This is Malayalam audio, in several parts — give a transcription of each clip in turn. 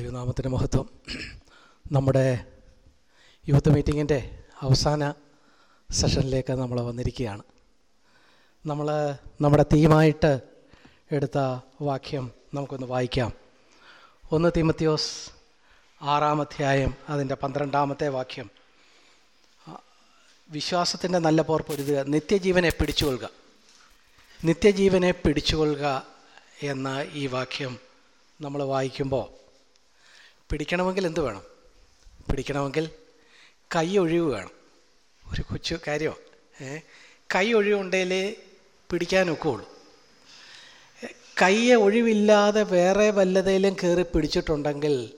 ദൈവനാമത്തിന്റെ മഹത്വം. നമ്മുടെ യൂത്ത് മീറ്റിങ്ങിന്റെ അവസാന സെഷനിലേക്ക് നമ്മൾ വന്നിരിക്കുകയാണ്. നമ്മൾ നമ്മുടെ തീമായിട്ട് എടുത്ത വാക്യം നമുക്കൊന്ന് വായിക്കാം. ഒന്ന് തീമത്തിയോസ് ആറാം അധ്യായം അതിന്റെ പന്ത്രണ്ടാമത്തെ വാക്യം. വിശ്വാസത്തിന്റെ നല്ല പോർ പൊരുതുക നിത്യജീവനെ പിടിച്ചുകൊള്ളുക. നിത്യജീവനെ പിടിച്ചുകൊള്ളുക എന്ന ഈ വാക്യം നമ്മൾ വായിക്കുമ്പോൾ പിടിക്കണമെങ്കിൽ എന്ത് വേണം? പിടിക്കണമെങ്കിൽ കൈ ഒഴിവ് വേണം. ഒരു കൊച്ചു കാര്യമോ ഏ? കൈ ഒഴിവുണ്ടെങ്കിലേ പിടിക്കാനൊക്കുള്ളൂ. കയ്യെ ഒഴിവില്ലാതെ വേറെ വല്ലതേലും കയറി പിടിച്ചിട്ടുണ്ടെങ്കിൽ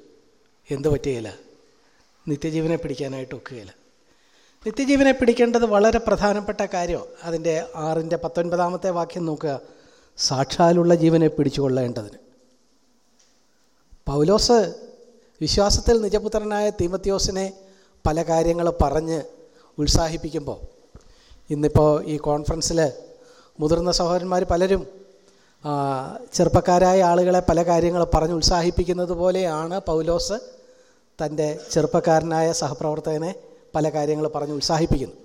എന്ത് പറ്റുകയില്ല നിത്യജീവനെ പിടിക്കാനായിട്ട് ഒക്കുകയില്ല നിത്യജീവനെ പിടിക്കേണ്ടത് വളരെ പ്രധാനപ്പെട്ട കാര്യം? അതിന്റെ ആറിന്റെ പത്തൊൻപതാമത്തെ വാക്യം നോക്കുക. സാക്ഷാലുള്ള ജീവനെ പിടിച്ചുകൊള്ളേണ്ടതിന്. പൗലോസ് വിശ്വാസത്തിൽ നിജപുത്രനായ തീമത്യോസിനെ പല കാര്യങ്ങൾ പറഞ്ഞ് ഉത്സാഹിപ്പിക്കുമ്പോൾ ഇന്നിപ്പോൾ ഈ കോൺഫറൻസിൽ മുതിർന്ന സഹോദരന്മാർ പലരും ചെറുപ്പക്കാരായ ആളുകളെ പല കാര്യങ്ങൾ പറഞ്ഞ് ഉത്സാഹിപ്പിക്കുന്നത് പോലെയാണ് പൗലോസ് തന്റെ ചെറുപ്പക്കാരനായ സഹപ്രവർത്തകനെ പല കാര്യങ്ങൾ പറഞ്ഞ് ഉത്സാഹിപ്പിക്കുന്നു.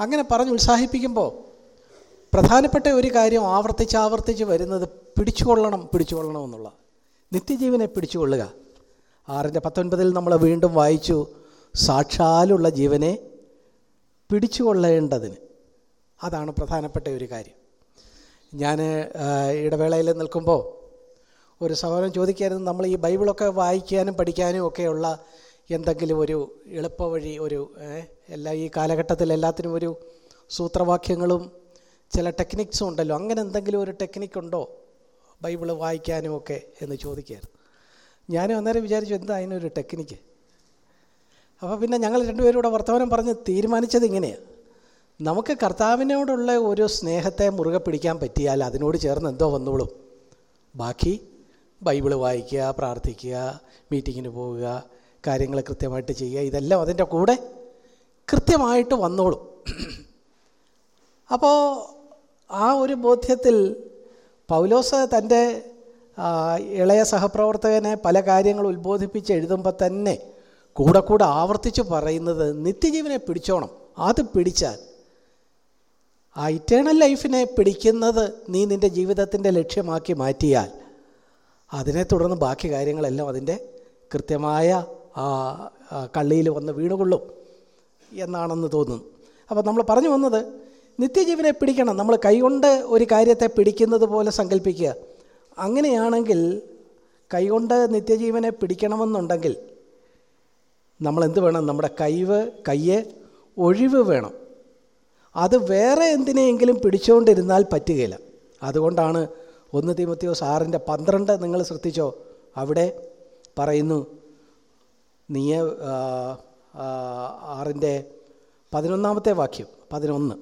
അങ്ങനെ പറഞ്ഞ് ഉത്സാഹിപ്പിക്കുമ്പോൾ പ്രധാനപ്പെട്ട ഒരു കാര്യം ആവർത്തിച്ച് ആവർത്തിച്ച് വരുന്നത് പിടിച്ചുകൊള്ളണം പിടിച്ചുകൊള്ളണം എന്നുള്ള നിത്യജീവനെ പിടിച്ചുകൊള്ളുക. ആറിന്റെ പത്തൊൻപതിൽ നമ്മൾ വീണ്ടും വായിച്ചു സാക്ഷാലുള്ള ജീവനെ പിടിച്ചുകൊള്ളേണ്ടതിന്. അതാണ് പ്രധാനപ്പെട്ട ഒരു കാര്യം. ഞാൻ ഇടവേളയിൽ നിൽക്കുമ്പോൾ ഒരു സഹോദരൻ ചോദിക്കായിരുന്നു നമ്മൾ ഈ ബൈബിളൊക്കെ വായിക്കാനും പഠിക്കാനും ഒക്കെയുള്ള എന്തെങ്കിലും ഒരു എളുപ്പവഴി ഒരു എല്ലാ ഈ കാലഘട്ടത്തിൽ എല്ലാത്തിനും ഒരു സൂത്രവാക്യങ്ങളും ചില ടെക്നിക്സും ഉണ്ടല്ലോ അങ്ങനെ എന്തെങ്കിലും ഒരു ടെക്നിക്കുണ്ടോ ബൈബിൾ വായിക്കാനും ഒക്കെ? എന്ന് ചോദിക്കുകയായിരുന്നു ഞാനും അന്നേരം വിചാരിച്ചു എന്താ അതിനൊരു ടെക്നിക്ക് അപ്പോൾ പിന്നെ ഞങ്ങൾ രണ്ടുപേരും കൂടെ വർത്തമാനം പറഞ്ഞ് തീരുമാനിച്ചത് ഇങ്ങനെയാണ് നമുക്ക് കർത്താവിനോടുള്ള ഒരു സ്നേഹത്തെ മുറുകെ പിടിക്കാൻ പറ്റിയാൽ അതിനോട് ചേർന്ന് എന്തോ വന്നോളും. ബാക്കി ബൈബിൾ വായിക്കുക പ്രാർത്ഥിക്കുക മീറ്റിങ്ങിന് പോവുക കാര്യങ്ങൾ കൃത്യമായിട്ട് ചെയ്യുക ഇതെല്ലാം അതിന്റെ കൂടെ കൃത്യമായിട്ട് വന്നോളും. അപ്പോൾ ആ ഒരു ബോധ്യത്തിൽ പൗലോസ് തന്റെ ഇളയ സഹപ്രവർത്തകനെ പല കാര്യങ്ങൾ ഉത്ബോധിപ്പിച്ച് എഴുതുമ്പോൾ തന്നെ കൂടെ കൂടെ ആവർത്തിച്ച് പറയുന്നത് നിത്യജീവനെ പിടിച്ചോണം. അത് പിടിച്ചാൽ ആ ഇറ്റേണൽ ലൈഫിനെ പിടിക്കുന്നത് നീ നിന്റെ ജീവിതത്തിന്റെ ലക്ഷ്യമാക്കി മാറ്റിയാൽ അതിനെ തുടർന്ന് ബാക്കി കാര്യങ്ങളെല്ലാം അതിന്റെ കൃത്യമായ കള്ളിയിൽ വന്ന് വീണുകൊള്ളും എന്നാണെന്ന് തോന്നുന്നു. അപ്പോൾ നമ്മൾ പറഞ്ഞു വന്നത് നിത്യജീവനെ പിടിക്കണം. നമ്മൾ കൈകൊണ്ട് ഒരു കാര്യത്തെ പിടിക്കുന്നത് പോലെ സങ്കല്പിക്കുക. അങ്ങനെയാണെങ്കിൽ കൈകൊണ്ട് നിത്യജീവനെ പിടിക്കണമെന്നുണ്ടെങ്കിൽ നമ്മൾ എന്ത് വേണം? നമ്മുടെ കൈവ് കയ്യെ ഒഴിവ് വേണം. അത് വേറെ എന്തിനെയെങ്കിലും പിടിച്ചുകൊണ്ടിരുന്നാൽ പറ്റുകയില്ല. അതുകൊണ്ടാണ് ഒന്ന് തീമത്തിയോ ആറിന്റെ പന്ത്രണ്ട് നിങ്ങൾ ശ്രദ്ധിച്ചോ? അവിടെ പറയുന്നു നീ ആറിന്റെ പതിനൊന്നാമത്തെ വാക്യം പതിനൊന്ന്.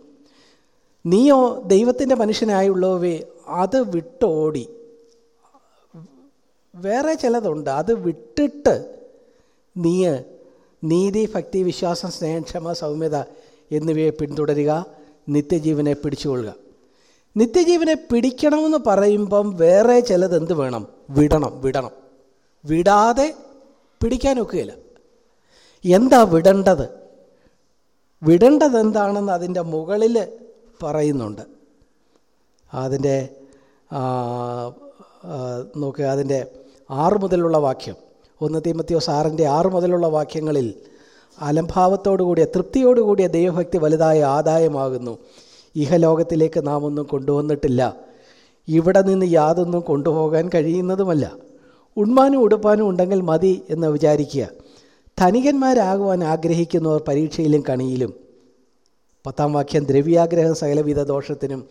നീയോ ദൈവത്തിന്റെ മനുഷ്യനായുള്ളവേ അത് വിട്ടോടി. വേറെ ചിലതുണ്ട്. അത് വിട്ടിട്ട് നീ നീതി ഭക്തി വിശ്വാസം സ്നേഹം ക്ഷമ സൗമ്യത എന്നിവയെ പിന്തുടരുക നിത്യജീവനെ പിടിച്ചുകൊള്ളുക. നിത്യജീവനെ പിടിക്കണമെന്ന് പറയുമ്പം വേറെ ചിലത് എന്ത് വേണം? വിടണം വിടണം. വിടാതെ പിടിക്കാൻ ഒക്കുകയില്ല. എന്താ വിടേണ്ടത്? വിടേണ്ടത് എന്താണെന്ന് അതിന്റെ മുകളിൽ പറയുന്നുണ്ട്. അതിന്റെ നോക്കുക അതിന്റെ ആറ് മുതലുള്ള വാക്യം. ഒന്ന് തീമത്തിയോസ് ആറിന്റെ ആറ് മുതലുള്ള വാക്യങ്ങളിൽ അലംഭാവത്തോടുകൂടിയ തൃപ്തിയോടുകൂടിയ ദൈവഭക്തി വലുതായ ആദായമാകുന്നു. ഇഹലോകത്തിലേക്ക് നാം ഒന്നും കൊണ്ടുവന്നിട്ടില്ല. ഇവിടെ നിന്ന് യാതൊന്നും കൊണ്ടുപോകാൻ കഴിയുന്നതുമല്ല. ഉണ്മാനും ഉടുപ്പാനും ഉണ്ടെങ്കിൽ മതി എന്ന് വിചാരിക്കുക. ധനികന്മാരാകുവാൻ ആഗ്രഹിക്കുന്നവർ പരീക്ഷയിലും കണിയിലും. പത്താം വാക്യം ദ്രവ്യാഗ്രഹം സകലവിധ ദോഷത്തിനും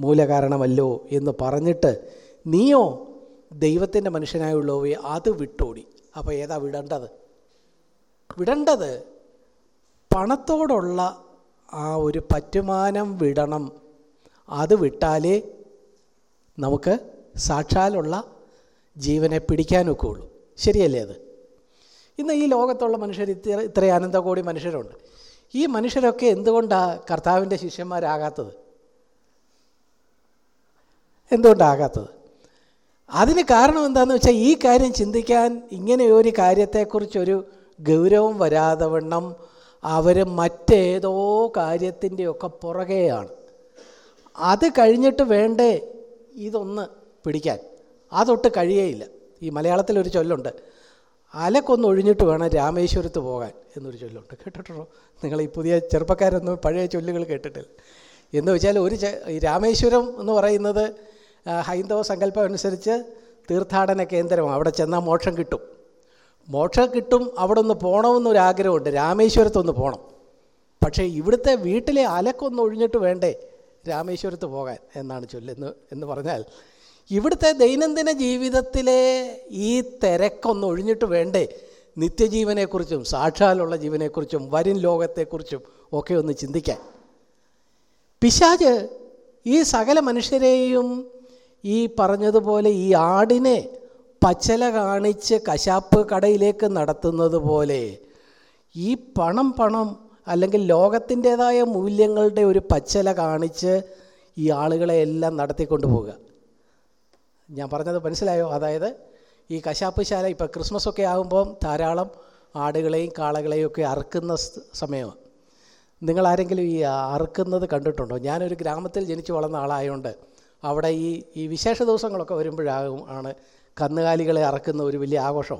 മൂലകാരണമല്ലോ എന്ന് പറഞ്ഞിട്ട് നീയോ ദൈവത്തിന്റെ മനുഷ്യനായുള്ളവയെ അത് വിട്ടോടി. അപ്പോൾ ഏതാ വിടേണ്ടത്? വിടേണ്ടത് പണത്തോടുള്ള ആ ഒരു പറ്റുമാനം വിടണം. അത് വിട്ടാലേ നമുക്ക് സാക്ഷാലുള്ള ജീവനെ പിടിക്കാനൊക്കെ ഉള്ളൂ. ശരിയല്ലേ അത്? ഇന്ന് ഈ ലോകത്തുള്ള മനുഷ്യർ ഇത്ര ഇത്ര അനന്തകോടി മനുഷ്യരുണ്ട്. ഈ മനുഷ്യരൊക്കെ എന്തുകൊണ്ടാണ് കർത്താവിന്റെ ശിഷ്യന്മാരാകാത്തത്? എന്തുകൊണ്ടാകാത്തത്? അതിന് കാരണം എന്താണെന്ന് വെച്ചാൽ ഈ കാര്യം ചിന്തിക്കാൻ ഇങ്ങനെ ഒരു കാര്യത്തെക്കുറിച്ചൊരു ഗൗരവം വരാതെ വണ്ണം അവർ മറ്റേതോ കാര്യത്തിന്റെയൊക്കെ പുറകെയാണ്. അത് കഴിഞ്ഞിട്ട് വേണ്ടേ ഇതൊന്ന് പിടിക്കാൻ. അതൊട്ട് കഴിയേയില്ല. ഈ മലയാളത്തിലൊരു ചൊല്ലുണ്ട് അലക്കൊന്ന് ഒഴിഞ്ഞിട്ട് വേണം രാമേശ്വരത്ത് പോകാൻ എന്നൊരു ചൊല്ലുണ്ട്. കേട്ടിട്ടുണ്ടോ? നിങ്ങൾ ഈ പുതിയ ചെറുപ്പക്കാരൊന്നും പഴയ ചൊല്ലുകൾ കേട്ടിട്ടില്ല. എന്ന് വെച്ചാൽ ഒരു രാമേശ്വരം എന്ന് പറയുന്നത് ഹൈന്ദവ സങ്കല്പം അനുസരിച്ച് തീർത്ഥാടന കേന്ദ്രമാണ് അവിടെ ചെന്നാൽ മോക്ഷം കിട്ടും. മോക്ഷം കിട്ടും അവിടെ ഒന്ന് പോകണമെന്നൊരാഗ്രഹമുണ്ട് രാമേശ്വരത്തൊന്ന് പോകണം പക്ഷേ ഇവിടുത്തെ വീട്ടിലെ അലക്കൊന്ന് ഒഴിഞ്ഞിട്ട് വേണ്ടേ രാമേശ്വരത്ത് പോകാൻ എന്നാണ് ചൊല്ലുന്നത് എന്ന് പറഞ്ഞാൽ ഇവിടുത്തെ ദൈനംദിന ജീവിതത്തിലെ ഈ തിരക്കൊന്ന് ഒഴിഞ്ഞിട്ട് വേണ്ടേ നിത്യജീവനെക്കുറിച്ചും സാക്ഷാലുള്ള ജീവനെക്കുറിച്ചും വരും ലോകത്തെക്കുറിച്ചും ഒക്കെ ഒന്ന് ചിന്തിക്കാൻ. പിശാജ് ഈ സകല മനുഷ്യരെയും ഈ പറഞ്ഞതുപോലെ ഈ ആടിനെ പച്ചല കാണിച്ച് കശാപ്പ് കടയിലേക്ക് നടത്തുന്നത് പോലെ ഈ പണം പണം അല്ലെങ്കിൽ ലോകത്തിന്റേതായ മൂല്യങ്ങളുടെ ഒരു പച്ചല കാണിച്ച് ഈ ആളുകളെ എല്ലാം നടത്തിക്കൊണ്ട് പോവുക. ഞാൻ പറഞ്ഞത് മനസ്സിലായോ? അതായത് ഈ കശാപ്പ് ശാല ഇപ്പോൾ ക്രിസ്മസ് ഒക്കെ ആകുമ്പം ധാരാളം ആടുകളെയും കാളകളെയും ഒക്കെ അറുക്കുന്ന സമയമാണ് നിങ്ങൾ ആരെങ്കിലും ഈ അറുക്കുന്നത് കണ്ടിട്ടുണ്ടോ? ഞാനൊരു ഗ്രാമത്തിൽ ജനിച്ചു വളർന്ന ആളായതുകൊണ്ട് അവിടെ ഈ ഈ വിശേഷ ദിവസങ്ങളൊക്കെ വരുമ്പോഴാകും ആണ് കന്നുകാലികളെ അറക്കുന്ന ഒരു വലിയ ആഘോഷം.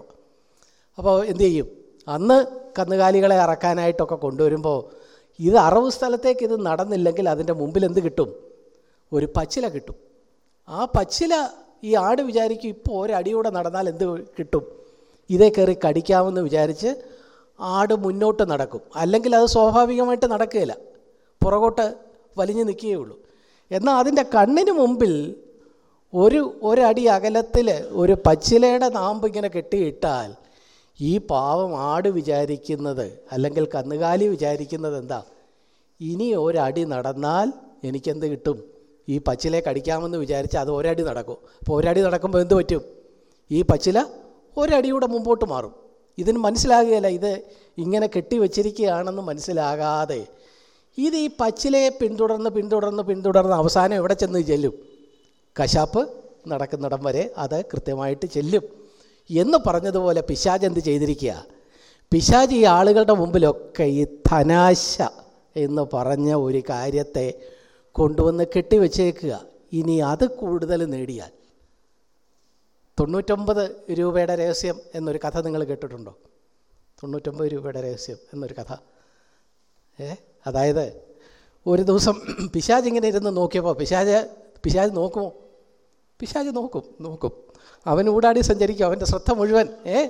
അപ്പോൾ എന്തു ചെയ്യും? അന്ന് കന്നുകാലികളെ അറക്കാനായിട്ടൊക്കെ കൊണ്ടുവരുമ്പോൾ ഇത് അറവ് സ്ഥലത്തേക്ക് ഇത് നടന്നില്ലെങ്കിൽ അതിന്റെ മുമ്പിൽ എന്ത് കിട്ടും? ഒരു പച്ചില കിട്ടും. ആ പച്ചില ഈ ആട് വിചാരിക്കും ഇപ്പോൾ ഒരടിയൂടെ നടന്നാൽ എന്ത് കിട്ടും? ഇതേ കയറി കടിക്കാമെന്ന് വിചാരിച്ച് ആട് മുന്നോട്ട് നടക്കും. അല്ലെങ്കിൽ അത് സ്വാഭാവികമായിട്ട് നടക്കുകയില്ല. പുറകോട്ട് വലിഞ്ഞു നിൽക്കുകയുള്ളൂ എന്നാൽ അതിന്റെ കണ്ണിന് മുമ്പിൽ ഒരു ഒരടി അകലത്തിൽ ഒരു പച്ചിലയുടെ നാമ്പ് ഇങ്ങനെ കെട്ടിയിട്ടാൽ ഈ പാവം ആട് വിചാരിക്കുന്നത് അല്ലെങ്കിൽ കന്നുകാലി വിചാരിക്കുന്നത് എന്താ? ഇനി ഒരടി നടന്നാൽ എനിക്കെന്ത് കിട്ടും? ഈ പച്ചിലെ കടിക്കാമെന്ന് വിചാരിച്ച് അത് ഒരടി നടക്കും. അപ്പോൾ ഒരടി നടക്കുമ്പോൾ എന്ത് പറ്റും? ഈ പച്ചില ഒരടിയുടെ മുമ്പോട്ട് മാറും. ഇതിന് മനസ്സിലാകുകയല്ല ഇത് ഇങ്ങനെ കെട്ടി കെട്ടിവെച്ചിരിക്കുകയാണെന്ന് മനസ്സിലാകാതെ ഇത് ഈ പച്ചിലയെ പിന്തുടർന്ന് പിന്തുടർന്ന് പിന്തുടർന്ന് അവസാനം എവിടെ ചെന്ന് ചെല്ലും? കശാപ്പ് നടക്കുന്നിടം വരെ അത് കൃത്യമായിട്ട് ചെല്ലും. എന്ന് പറഞ്ഞതുപോലെ പിശാജ് എന്ത് ചെയ്തിരിക്കുക? പിശാജ് ഈ ആളുകളുടെ മുമ്പിലൊക്കെ ഈ ധനാശ എന്ന് പറഞ്ഞ ഒരു കാര്യത്തെ കൊണ്ടുവന്ന് കെട്ടിവെച്ചേക്കുക. ഇനി അത് കൂടുതൽ നേടിയാൽ. തൊണ്ണൂറ്റൊമ്പത് രൂപയുടെ രഹസ്യം എന്നൊരു കഥ നിങ്ങൾ കേട്ടിട്ടുണ്ടോ? തൊണ്ണൂറ്റൊമ്പത് രൂപയുടെ രഹസ്യം എന്നൊരു കഥ. ഏ? അതായത് ഒരു ദിവസം പിശാജ് ഇങ്ങനെ ഇരുന്ന് നോക്കിയപ്പോൾ പിശാജ് പിശാജ് നോക്കുമോ? പിശാജ് നോക്കും നോക്കും. അവൻ ഊടാടി സഞ്ചരിക്കും അവന്റെ ശ്രദ്ധ മുഴുവൻ ഏ?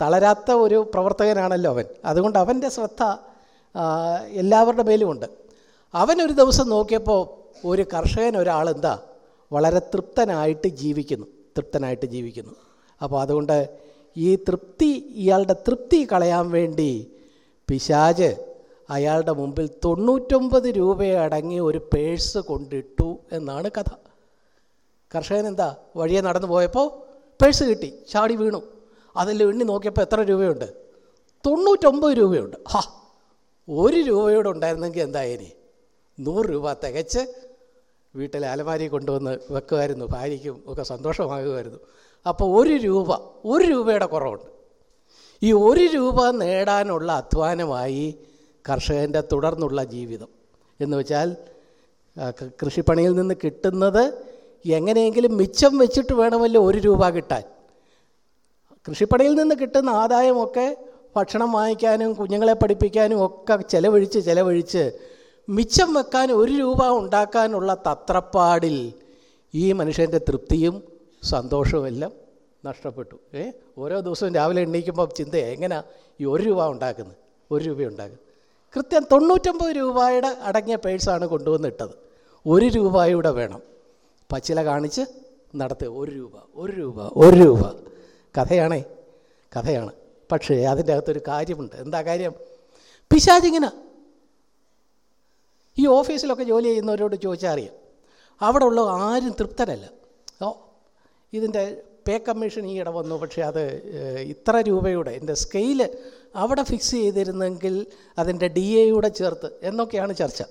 തളരാത്ത ഒരു പ്രവർത്തകനാണല്ലോ അവൻ. അതുകൊണ്ട് അവന്റെ ശ്രദ്ധ എല്ലാവരുടെ മേലുമുണ്ട് അവനൊരു ദിവസം നോക്കിയപ്പോൾ ഒരു കർഷകൻ ഒരാൾ എന്താ? വളരെ തൃപ്തനായിട്ട് ജീവിക്കുന്നു തൃപ്തനായിട്ട് ജീവിക്കുന്നു. അപ്പോൾ അതുകൊണ്ട് ഈ തൃപ്തി ഇയാളുടെ തൃപ്തി കളയാൻ വേണ്ടി പിശാജ് അയാളുടെ മുമ്പിൽ തൊണ്ണൂറ്റൊമ്പത് രൂപയടങ്ങി ഒരു പേഴ്സ് കൊണ്ടിട്ടു എന്നാണ് കഥ. കർഷകൻ എന്താ വഴിയെ നടന്നു പോയപ്പോൾ പേഴ്സ് കിട്ടി ചാടി വീണു. അതിൽ എണ്ണി നോക്കിയപ്പോൾ എത്ര രൂപയുണ്ട്? തൊണ്ണൂറ്റൊമ്പത് രൂപയുണ്ട്. ഹാ ഒരു രൂപയോടെ ഉണ്ടായിരുന്നെങ്കിൽ എന്തായാലും നൂറ് രൂപ തികച്ച് വീട്ടിൽ അലമാരി കൊണ്ടുവന്ന് വെക്കുമായിരുന്നു ഭാര്യയ്ക്കും ഒക്കെ സന്തോഷമാകുമായിരുന്നു. അപ്പോൾ ഒരു രൂപ ഒരു രൂപയുടെ കുറവുണ്ട്. ഈ ഒരു രൂപ നേടാനുള്ള അധ്വാനമായി കർഷകന്റെ തുടർന്നുള്ള ജീവിതം. എന്ന് വെച്ചാൽ കൃഷിപ്പണിയിൽ നിന്ന് കിട്ടുന്നത് എങ്ങനെയെങ്കിലും മിച്ചം വെച്ചിട്ട് വേണമല്ലോ ഒരു രൂപ കിട്ടാൻ. കൃഷിപ്പണിയിൽ നിന്ന് കിട്ടുന്ന ആദായമൊക്കെ ഭക്ഷണം വാങ്ങിക്കാനും കുഞ്ഞുങ്ങളെ പഠിപ്പിക്കാനും ഒക്കെ ചിലവഴിച്ച് ചിലവഴിച്ച് മിച്ചം വെക്കാൻ ഒരു രൂപ ഉണ്ടാക്കാനുള്ള തത്രപ്പാടിൽ ഈ മനുഷ്യന്റെ തൃപ്തിയും സന്തോഷവും എല്ലാം നഷ്ടപ്പെട്ടു. ഏ? ഓരോ ദിവസവും രാവിലെ എണ്ണീക്കുമ്പോൾ ചിന്ത എങ്ങനെയാണ് ഈ ഒരു രൂപ ഉണ്ടാക്കുന്നത്? ഒരു രൂപ ഉണ്ടാക്കുന്നത്. കൃത്യം തൊണ്ണൂറ്റൊമ്പത് രൂപയുടെ അടങ്ങിയ പേഴ്സാണ് കൊണ്ടുവന്നിട്ടത്. ഒരു രൂപയുടെ വേണം. പച്ചില കാണിച്ച് നടത്തുക ഒരു രൂപ ഒരു രൂപ ഒരു രൂപ. കഥയാണേ കഥയാണ്. പക്ഷേ അതിന്റെ അകത്തൊരു കാര്യമുണ്ട്. എന്താ കാര്യം? പിശാചിങ്ങനെ ഈ ഓഫീസിലൊക്കെ ജോലി ചെയ്യുന്നവരോട് ചോദിച്ചാൽ അറിയാം. അവിടെ ഉള്ള ആരും തൃപ്തരല്ല. ഓ ഇതിന്റെ പേ കമ്മീഷൻ ഈയിടെ വന്നു. പക്ഷേ അത് ഇത്ര രൂപയുടെ എന്റെ സ്കെയിൽ അവിടെ ഫിക്സ് ചെയ്തിരുന്നെങ്കിൽ അതിന്റെ ഡി എയുടെ ചേർത്ത് എന്നൊക്കെയാണ് ചർച്ച.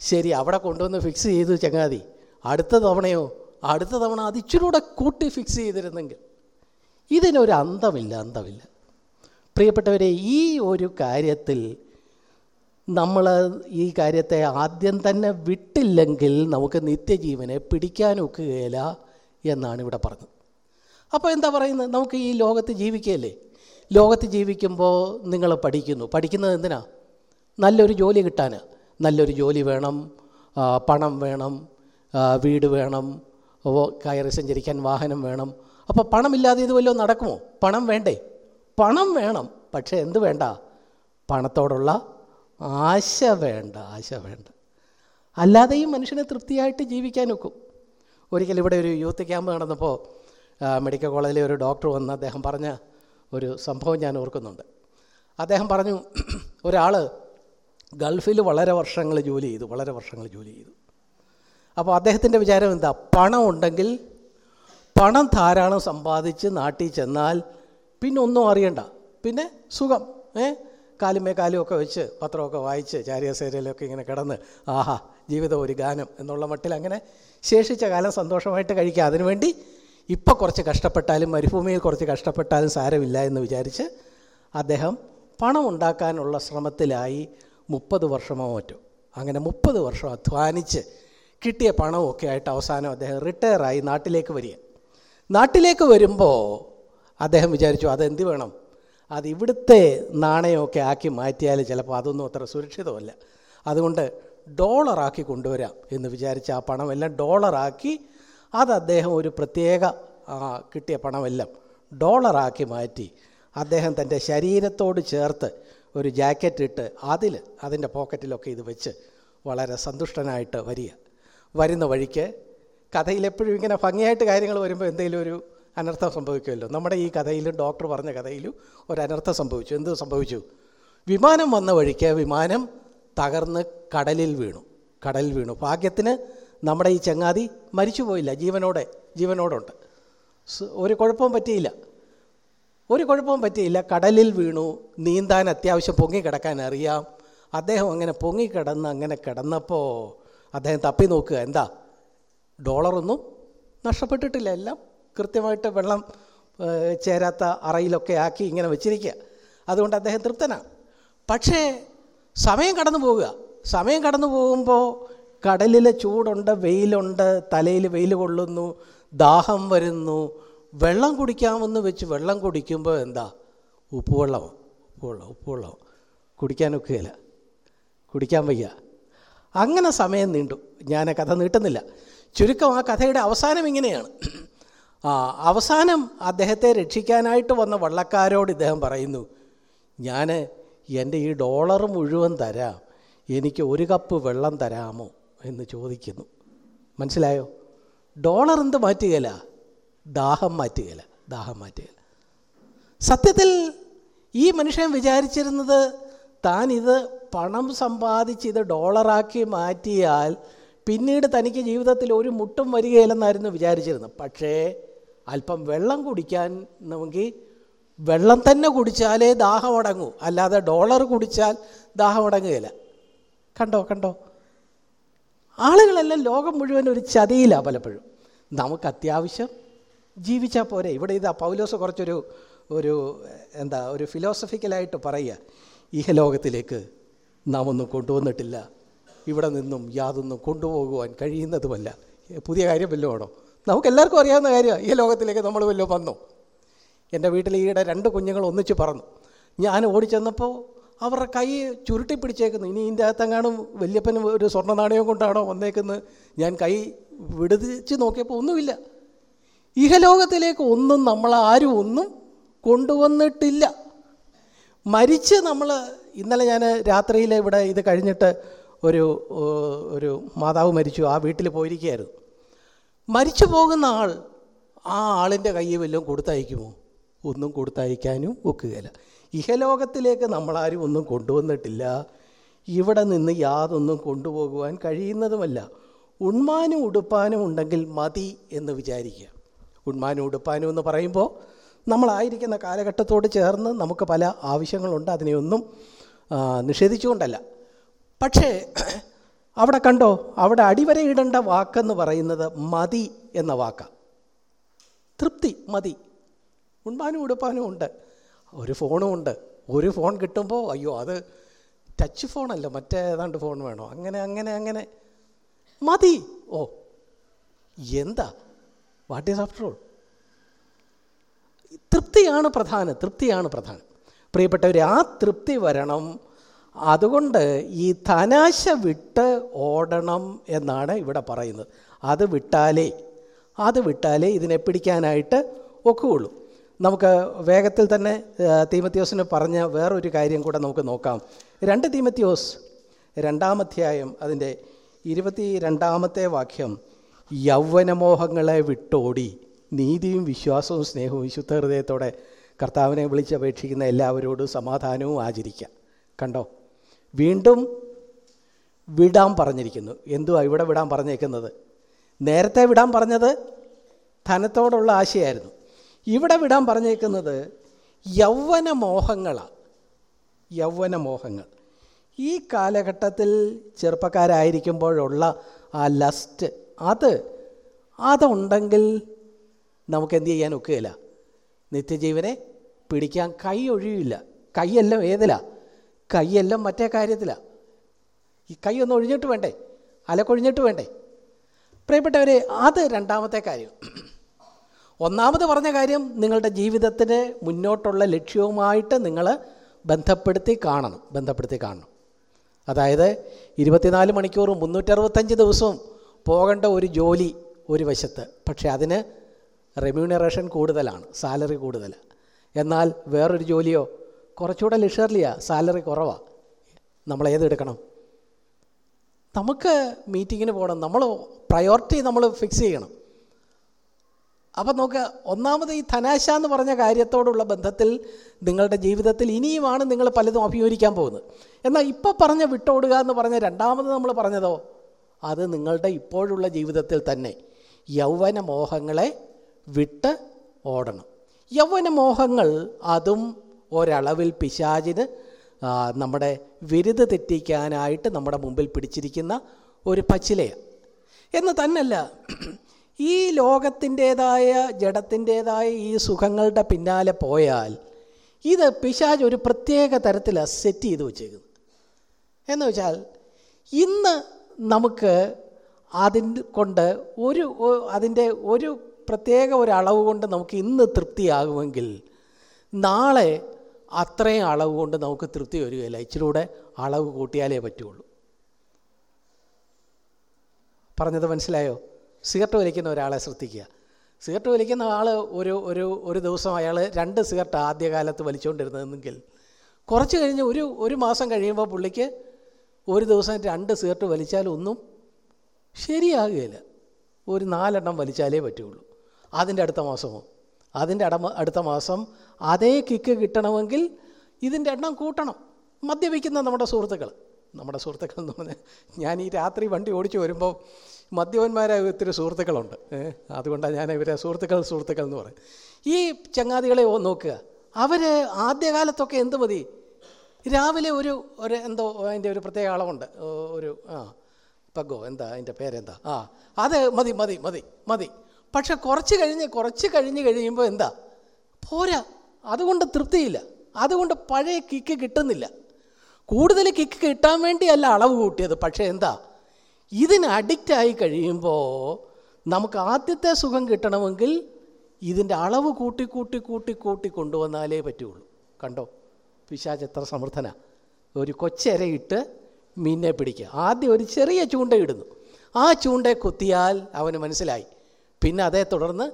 ശരി അവിടെ കൊണ്ടുവന്ന് ഫിക്സ് ചെയ്തു ചങ്ങാതി. അടുത്ത തവണയോ? അടുത്ത തവണ അത് ഇച്ചിരി കൂടെ കൂട്ടി ഫിക്സ് ചെയ്തിരുന്നെങ്കിൽ. ഇതിനൊരു അന്തമില്ല അന്തമില്ല. പ്രിയപ്പെട്ടവരെ ഈ ഒരു കാര്യത്തിൽ നമ്മൾ ഈ കാര്യത്തെ ആദ്യം തന്നെ വിട്ടില്ലെങ്കിൽ നമുക്ക് നിത്യജീവനെ പിടിക്കാനൊക്കുകയില്ല എന്നാണ് ഇവിടെ പറഞ്ഞത്. അപ്പോൾ എന്താ പറയുന്നത്? നമുക്ക് ഈ ലോകത്ത് ജീവിക്കുകയല്ലേ? ലോകത്ത് ജീവിക്കുമ്പോൾ നിങ്ങൾ പഠിക്കുന്നു. പഠിക്കുന്നത് എന്തിനാ? നല്ലൊരു ജോലി കിട്ടാൻ നല്ലൊരു ജോലി വേണം പണം വേണം വീട് വേണം കയറി സഞ്ചരിക്കാൻ വാഹനം വേണം. അപ്പോൾ പണമില്ലാതെ ഇത് വല്ലതും നടക്കുമോ? പണം വേണ്ടേ? പണം വേണം. പക്ഷേ എന്ത് വേണ്ട? പണത്തോടുള്ള ആശ വേണ്ട ആശ വേണ്ട. അല്ലാതെയും മനുഷ്യനെ തൃപ്തിയായിട്ട് ജീവിക്കാൻ ഒക്കും. ഒരിക്കൽ ഇവിടെ ഒരു യൂത്ത് ക്യാമ്പ് നടന്നപ്പോൾ മെഡിക്കൽ കോളേജിലെ ഒരു ഡോക്ടർ വന്ന് അദ്ദേഹം പറഞ്ഞ ഒരു സംഭവം ഞാൻ ഓർക്കുന്നുണ്ട്. അദ്ദേഹം പറഞ്ഞു ഒരാൾ ഗൾഫിൽ വളരെ വർഷങ്ങൾ ജോലി ചെയ്തു വളരെ വർഷങ്ങൾ ജോലി ചെയ്തു. അപ്പോൾ അദ്ദേഹത്തിന്റെ വിചാരം എന്താ? പണം ഉണ്ടെങ്കിൽ പണം ധാരാളം സമ്പാദിച്ച് നാട്ടിൽ ചെന്നാൽ പിന്നെ ഒന്നും അറിയണ്ട. പിന്നെ സുഖം ഏ? കാലുമേ കാലുമൊക്കെ വെച്ച് പത്രമൊക്കെ വായിച്ച് ചാരിയസേരയിലൊക്കെ ഇങ്ങനെ കിടന്ന് ആഹാ ജീവിതം ഒരു ഗാനം എന്നുള്ള മട്ടിൽ അങ്ങനെ ശേഷിച്ച കാലം സന്തോഷമായിട്ട് കഴിക്കുക അതിനുവേണ്ടി ഇപ്പോൾ കുറച്ച് കഷ്ടപ്പെട്ടാലും മരുഭൂമിയിൽ കുറച്ച് കഷ്ടപ്പെട്ടാലും സാരമില്ല എന്ന് വിചാരിച്ച് അദ്ദേഹം പണം ഉണ്ടാക്കാനുള്ള ശ്രമത്തിലായി മുപ്പത് വർഷമോ മറ്റോ അങ്ങനെ മുപ്പത് വർഷം അധ്വാനിച്ച് കിട്ടിയ പണമൊക്കെ ആയിട്ട് അവസാനം അദ്ദേഹം റിട്ടയറായി നാട്ടിലേക്ക് വരിക നാട്ടിലേക്ക് വരുമ്പോൾ അദ്ദേഹം വിചാരിച്ചു അതെന്ത് വേണം? അത് ഇവിടുത്തെ നാണയമൊക്കെ ആക്കി മാറ്റിയാൽ ചിലപ്പോൾ അതൊന്നും അത്ര സുരക്ഷിതമല്ല. അതുകൊണ്ട് ഡോളറാക്കി കൊണ്ടുവരാം എന്ന് വിചാരിച്ച് ആ പണമെല്ലാം ഡോളറാക്കി അത് അദ്ദേഹം ഒരു പ്രത്യേക കിട്ടിയ പണമെല്ലാം ഡോളറാക്കി മാറ്റി. അദ്ദേഹം തന്റെ ശരീരത്തോട് ചേർത്ത് ഒരു ജാക്കറ്റ് ഇട്ട് അതിൽ അതിന്റെ പോക്കറ്റിലൊക്കെ ഇത് വെച്ച് വളരെ സന്തുഷ്ടനായിട്ട് വരിക. വരുന്ന വഴിക്ക് കഥയിൽ എപ്പോഴും ഇങ്ങനെ ഭംഗിയായിട്ട് കാര്യങ്ങൾ വരുമ്പോൾ എന്തെങ്കിലും ഒരു അനർത്ഥം സംഭവിക്കുമല്ലോ. നമ്മുടെ ഈ കഥയിലും ഡോക്ടർ പറഞ്ഞ കഥയിലും ഒരു അനർത്ഥം സംഭവിച്ചു. എന്ത് സംഭവിച്ചു? വിമാനം വന്ന വഴിക്ക് വിമാനം തകർന്ന് കടലിൽ വീണു. കടലിൽ വീണു. ഭാഗ്യത്തിന് നമ്മുടെ ഈ ചങ്ങാതി മരിച്ചു പോയില്ല ജീവനോടെ ജീവനോടുണ്ട്. ഒരു കുഴപ്പവും പറ്റിയില്ല. ഒരു കുഴപ്പവും പറ്റിയില്ല. കടലിൽ വീണു. നീന്താൻ അത്യാവശ്യം പൊങ്ങിക്കിടക്കാൻ അറിയാം. അദ്ദേഹം അങ്ങനെ പൊങ്ങിക്കിടന്ന് അങ്ങനെ കിടന്നപ്പോൾ അദ്ദേഹം തപ്പി നോക്കുക. എന്താ? ഡോളറൊന്നും നഷ്ടപ്പെട്ടിട്ടില്ല. എല്ലാം കൃത്യമായിട്ട് വെള്ളം ചേരാത്ത അറയിലൊക്കെ ആക്കി ഇങ്ങനെ വെച്ചിരിക്കുക. അതുകൊണ്ട് അദ്ദേഹം തൃപ്തനാണ്. പക്ഷേ സമയം കടന്നു പോവുക സമയം കടന്നു പോകുമ്പോൾ കടലിലെ ചൂടുണ്ട് വെയിലുണ്ട് തലയിൽ വെയിൽ കൊള്ളുന്നു ദാഹം വരുന്നു. വെള്ളം കുടിക്കാമെന്ന് വെച്ച് വെള്ളം കുടിക്കുമ്പോൾ എന്താ? ഉപ്പുവെള്ളം ഉപ്പുവെള്ളം ഉപ്പുവെള്ളം. കുടിക്കാനൊക്കുകയില്ല കുടിക്കാൻ വയ്യ. അങ്ങനെ സമയം നീണ്ടു. ഞാൻ കഥ നീട്ടുന്നില്ല. ചുരുക്കം ആ കഥയുടെ അവസാനം ഇങ്ങനെയാണ്. ആ അവസാനം അദ്ദേഹത്തെ രക്ഷിക്കാനായിട്ട് വന്ന വള്ളക്കാരോട് ഇദ്ദേഹം പറയുന്നു ഞാൻ എന്റെ ഈ ഡോളർ മുഴുവൻ തരാം. എനിക്ക് ഒരു കപ്പ് വെള്ളം തരാമോ? എന്ന് ചോദിക്കുന്നു. മനസ്സിലായോ? ഡോളർ എന്ത് മാറ്റുകയില്ല ദാഹം മാറ്റുകയില്ല ദാഹം മാറ്റുകയില്ല സത്യത്തിൽ ഈ മനുഷ്യൻ വിചാരിച്ചിരുന്നത് താൻ ഇത് പണം സമ്പാദിച്ച് ഇത് ഡോളറാക്കി മാറ്റിയാൽ പിന്നീട് തനിക്ക് ജീവിതത്തിൽ ഒരു മുട്ടും വരികയില്ലെന്നായിരുന്നു വിചാരിച്ചിരുന്നത്. പക്ഷേ അല്പം വെള്ളം കുടിക്കാൻ നമുക്ക് വെള്ളം തന്നെ കുടിച്ചാലേ ദാഹം അടങ്ങൂ. അല്ലാതെ ഡോളർ കുടിച്ചാൽ ദാഹം അടങ്ങുകയില്ല. കണ്ടോ കണ്ടോ? ആളുകളെല്ലാം ലോകം മുഴുവൻ ഒരു ചതിയിലാണ് പലപ്പോഴും. നമുക്ക് അത്യാവശ്യം ജീവിച്ചാൽ പോരെ. ഇവിടെ ഇതാ പൗലോസ് കുറച്ചൊരു ഒരു എന്താ ഒരു ഫിലോസഫിക്കലായിട്ട് പറയുക. ലോകത്തിലേക്ക് നാം ഒന്നും കൊണ്ടുവന്നിട്ടില്ല. ഇവിടെ നിന്നും യാതൊന്നും കൊണ്ടുപോകുവാൻ കഴിയുന്നതുമല്ല. പുതിയ കാര്യം വല്ലതും ആണോ? നമുക്ക് എല്ലാവർക്കും അറിയാവുന്ന കാര്യമാണ് ഈ ലോകത്തിലേക്ക് നമ്മൾ വല്ലതും വന്നു? എന്റെ വീട്ടിൽ ഈയിടെ രണ്ട് കുഞ്ഞുങ്ങൾ ഒന്നിച്ച് പറന്നു. ഞാൻ ഓടിച്ചെന്നപ്പോൾ അവരുടെ കൈ ചുരുട്ടി പിടിച്ചേക്കുന്നു. ഇനി ഇതിന്റെ അകത്തെങ്ങാനും വല്യപ്പന് ഒരു സ്വർണ നാണയം കൊണ്ടാണോ വന്നേക്കുന്നത്? ഞാൻ കൈ വിടുതിച്ച് നോക്കിയപ്പോൾ ഒന്നുമില്ല. ഇഹലോകത്തിലേക്ക് ഒന്നും നമ്മൾ ആരും ഒന്നും കൊണ്ടുവന്നിട്ടില്ല. മരിച്ച് നമ്മൾ ഇന്നലെ ഞാൻ രാത്രിയിൽ ഇവിടെ ഇത് കഴിഞ്ഞിട്ട് ഒരു ഒരു മാതാവ് മരിച്ചു. ആ വീട്ടിൽ പോയിരിക്കുകയായിരുന്നു. മരിച്ചു പോകുന്ന ആൾ ആ ആളിന്റെ കയ്യിൽ വല്ലതും കൊടുത്തയക്കുമോ? ഒന്നും കൊടുത്തയക്കാനും ഒക്കുകയില്ല. ഇഹലോകത്തിലേക്ക് നമ്മളാരും ഒന്നും കൊണ്ടുവന്നിട്ടില്ല. ഇവിടെ നിന്ന് യാതൊന്നും കൊണ്ടുപോകുവാൻ കഴിയുന്നതുമല്ല. ഉണ്മാനും ഉടുപ്പാനും ഉണ്ടെങ്കിൽ മതി എന്ന് വിചാരിക്കുക. ഉണ്മാനും ഉടുപ്പാനും എന്ന് പറയുമ്പോൾ നമ്മളായിരിക്കുന്ന കാലഘട്ടത്തോട് ചേർന്ന് നമുക്ക് പല ആവശ്യങ്ങളുണ്ട്. അതിനെയൊന്നും നിഷേധിച്ചുകൊണ്ടല്ല. പക്ഷേ അവിടെ കണ്ടോ? അവിടെ അടിവരയിടേണ്ട വാക്കെന്ന് പറയുന്നത് മതി എന്ന വാക്കാണ് തൃപ്തി മതി. ഉണ്മാനും ഉടുപ്പാനും ഉണ്ട്. ഒരു ഫോണും ഉണ്ട്. ഒരു ഫോൺ കിട്ടുമ്പോൾ അയ്യോ അത് ടച്ച് ഫോണല്ല മറ്റേ ഏതാണ്ട് ഫോൺ വേണോ? അങ്ങനെ അങ്ങനെ അങ്ങനെ. മതി. ഓ എന്താ? വാട്ട് ഈസ് ആഫ്റ്റർ ഓൾ തൃപ്തിയാണ് പ്രധാനം തൃപ്തിയാണ് പ്രധാനം. പ്രിയപ്പെട്ടവർ ആ തൃപ്തി വരണം. അതുകൊണ്ട് ഈ തനാശ വിട്ട് ഓടണം എന്നാണ് ഇവിടെ പറയുന്നത്. അത് വിട്ടാലേ അത് വിട്ടാലേ ഇതിനെ പിടിക്കാനായിട്ട് ഒക്കുകയുള്ളൂ. നമുക്ക് വേഗത്തിൽ തന്നെ തീമത്യോസിന് പറഞ്ഞ വേറൊരു കാര്യം കൂടെ നമുക്ക് നോക്കാം. രണ്ട് തീമത്യോസ് രണ്ടാമധ്യായം അതിന്റെ ഇരുപത്തി രണ്ടാമത്തെ വാക്യം യൗവനമോഹങ്ങളെ വിട്ടോടി നീതിയും വിശ്വാസവും സ്നേഹവും വിശുദ്ധ ഹൃദയത്തോടെ കർത്താവിനെ വിളിച്ചപേക്ഷിക്കുന്ന എല്ലാവരോടും സമാധാനവും ആചരിക്കുക കണ്ടോ? വീണ്ടും വിടാൻ പറഞ്ഞിരിക്കുന്നു. എന്തുവാ ഇവിടെ വിടാൻ പറഞ്ഞേക്കുന്നത്? നേരത്തെ വിടാൻ പറഞ്ഞത് ധനത്തോടുള്ള ആശയായിരുന്നു. ഇവിടെ വിടാൻ പറഞ്ഞേക്കുന്നത് യൗവനമോഹങ്ങളാണ് യൗവനമോഹങ്ങൾ ഈ കാലഘട്ടത്തിൽ ചെറുപ്പക്കാരായിരിക്കുമ്പോഴുള്ള ആ ലസ്റ്റ് അത് അതുണ്ടെങ്കിൽ നമുക്ക് എന്ത് ചെയ്യാൻ ഒക്കുകയില്ല. നിത്യജീവനെ പിടിക്കാൻ കൈ ഒഴിയില്ല. കൈയെല്ലാം ഏതിലാ? കൈയെല്ലാം മറ്റേ കാര്യത്തിലാണ് ഈ കൈ ഒന്ന് ഒഴിഞ്ഞിട്ട് വേണ്ടേ? അലക്കൊഴിഞ്ഞിട്ട് വേണ്ടേ? പ്രിയപ്പെട്ടവരെ അത് രണ്ടാമത്തെ കാര്യം. ഒന്നാമത് പറഞ്ഞ കാര്യം നിങ്ങളുടെ ജീവിതത്തിന് മുന്നോട്ടുള്ള ലക്ഷ്യവുമായിട്ട് നിങ്ങൾ ബന്ധപ്പെടുത്തി കാണണം ബന്ധപ്പെടുത്തി കാണണം. അതായത് ഇരുപത്തിനാല് മണിക്കൂറും മുന്നൂറ്ററുപത്തഞ്ച് ദിവസവും പോകേണ്ട ഒരു ജോലി ഒരു വശത്ത് പക്ഷേ അതിന് റെമ്യൂണറേഷൻ കൂടുതലാണ് സാലറി കൂടുതൽ. എന്നാൽ വേറൊരു ജോലിയോ കുറച്ചുകൂടെ ലിഷർലിയാണ് സാലറി കുറവാണ് നമ്മൾ ഏതെടുക്കണം നമുക്ക് മീറ്റിങ്ങിന് പോകണം നമ്മൾ പ്രയോറിറ്റി നമ്മൾ ഫിക്സ് ചെയ്യണം. അപ്പം നോക്കുക ഒന്നാമത് ഈ ധനാശ എന്ന് പറഞ്ഞ കാര്യത്തോടുള്ള ബന്ധത്തിൽ നിങ്ങളുടെ ജീവിതത്തിൽ ഇനിയുമാണ് നിങ്ങൾ പലതും അഭിമുഖിക്കാൻ പോകുന്നത്. എന്നാൽ ഇപ്പോൾ പറഞ്ഞ വിട്ടോടുക എന്ന് പറഞ്ഞ രണ്ടാമത് നമ്മൾ പറഞ്ഞതോ? അത് നിങ്ങളുടെ ഇപ്പോഴുള്ള ജീവിതത്തിൽ തന്നെ യൗവന മോഹങ്ങളെ വിട്ട് ഓടണം. യൗവന മോഹങ്ങൾ അതും ഒരളവിൽ പിശാചിന് നമ്മുടെ വിരുത് തെറ്റിക്കാനായിട്ട് നമ്മുടെ മുമ്പിൽ പിടിച്ചിരിക്കുന്ന ഒരു പച്ചിലയാണ്. എന്ന് തന്നല്ല ഈ ലോകത്തിന്റേതായ ജഡത്തിന്റേതായ ഈ സുഖങ്ങളുടെ പിന്നാലെ പോയാൽ ഇത് പിശാജ് ഒരു പ്രത്യേക തരത്തിൽ സെറ്റ് ചെയ്ത് വെച്ചേക്കുന്നത്. എന്ന് വെച്ചാൽ ഇന്ന് നമുക്ക് അതിന് കൊണ്ട് ഒരു അതിന്റെ ഒരു പ്രത്യേക ഒരു അളവ് കൊണ്ട് നമുക്ക് ഇന്ന് തൃപ്തിയാകുമെങ്കിൽ നാളെ അത്രയും അളവ് കൊണ്ട് നമുക്ക് തൃപ്തി വരികയില്ല. ഇച്ചിലൂടെ അളവ് കൂട്ടിയാലേ പറ്റുള്ളൂ. പറഞ്ഞത് മനസ്സിലായോ? സിഗരറ്റ് വലിക്കുന്ന ഒരാളെ ശ്രദ്ധിക്കുക. സിഗരറ്റ് വലിക്കുന്ന ആൾ ഒരു ഒരു ഒരു ദിവസം അയാൾ രണ്ട് സിഗരറ്റ് ആദ്യകാലത്ത് വലിച്ചുകൊണ്ടിരുന്നതെങ്കിൽ കുറച്ച് കഴിഞ്ഞ് ഒരു ഒരു മാസം കഴിയുമ്പോൾ പുള്ളിക്ക് ഒരു ദിവസം രണ്ട് സിഗരറ്റ് വലിച്ചാലൊന്നും ശരിയാകുകയില്ല. ഒരു നാലെണ്ണം വലിച്ചാലേ പറ്റുള്ളൂ. അതിന്റെ അടുത്ത മാസമോ? അതിന്റെ അടമ അടുത്ത മാസം അതേ കിക്ക് കിട്ടണമെങ്കിൽ ഇതിന്റെ എണ്ണം കൂട്ടണം. മദ്യപിക്കുന്ന നമ്മുടെ സുഹൃത്തുക്കൾ നമ്മുടെ സുഹൃത്തുക്കൾ എന്ന് പറഞ്ഞാൽ ഞാൻ ഈ രാത്രി വണ്ടി ഓടിച്ചു വരുമ്പോൾ മദ്യപന്മാരായ ഒത്തിരി സുഹൃത്തുക്കളുണ്ട്. അതുകൊണ്ടാണ് ഞാൻ ഇവരെ സുഹൃത്തുക്കൾ സുഹൃത്തുക്കൾ എന്ന് പറയും ഈ ചങ്ങാതികളെ നോക്കുക. അവർ ആദ്യകാലത്തൊക്കെ എന്ത് മതി? രാവിലെ ഒരു ഒരു എന്തോ അതിന്റെ ഒരു പ്രത്യേക അളവുണ്ട്. ഒരു ആ പഗോ എന്താ അതിന്റെ പേരെന്താ? ആ അത് മതി മതി മതി മതി. പക്ഷെ കുറച്ച് കഴിഞ്ഞ് കുറച്ച് കഴിഞ്ഞ് കഴിയുമ്പോൾ എന്താ? പോരാ. അതുകൊണ്ട് തൃപ്തിയില്ല. അതുകൊണ്ട് പഴയ കിക്ക് കിട്ടുന്നില്ല. കൂടുതൽ കിക്ക് കിട്ടാൻ വേണ്ടിയല്ല അളവ് കൂട്ടിയത്. പക്ഷേ എന്താ? ഇതിന് അഡിക്റ്റായി കഴിയുമ്പോൾ നമുക്ക് ആദ്യത്തെ സുഖം കിട്ടണമെങ്കിൽ ഇതിന്റെ അളവ് കൂട്ടി കൂട്ടി കൂട്ടി കൂട്ടി കൊണ്ടുവന്നാലേ പറ്റുള്ളൂ. കണ്ടോ? പിശാച് എത്ര സമർത്ഥന. ഒരു കൊച്ചരയിട്ട് മീനെ പിടിക്കുക. ആദ്യം ഒരു ചെറിയ ചൂണ്ടയിടുന്നു ആ ചൂണ്ടയെ കുത്തിയാൽ അവന് മനസ്സിലായി. പിന്നെ അതേ തുടർന്ന്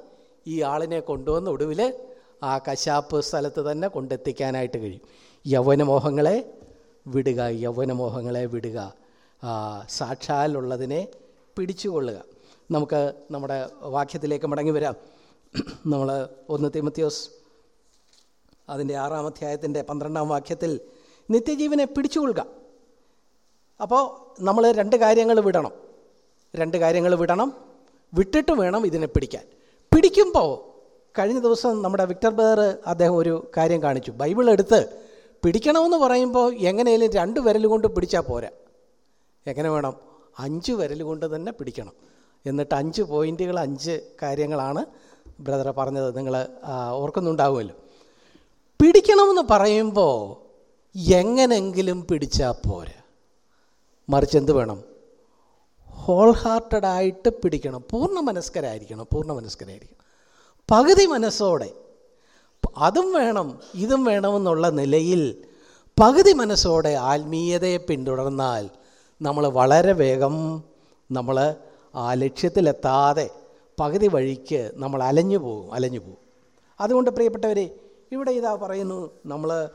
ഈ ആളിനെ കൊണ്ടുവന്ന് ഒടുവിൽ ആ കശാപ്പ് സ്ഥലത്ത് തന്നെ കൊണ്ടെത്തിക്കാനായിട്ട് കഴിയും. യൗവനമോഹങ്ങളെ വിടുക യൗവനമോഹങ്ങളെ വിടുക. സാക്ഷാലുള്ളതിനെ പിടിച്ചുകൊള്ളുക. നമുക്ക് നമ്മുടെ വാക്യത്തിലേക്ക് മടങ്ങി വരാം. നമ്മൾ ഒന്ന് തിമത്യോസ് അതിന്റെ ആറാം അധ്യായത്തിന്റെ പന്ത്രണ്ടാം വാക്യത്തിൽ നിത്യജീവനെ പിടിച്ചുകൊള്ളുക. അപ്പോൾ നമ്മൾ രണ്ട് കാര്യങ്ങൾ വിടണം. രണ്ട് കാര്യങ്ങൾ വിടണം. വിട്ടിട്ട് വേണം ഇതിനെ പിടിക്കാൻ. പിടിക്കുമ്പോൾ കഴിഞ്ഞ ദിവസം നമ്മുടെ വിക്ടർ ബദർ അദ്ദേഹം ഒരു കാര്യം കാണിച്ചു. ബൈബിൾ എടുത്ത് പിടിക്കണമെന്ന് പറയുമ്പോൾ എങ്ങനെയും രണ്ട് വിരൽ കൊണ്ട് പിടിച്ചാൽ പോരാ. എങ്ങനെ വേണം? അഞ്ച് വിരൽ കൊണ്ട് തന്നെ പിടിക്കണം. എന്നിട്ട് അഞ്ച് പോയിന്റുകൾ അഞ്ച് കാര്യങ്ങളാണ് ബ്രദറെ പറഞ്ഞത്. നിങ്ങൾ ഓർക്കുന്നുണ്ടാവുമല്ലോ. പിടിക്കണമെന്ന് പറയുമ്പോൾ എങ്ങനെങ്കിലും പിടിച്ചാൽ പോരാ. മറിച്ച് എന്ത് വേണം? ഹോൾ ഹാർട്ടഡായിട്ട് പിടിക്കണം. പൂർണ മനസ്കരായിരിക്കണം പൂർണ മനസ്കരായിരിക്കണം പകുതി മനസ്സോടെ. അതും വേണം ഇതും വേണമെന്നുള്ള നിലയിൽ പകുതി മനസ്സോടെ ആത്മീയതയെ പിന്തുടർന്നാൽ നമ്മൾ വളരെ വേഗം നമ്മൾ ആ ലക്ഷ്യത്തിലെത്താതെ പകുതി വഴിക്ക് നമ്മൾ അലഞ്ഞു പോകും അലഞ്ഞു പോകും. അതുകൊണ്ട് പ്രിയപ്പെട്ടവരെ ഇവിടെ ഇതാ പറയുന്നു നമ്മൾ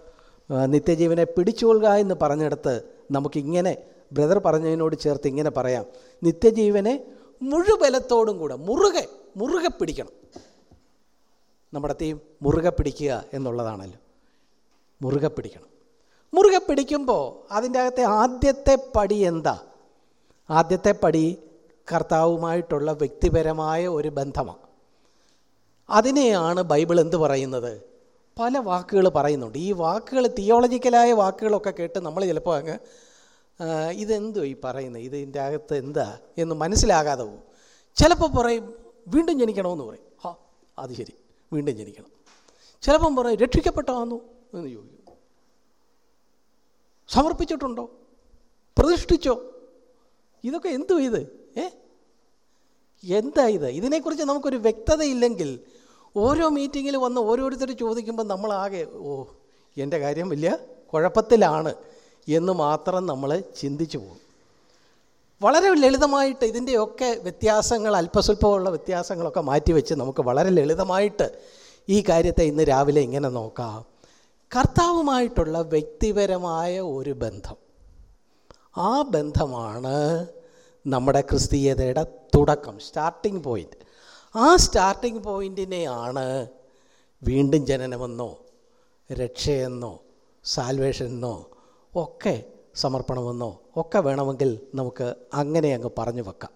നിത്യജീവനെ പിടിച്ചുകൊള്ളുക എന്ന് പറഞ്ഞെടുത്ത് നമുക്കിങ്ങനെ ബ്രദർ പറഞ്ഞതിനോട് ചേർത്ത് ഇങ്ങനെ പറയാം. നിത്യജീവനെ മുഴുബലത്തോടും കൂടെ മുറുകെ മുറുകെ പിടിക്കണം. നമ്മുടെ തീം മുറുകെ പിടിക്കുക എന്നുള്ളതാണല്ലോ. മുറുകെ പിടിക്കണം. മുറുകെ പിടിക്കുമ്പോൾ അതിന്റെ അകത്തെ ആദ്യത്തെ പടി എന്താ? ആദ്യത്തെ പടി കർത്താവുമായിട്ടുള്ള വ്യക്തിപരമായ ഒരു ബന്ധമാണ് അതിനെയാണ് ബൈബിൾ എന്ത് പറയുന്നത്? പല വാക്കുകൾ പറയുന്നുണ്ട്. ഈ വാക്കുകൾ തിയോളജിക്കലായ വാക്കുകളൊക്കെ കേട്ട് നമ്മൾ ചിലപ്പോൾ അങ്ങ് ഇതെന്തോ ഈ പറയുന്നത് ഇതിന്റെ അകത്ത് എന്താ എന്ന് മനസ്സിലാകാതെ പോകും. ചിലപ്പോൾ പറയും വീണ്ടും ജനിക്കണമെന്ന് പറയും. ആ അത് ശരി. വീണ്ടും ജനിക്കണം. ചിലപ്പം പറയും രക്ഷിക്കപ്പെട്ടാന്നു എന്ന് ചോദിക്കും. സമർപ്പിച്ചിട്ടുണ്ടോ? പ്രതിഷ്ഠിച്ചോ? ഇതൊക്കെ എന്തു ഇത്? ഏ? എന്താ ഇത്? ഇതിനെക്കുറിച്ച് നമുക്കൊരു വ്യക്തതയില്ലെങ്കിൽ ഓരോ മീറ്റിങ്ങിൽ വന്ന് ഓരോരുത്തർ ചോദിക്കുമ്പോൾ നമ്മളാകെ ഓ എന്റെ കാര്യം വലിയ കുഴപ്പത്തിലാണ് എന്ന് മാത്രം നമ്മൾ ചിന്തിച്ചു പോകും. വളരെ ലളിതമായിട്ട് ഇതിന്റെയൊക്കെ വ്യത്യാസങ്ങൾ അല്പസ്വല്പമുള്ള വ്യത്യാസങ്ങളൊക്കെ മാറ്റിവെച്ച് നമുക്ക് വളരെ ലളിതമായിട്ട് ഈ കാര്യത്തെ ഇന്ന് രാവിലെ ഇങ്ങനെ നോക്കാം. കർത്താവുമായിട്ടുള്ള വ്യക്തിപരമായ ഒരു ബന്ധം. ആ ബന്ധമാണ് നമ്മുടെ ക്രിസ്തീയതയുടെ തുടക്കം സ്റ്റാർട്ടിംഗ് പോയിന്റ് ആ സ്റ്റാർട്ടിംഗ് പോയിന്റിനെയാണ് വീണ്ടും ജനനമെന്നോ രക്ഷയെന്നോ സാൽവേഷനെന്നോ ഒക്കെ സമർപ്പണമെന്നോ ഒക്കെ വേണമെങ്കിൽ നമുക്ക് അങ്ങനെ അങ്ങ് പറഞ്ഞു വെക്കാം.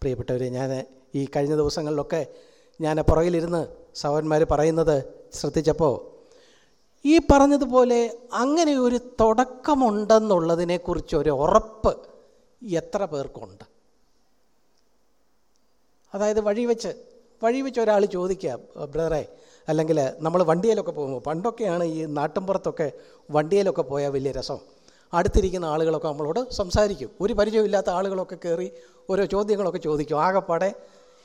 പ്രിയപ്പെട്ടവരെ ഞാൻ ഈ കഴിഞ്ഞ ദിവസങ്ങളിലൊക്കെ ഞാൻ പുറകിലിരുന്ന് സഹോദരന്മാർ പറയുന്നത് ശ്രദ്ധിച്ചപ്പോൾ ഈ പറഞ്ഞതുപോലെ അങ്ങനെ ഒരു തുടക്കമുണ്ടെന്നുള്ളതിനെക്കുറിച്ച് ഒരു ഉറപ്പ് എത്ര പേർക്കുണ്ട്? അതായത് വഴി വെച്ച് വഴി വെച്ച് ഒരാൾ ചോദിക്കുക ബ്രദറെ അല്ലെങ്കിൽ നമ്മൾ വണ്ടിയിലൊക്കെ പോകുമ്പോൾ പണ്ടൊക്കെയാണ് ഈ നാട്ടിൻപുറത്തൊക്കെ വണ്ടിയിലൊക്കെ പോയാൽ വലിയ രസം. അടുത്തിരിക്കുന്ന ആളുകളൊക്കെ നമ്മളോട് സംസാരിക്കും. ഒരു പരിചയമില്ലാത്ത ആളുകളൊക്കെ കയറി ഓരോ ചോദ്യങ്ങളൊക്കെ ചോദിക്കും. ആകെപ്പാടെ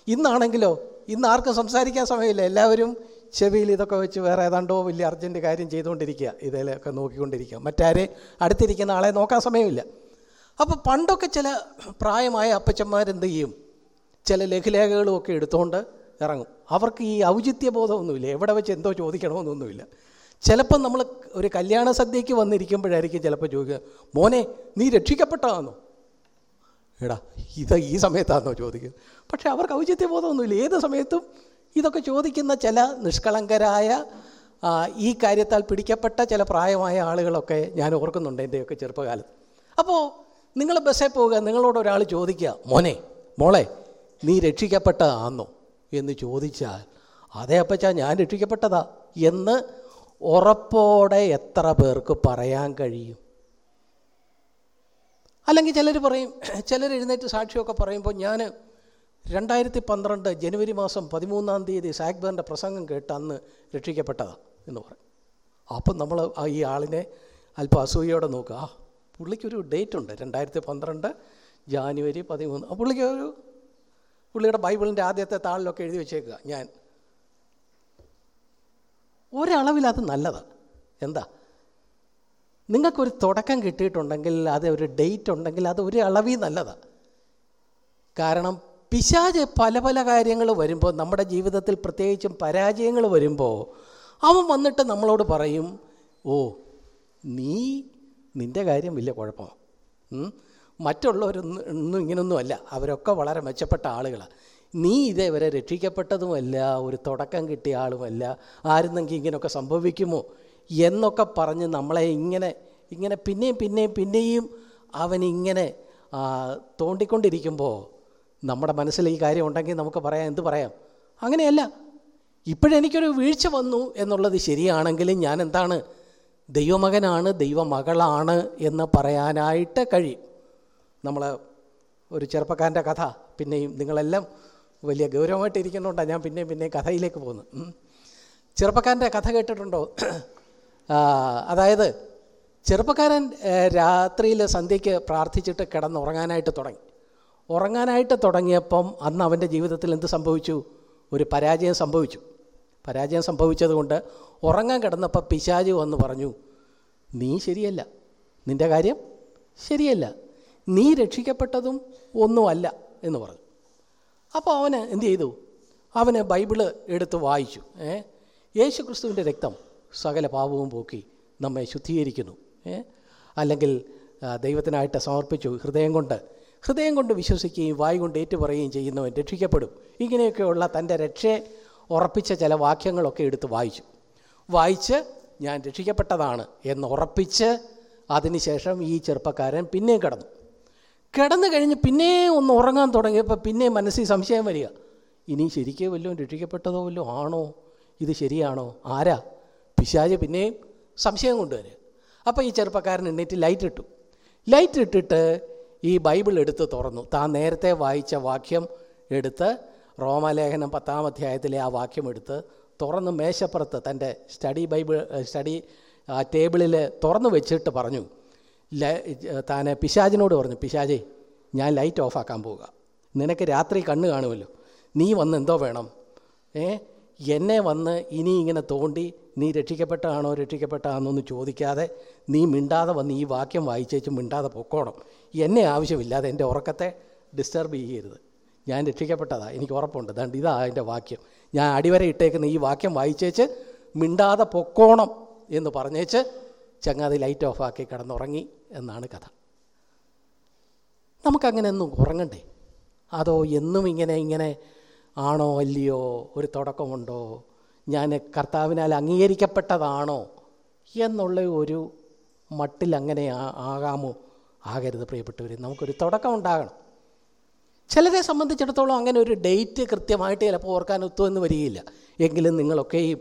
ഇന്നാണെങ്കിലോ ഇന്ന് ആർക്കും സംസാരിക്കാൻ സമയമില്ല. എല്ലാവരും ചെവിയിൽ ഇതൊക്കെ വെച്ച് വേറെ ഏതാണ്ടോ വലിയ അർജന്റ് കാര്യം ചെയ്തുകൊണ്ടിരിക്കുക. ഇതിലൊക്കെ നോക്കിക്കൊണ്ടിരിക്കുക. മറ്റാരെ അടുത്തിരിക്കുന്ന ആളെ നോക്കാൻ സമയമില്ല. അപ്പോൾ പണ്ടൊക്കെ ചില പ്രായമായ അപ്പച്ചന്മാരെന്ത് ചെയ്യും? ചില ലഘുലേഖകളും ഒക്കെ എടുത്തുകൊണ്ട് ഇറങ്ങും. അവർക്ക് ഈ ഔചിത്യബോധമൊന്നുമില്ല. എവിടെ വെച്ച് എന്തോ ചോദിക്കണമെന്നൊന്നുമില്ല. ചിലപ്പം നമ്മൾ ഒരു കല്യാണ സദ്യയ്ക്ക് വന്നിരിക്കുമ്പോഴായിരിക്കും ചിലപ്പോൾ ചോദിക്കുക മോനെ നീ രക്ഷിക്കപ്പെട്ടാന്നോ? എടാ ഇത് ഈ സമയത്താണോ ചോദിക്കുന്നത് പക്ഷേ അവർക്ക് ഔചിത്യബോധമൊന്നുമില്ല. ഏത് സമയത്തും ഇതൊക്കെ ചോദിക്കുന്ന ചില നിഷ്കളങ്കരായ ഈ കാര്യത്താൽ പിടിക്കപ്പെട്ട ചില പ്രായമായ ആളുകളൊക്കെ ഞാൻ ഓർക്കുന്നുണ്ട് എന്റെയൊക്കെ ചെറുപ്പകാലത്ത്. അപ്പോൾ നിങ്ങൾ ബസ്സേ പോവുക നിങ്ങളോട് ഒരാൾ ചോദിക്കുക മോനെ മോളെ നീ രക്ഷിക്കപ്പെട്ടതാണോ എന്ന് ചോദിച്ചാൽ അതേ അപ്പച്ചാ ഞാൻ രക്ഷിക്കപ്പെട്ടതാ. എന്ന് ഉറപ്പോടെ എത്ര പേർക്ക് പറയാൻ കഴിയും? അല്ലെങ്കിൽ ചിലർ പറയും ചിലർ എഴുന്നേറ്റ് സാക്ഷിയൊക്കെ പറയുമ്പോൾ ഞാൻ രണ്ടായിരത്തി പന്ത്രണ്ട് ജനുവരി മാസം പതിമൂന്നാം തീയതി സാക്ബറിന്റെ പ്രസംഗം കേട്ട് അന്ന് രക്ഷിക്കപ്പെട്ടതാണ് എന്ന് പറയും അപ്പം നമ്മൾ ഈ ആളിനെ അല്പം അസൂയയോടെ നോക്കുക. ആ പുള്ളിക്കൊരു ഡേറ്റ് ഉണ്ട് രണ്ടായിരത്തി പന്ത്രണ്ട് ജാനുവരി പതിമൂന്ന്. ആ പുള്ളിക്ക് ഒരു പുള്ളിയുടെ ബൈബിളിന്റെ ആദ്യത്തെ താളിലൊക്കെ എഴുതി വെച്ചേക്കുക. ഞാൻ. ഒരളവിൽ അത് നല്ലതാണ് എന്താ? നിങ്ങൾക്കൊരു തുടക്കം കിട്ടിയിട്ടുണ്ടെങ്കിൽ അത് ഒരു ഡേറ്റ് ഉണ്ടെങ്കിൽ അത് ഒരു അളവിൽ നല്ലതാണ് കാരണം പിശാജ് പല പല കാര്യങ്ങൾ വരുമ്പോൾ നമ്മുടെ ജീവിതത്തിൽ പ്രത്യേകിച്ചും പരാജയങ്ങൾ വരുമ്പോൾ അവൻ വന്നിട്ട് നമ്മളോട് പറയും ഓ നീ നിന്റെ കാര്യം വലിയ കുഴപ്പം മറ്റുള്ളവരൊന്നും ഒന്നും ഇങ്ങനൊന്നും അവരൊക്കെ വളരെ മെച്ചപ്പെട്ട ആളുകളാണ് നീ ഇതേവരെ രക്ഷിക്കപ്പെട്ടതുമല്ല ഒരു തുടക്കം കിട്ടിയ ആളുമല്ല. ആരുന്നെങ്കിൽ ഇങ്ങനെയൊക്കെ സംഭവിക്കുമോ? എന്നൊക്കെ പറഞ്ഞ് നമ്മളെ ഇങ്ങനെ ഇങ്ങനെ പിന്നെയും പിന്നെയും പിന്നെയും അവനിങ്ങനെ തോണ്ടിക്കൊണ്ടിരിക്കുമ്പോൾ നമ്മുടെ മനസ്സിൽ ഈ കാര്യം ഉണ്ടെങ്കിൽ നമുക്ക് പറയാം എന്ത് പറയാം? അങ്ങനെയല്ല. ഇപ്പോഴെനിക്കൊരു വീഴ്ച വന്നു എന്നുള്ളത് ശരിയാണെങ്കിലും ഞാൻ എന്താണ്? ദൈവമകനാണ് ദൈവമകളാണ് എന്ന് പറയാനായിട്ട് കഴിയും. നമ്മൾ ഒരു ചെറുപ്പക്കാരന്റെ കഥ പിന്നെയും നിങ്ങളെല്ലാം വലിയ ഗൗരവമായിട്ട് ഇരിക്കുന്നുണ്ടാണ് ഞാൻ പിന്നെയും പിന്നെയും കഥയിലേക്ക് പോകുന്നു. ചെറുപ്പക്കാരന്റെ കഥ കേട്ടിട്ടുണ്ടോ? അതായത് ചെറുപ്പക്കാരൻ രാത്രിയിൽ സന്ധ്യയ്ക്ക് പ്രാർത്ഥിച്ചിട്ട് കിടന്നുറങ്ങാനായിട്ട് തുടങ്ങി. ഉറങ്ങാനായിട്ട് തുടങ്ങിയപ്പം അന്ന് അവന്റെ ജീവിതത്തിൽ എന്ത് സംഭവിച്ചു? ഒരു പരാജയം സംഭവിച്ചു. പരാജയം സംഭവിച്ചതുകൊണ്ട് ഉറങ്ങാൻ കിടന്നപ്പോൾ പിശാജ് വന്ന് പറഞ്ഞു നീ ശരിയല്ല. നിന്റെ കാര്യം ശരിയല്ല. നീ രക്ഷിക്കപ്പെട്ടതും ഒന്നുമല്ല എന്ന് പറഞ്ഞു. അപ്പോൾ അവന് എന്ത് ചെയ്തു? അവന് ബൈബിൾ എടുത്ത് വായിച്ചു. ഏ? യേശു ക്രിസ്തുവിന്റെ രക്തം സകല പാപവും പോക്കി നമ്മെ ശുദ്ധീകരിക്കുന്നു. ഏ? അല്ലെങ്കിൽ ദൈവത്തിനായിട്ട് സമർപ്പിച്ചു. ഹൃദയം കൊണ്ട് ഹൃദയം കൊണ്ട് വിശ്വസിക്കുകയും വായു കൊണ്ട് ഏറ്റുപറയുകയും ചെയ്യുന്നവൻ രക്ഷിക്കപ്പെടും. ഇങ്ങനെയൊക്കെയുള്ള തന്റെ രക്ഷയെ ഉറപ്പിച്ച ചില വാക്യങ്ങളൊക്കെ എടുത്ത് വായിച്ചു. വായിച്ച് ഞാൻ രക്ഷിക്കപ്പെട്ടതാണ് എന്ന് ഉറപ്പിച്ച് അതിനുശേഷം ഈ ചെറുപ്പക്കാരൻ പിന്നെയും കിടന്നു. കിടന്നു കഴിഞ്ഞ് പിന്നെയും ഒന്ന് ഉറങ്ങാൻ തുടങ്ങിയപ്പോൾ പിന്നെയും മനസ്സിൽ സംശയം വരിക. ഇനി ശരിക്കേ വല്ലതും രക്ഷിക്കപ്പെട്ടതോ വല്ലതും ആണോ? ഇത് ശരിയാണോ? ആരാ? പിശാജ് പിന്നെയും സംശയം കൊണ്ടുവരിക. അപ്പോൾ ഈ ചെറുപ്പക്കാരൻ എണ്ണീറ്റ് ലൈറ്റ് ഇട്ടു. ലൈറ്റ് ഇട്ടിട്ട് ഈ ബൈബിൾ എടുത്ത് തുറന്നു. താൻ നേരത്തെ വായിച്ച വാക്യം എടുത്ത് റോമാലേഖനം പത്താം അധ്യായത്തിലെ ആ വാക്യം എടുത്ത് തുറന്ന് മേശപ്പുറത്ത് തന്റെ സ്റ്റഡി ബൈബിൾ സ്റ്റഡി ടേബിളിൽ തുറന്നു വെച്ചിട്ട് പറഞ്ഞു. താൻ പിശാജിനോട് പറഞ്ഞു പിശാജേ ഞാൻ ലൈറ്റ് ഓഫാക്കാൻ പോവുക. നിനക്ക് രാത്രി കണ്ണ് കാണുമല്ലോ. നീ വന്ന് എന്തോ വേണം? ഏ എന്നെ വന്ന് ഇനി ഇങ്ങനെ തോണ്ടി നീ രക്ഷിക്കപ്പെട്ടാണോ രക്ഷിക്കപ്പെട്ടാണോ എന്ന് ചോദിക്കാതെ നീ മിണ്ടാതെ വന്ന് ഈ വാക്യം വായിച്ചേച്ച് മിണ്ടാതെ പൊക്കോണം. എന്നെ ആവശ്യമില്ലാതെ എന്റെ ഉറക്കത്തെ ഡിസ്റ്റർബ് ചെയ്യരുത്. ഞാൻ രക്ഷിക്കപ്പെട്ടതാ എനിക്ക് ഉറപ്പുണ്ട്. ദണ്ട് ഇതാ എന്റെ വാക്യം. ഞാൻ അടിവരെ ഇട്ടേക്കുന്ന ഈ വാക്യം വായിച്ചേച്ച് മിണ്ടാതെ പൊക്കോണം എന്ന് പറഞ്ഞേച്ച് ചങ്ങാതി ലൈറ്റ് ഓഫ് ഓഫാക്കി കിടന്നുറങ്ങി എന്നാണ് കഥ. നമുക്കങ്ങനെ ഒന്നും ഉറങ്ങണ്ടേ? അതോ എന്നും ഇങ്ങനെ ഇങ്ങനെ ആണോ അല്ലയോ? ഒരു തുടക്കമുണ്ടോ? ഞാൻ കർത്താവിനാൽ അംഗീകരിക്കപ്പെട്ടതാണോ? എന്നുള്ള ഒരു മട്ടിൽ അങ്ങനെ ആകാമോ? ആകരുത് പ്രിയപ്പെട്ടവർ നമുക്കൊരു തുടക്കം ഉണ്ടാകണം. ചിലരെ സംബന്ധിച്ചിടത്തോളം അങ്ങനെ ഒരു ഡേറ്റ് കൃത്യമായിട്ട് ചിലപ്പോൾ ഓർക്കാൻ ഒത്തുവെന്ന് വരികയില്ല. എങ്കിലും നിങ്ങളൊക്കെയും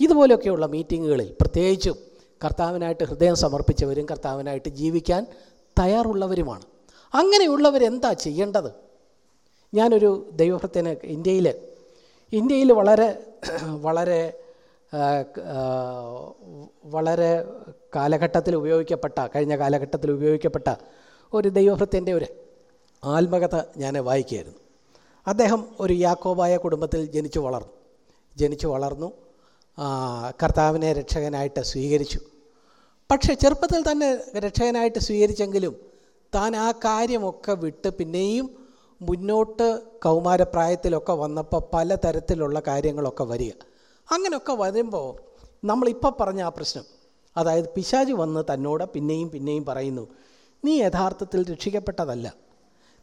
ഇതുപോലെയൊക്കെയുള്ള മീറ്റിങ്ങുകളിൽ പ്രത്യേകിച്ചും കർത്താവിനായിട്ട് ഹൃദയം സമർപ്പിച്ചവരും കർത്താവിനായിട്ട് ജീവിക്കാൻ തയ്യാറുള്ളവരുമാണ്. അങ്ങനെയുള്ളവരെന്താ ചെയ്യേണ്ടത്? ഞാനൊരു ദൈവഭക്തന് ഇന്ത്യയിൽ ഇന്ത്യയിൽ വളരെ വളരെ വളരെ കാലഘട്ടത്തിൽ ഉപയോഗിക്കപ്പെട്ട കഴിഞ്ഞ കാലഘട്ടത്തിൽ ഉപയോഗിക്കപ്പെട്ട ഒരു ദൈവഭൃത്യന്റെ ഒരു ആത്മകഥ ഞാൻ വായിക്കുകയായിരുന്നു. അദ്ദേഹം ഒരു യാക്കോബായ കുടുംബത്തിൽ ജനിച്ചു വളർന്നു. ജനിച്ചു വളർന്നു. കർത്താവിനെ രക്ഷകനായിട്ട് സ്വീകരിച്ചു. പക്ഷേ ചെറുപ്പത്തിൽ തന്നെ രക്ഷകനായിട്ട് സ്വീകരിച്ചെങ്കിലും താൻ ആ കാര്യമൊക്കെ വിട്ട് പിന്നെയും മുന്നോട്ട് കൗമാരപ്രായത്തിലൊക്കെ വന്നപ്പോൾ പലതരത്തിലുള്ള കാര്യങ്ങളൊക്കെ വരിക. അങ്ങനെയൊക്കെ വരുമ്പോൾ നമ്മളിപ്പോൾ പറഞ്ഞ ആ പ്രശ്നം. അതായത് പിശാജ് വന്ന് തന്നോട് പിന്നെയും പിന്നെയും പറയുന്നു നീ യഥാർത്ഥത്തിൽ രക്ഷിക്കപ്പെട്ടതല്ല.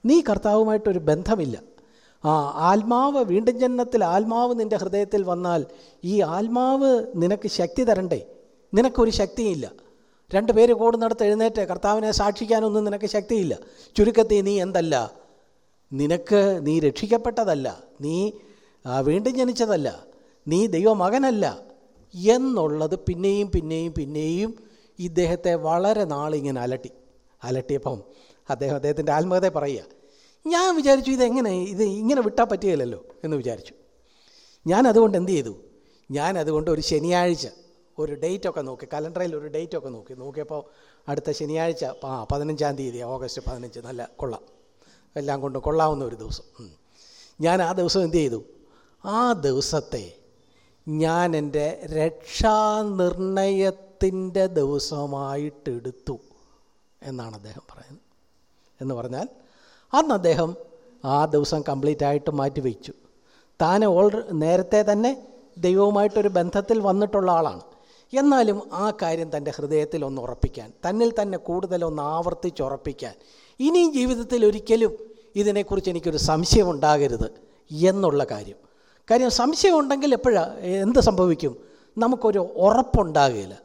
നീ കർത്താവുമായിട്ടൊരു ബന്ധമില്ല. ആ ആത്മാവ് വീണ്ടും ജന്മത്തിൽ ആത്മാവ് നിന്റെ ഹൃദയത്തിൽ വന്നാൽ ഈ ആത്മാവ് നിനക്ക് ശക്തി തരണ്ടേ? നിനക്കൊരു ശക്തിയില്ല. രണ്ട് പേര് കൂടുന്നിടത്ത് എഴുന്നേറ്റ് കർത്താവിനെ സാക്ഷിക്കാനൊന്നും നിനക്ക് ശക്തിയില്ല. ചുരുക്കത്തിൽ നീ എന്തല്ല? നിനക്ക് നീ രക്ഷിക്കപ്പെട്ടതല്ല. നീ വീണ്ടും ജനിച്ചതല്ല. നീ ദൈവമകനല്ല എന്നുള്ളത് പിന്നെയും പിന്നെയും പിന്നെയും ഇദ്ദേഹത്തെ വളരെ നാളിങ്ങനെ അലട്ടി. അലട്ടിയപ്പം അദ്ദേഹം അദ്ദേഹത്തിന്റെ ആത്മകഥയെ പറയുക ഞാൻ വിചാരിച്ചു ഇതെങ്ങനെ ഇത് ഇങ്ങനെ വിട്ടാൽ പറ്റുകയില്ലല്ലോ എന്ന് വിചാരിച്ചു. ഞാൻ അതുകൊണ്ട് എന്ത് ചെയ്തു? ഞാൻ അതുകൊണ്ട് ഒരു ശനിയാഴ്ച ഒരു ഡേറ്റൊക്കെ നോക്കി കലണ്ടറിൽ ഒരു ഡേറ്റൊക്കെ നോക്കി. നോക്കിയപ്പോൾ അടുത്ത ശനിയാഴ്ച ആ പതിനഞ്ചാം തീയതി ഓഗസ്റ്റ് പതിനഞ്ച്. നല്ല കൊള്ളാം. എല്ലാം കൊണ്ട് കൊള്ളാവുന്ന ഒരു ദിവസം. ഞാൻ ആ ദിവസം എന്ത് ചെയ്തു? ആ ദിവസത്തെ ഞാൻ എന്റെ രക്ഷാനിർണയത്തിന്റെ ദിവസമായിട്ടെടുത്തു എന്നാണ് അദ്ദേഹം പറയുന്നത്. എന്ന് പറഞ്ഞാൽ അന്ന് അദ്ദേഹം ആ ദിവസം കംപ്ലീറ്റ് ആയിട്ട് മാറ്റി വെച്ചു താൻ ഓൾ നേരത്തെ തന്നെ ദൈവവുമായിട്ടൊരു ബന്ധത്തിൽ വന്നിട്ടുള്ള ആളാണ്. എന്നാലും ആ കാര്യം തന്റെ ഹൃദയത്തിൽ ഒന്ന് ഉറപ്പിക്കാൻ തന്നിൽ തന്നെ കൂടുതലൊന്ന് ആവർത്തിച്ചുറപ്പിക്കാൻ ഇനിയും ജീവിതത്തിൽ ഒരിക്കലും ഇതിനെക്കുറിച്ച് എനിക്കൊരു സംശയം ഉണ്ടാകരുത് എന്നുള്ള കാര്യം. കാര്യം സംശയം ഉണ്ടെങ്കിൽ എപ്പോഴാണ് എന്ത് സംഭവിക്കും? നമുക്കൊരു ഉറപ്പുണ്ടാകില്ല.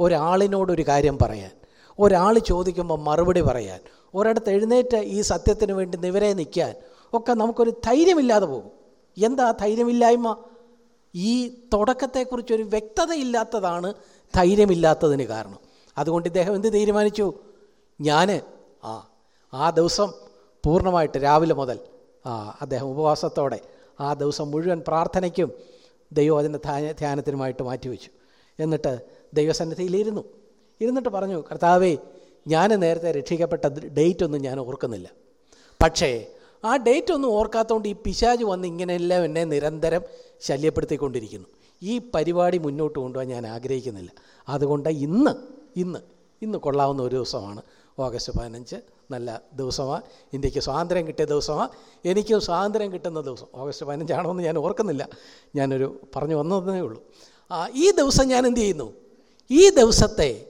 ഒരാളിനോടൊരു കാര്യം പറയാൻ. ഒരാൾ ചോദിക്കുമ്പോൾ മറുപടി പറയാൻ. ഒരിടത്ത് എഴുന്നേറ്റ് ഈ സത്യത്തിന് വേണ്ടി നിവരെ നിൽക്കാൻ ഒക്കെ നമുക്കൊരു ധൈര്യമില്ലാതെ പോകും. എന്താ ധൈര്യമില്ലായ്മ? ഈ തുടക്കത്തെക്കുറിച്ചൊരു വ്യക്തതയില്ലാത്തതാണ് ധൈര്യമില്ലാത്തതിന് കാരണം. അതുകൊണ്ട് ഇദ്ദേഹം എന്ത് തീരുമാനിച്ചു? ഞാൻ ആ ആ ദിവസം പൂർണമായിട്ട് രാവിലെ മുതൽ ആ അദ്ദേഹം ഉപവാസത്തോടെ ആ ദിവസം മുഴുവൻ പ്രാർത്ഥനയ്ക്കും ദൈവവചന ധ്യാന ധ്യാനത്തിനുമായിട്ട് മാറ്റിവെച്ചു. എന്നിട്ട് ദൈവസന്നിധിയിലിരുന്നു. ഇരുന്നിട്ട് പറഞ്ഞു കർത്താവേ ഞാൻ നേരത്തെ രക്ഷിക്കപ്പെട്ട ഡേറ്റ് ഒന്നും ഞാൻ ഓർക്കുന്നില്ല. പക്ഷേ ആ ഡേറ്റ് ഒന്നും ഓർക്കാത്തതുകൊണ്ട് ഈ പിശാജ് വന്ന് ഇങ്ങനെയെല്ലാം എന്നെ നിരന്തരം ശല്യപ്പെടുത്തിക്കൊണ്ടിരിക്കുന്നു. ഈ പരിപാടി മുന്നോട്ട് കൊണ്ടുപോകാൻ ഞാൻ ആഗ്രഹിക്കുന്നില്ല. അതുകൊണ്ട് ഇന്ന് ഇന്ന് ഇന്ന് കൊള്ളാവുന്ന ഒരു ദിവസമാണ് ഓഗസ്റ്റ് പതിനഞ്ച്. നല്ല ദിവസമാണ് ഇന്ത്യയ്ക്ക് സ്വാതന്ത്ര്യം കിട്ടിയ ദിവസമാണ് എനിക്കും സ്വാതന്ത്ര്യം കിട്ടുന്ന ദിവസം. ഓഗസ്റ്റ് പതിനഞ്ചാണോ എന്ന് ഞാൻ ഓർക്കുന്നില്ല. ഞാനൊരു പറഞ്ഞു വന്നതേ ഉള്ളൂ. ഈ ദിവസം ഞാൻ എന്ത് ചെയ്യുന്നു? ഈ ദിവസത്തെ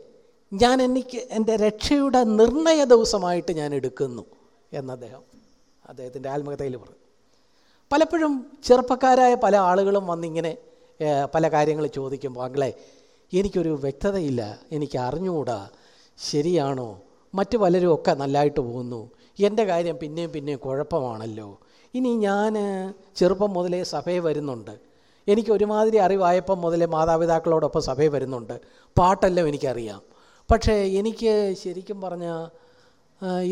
ഞാൻ എനിക്ക് എന്റെ രക്ഷയുടെ നിർണയ ദിവസമായിട്ട് ഞാൻ എടുക്കുന്നു എന്ന് അദ്ദേഹം അദ്ദേഹത്തിന്റെ ആത്മകഥയിൽ പറഞ്ഞു. പലപ്പോഴും ചെറുപ്പക്കാരായ പല ആളുകളും വന്നിങ്ങനെ പല കാര്യങ്ങൾ ചോദിക്കുമ്പോൾ അങ്ങളെ എനിക്കൊരു വ്യക്തതയില്ല. എനിക്ക് അറിഞ്ഞുകൂടാ ശരിയാണോ? മറ്റു പലരും ഒക്കെ നല്ലതായിട്ട് പോകുന്നു. എന്റെ കാര്യം പിന്നെയും പിന്നെയും കുഴപ്പമാണല്ലോ. ഇനി ഞാൻ ചെറുപ്പം മുതലേ സഭയിൽ വരുന്നുണ്ട്. എനിക്ക് ഒരുമാതിരി അറിവായപ്പം മുതലേ മാതാപിതാക്കളോടൊപ്പം സഭയിൽ വരുന്നുണ്ട്. പാട്ടെല്ലാം എനിക്കറിയാം. പക്ഷേ എനിക്ക് ശരിക്കും പറഞ്ഞാൽ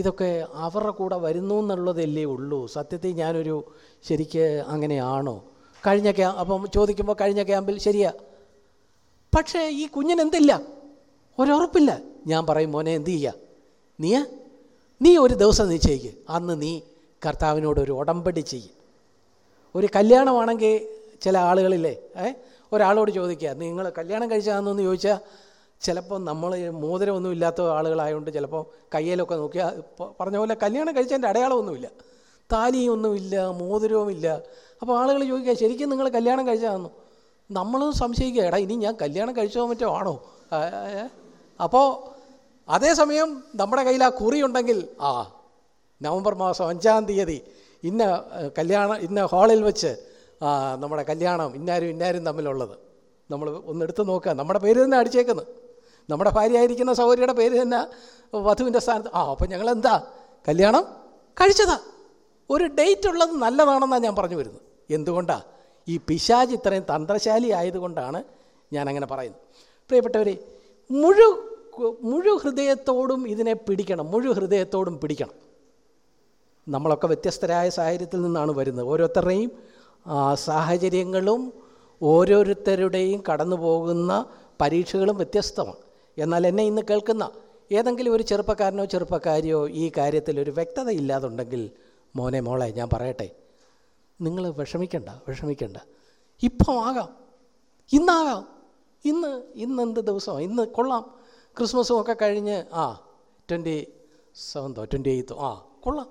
ഇതൊക്കെ അവരുടെ കൂടെ വരുന്നു എന്നുള്ളതല്ലേ ഉള്ളൂ. സത്യത്തിൽ ഞാനൊരു ശരിക്ക് അങ്ങനെയാണോ? കഴിഞ്ഞ ക്യാ അപ്പം ചോദിക്കുമ്പോൾ കഴിഞ്ഞ ക്യാമ്പിൽ ശരിയാ. പക്ഷേ ഈ കുഞ്ഞിനെന്തില്ല? ഒരുറപ്പില്ല. ഞാൻ പറയും മോനെ എന്ത് ചെയ്യുക നീ നീ ഒരു ദിവസം നിശ്ചയിക്ക് അന്ന് നീ കർത്താവിനോട് ഒരു ഉടമ്പടി ചെയ്യും. ഒരു കല്യാണമാണെങ്കിൽ ചില ആളുകളില്ലേ ഏ ഒരാളോട് ചോദിക്കുക നിങ്ങൾ കല്യാണം കഴിച്ചാന്നൊന്ന് ചോദിച്ചാൽ ചിലപ്പോൾ നമ്മൾ മോതിരമൊന്നും ഇല്ലാത്ത ആളുകളായതുകൊണ്ട് ചിലപ്പോൾ കയ്യിലൊക്കെ നോക്കിയാൽ പറഞ്ഞ പോലെ കല്യാണം കഴിച്ചതിന്റെ അടയാളമൊന്നുമില്ല. താലിയൊന്നുമില്ല മോതിരവുമില്ല. അപ്പോൾ ആളുകൾ ചോദിക്കുക ശരിക്കും നിങ്ങൾ കല്യാണം കഴിച്ചതാണെന്നു? നമ്മളും സംശയിക്കുക എടാ ഇനി ഞാൻ കല്യാണം കഴിച്ചോ മറ്റോ ആണോ. അപ്പോൾ അതേസമയം നമ്മുടെ കയ്യിൽ ആ കുറി ഉണ്ടെങ്കിൽ ആ നവംബർ മാസം അഞ്ചാം തീയതി ഇന്ന കല്യാണം ഇന്ന ഹാളിൽ വെച്ച് നമ്മുടെ കല്യാണം ഇന്നാരും ഇന്നാരും തമ്മിലുള്ളത്. നമ്മൾ ഒന്നെടുത്ത് നോക്കുക. നമ്മുടെ പേര് തന്നെ അടിച്ചേക്കുന്നു. നമ്മുടെ ഭാര്യയായിരിക്കുന്ന സൗകര്യയുടെ പേര് തന്നെ വധുവിന്റെ സ്ഥാനത്ത്. ആ അപ്പം ഞങ്ങൾ എന്താ കല്യാണം കഴിച്ചതാ. ഒരു ഡേറ്റ് ഉള്ളത് നല്ലതാണെന്നാണ് ഞാൻ പറഞ്ഞു വരുന്നത്. എന്തുകൊണ്ടാണ് ഈ പിശാജ് ഇത്രയും തന്ത്രശാലി ആയതുകൊണ്ടാണ് ഞാൻ അങ്ങനെ പറയുന്നത്. പ്രിയപ്പെട്ടവരെ മുഴു മുഴു ഹൃദയത്തോടും ഇതിനെ പിടിക്കണം. മുഴു ഹൃദയത്തോടും പിടിക്കണം. നമ്മളൊക്കെ വ്യത്യസ്തരായ സാഹചര്യത്തിൽ നിന്നാണ് വരുന്നത്. ഓരോരുത്തരുടെയും സാഹചര്യങ്ങളും ഓരോരുത്തരുടെയും കടന്നു പോകുന്ന പരീക്ഷകളും വ്യത്യസ്തമാണ്. എന്നാൽ എന്നെ ഇന്ന് കേൾക്കുന്ന ഏതെങ്കിലും ഒരു ചെറുപ്പക്കാരനോ ചെറുപ്പക്കാരിയോ ഈ കാര്യത്തിൽ ഒരു വ്യക്തത ഇല്ലാതുണ്ടെങ്കിൽ മോനെ മോളെ ഞാൻ പറയട്ടെ. നിങ്ങൾ വിഷമിക്കണ്ട വിഷമിക്കണ്ട. ഇപ്പം ആകാം. ഇന്നാകാം. ഇന്ന് ഇന്ന് എന്ത് ദിവസമാണ്? ഇന്ന് കൊള്ളാം. ക്രിസ്മസും ഒക്കെ കഴിഞ്ഞ് ആ ട്വന്റി സെവൻത്തോ ട്വന്റി എയ്ത്തോ ആ കൊള്ളാം.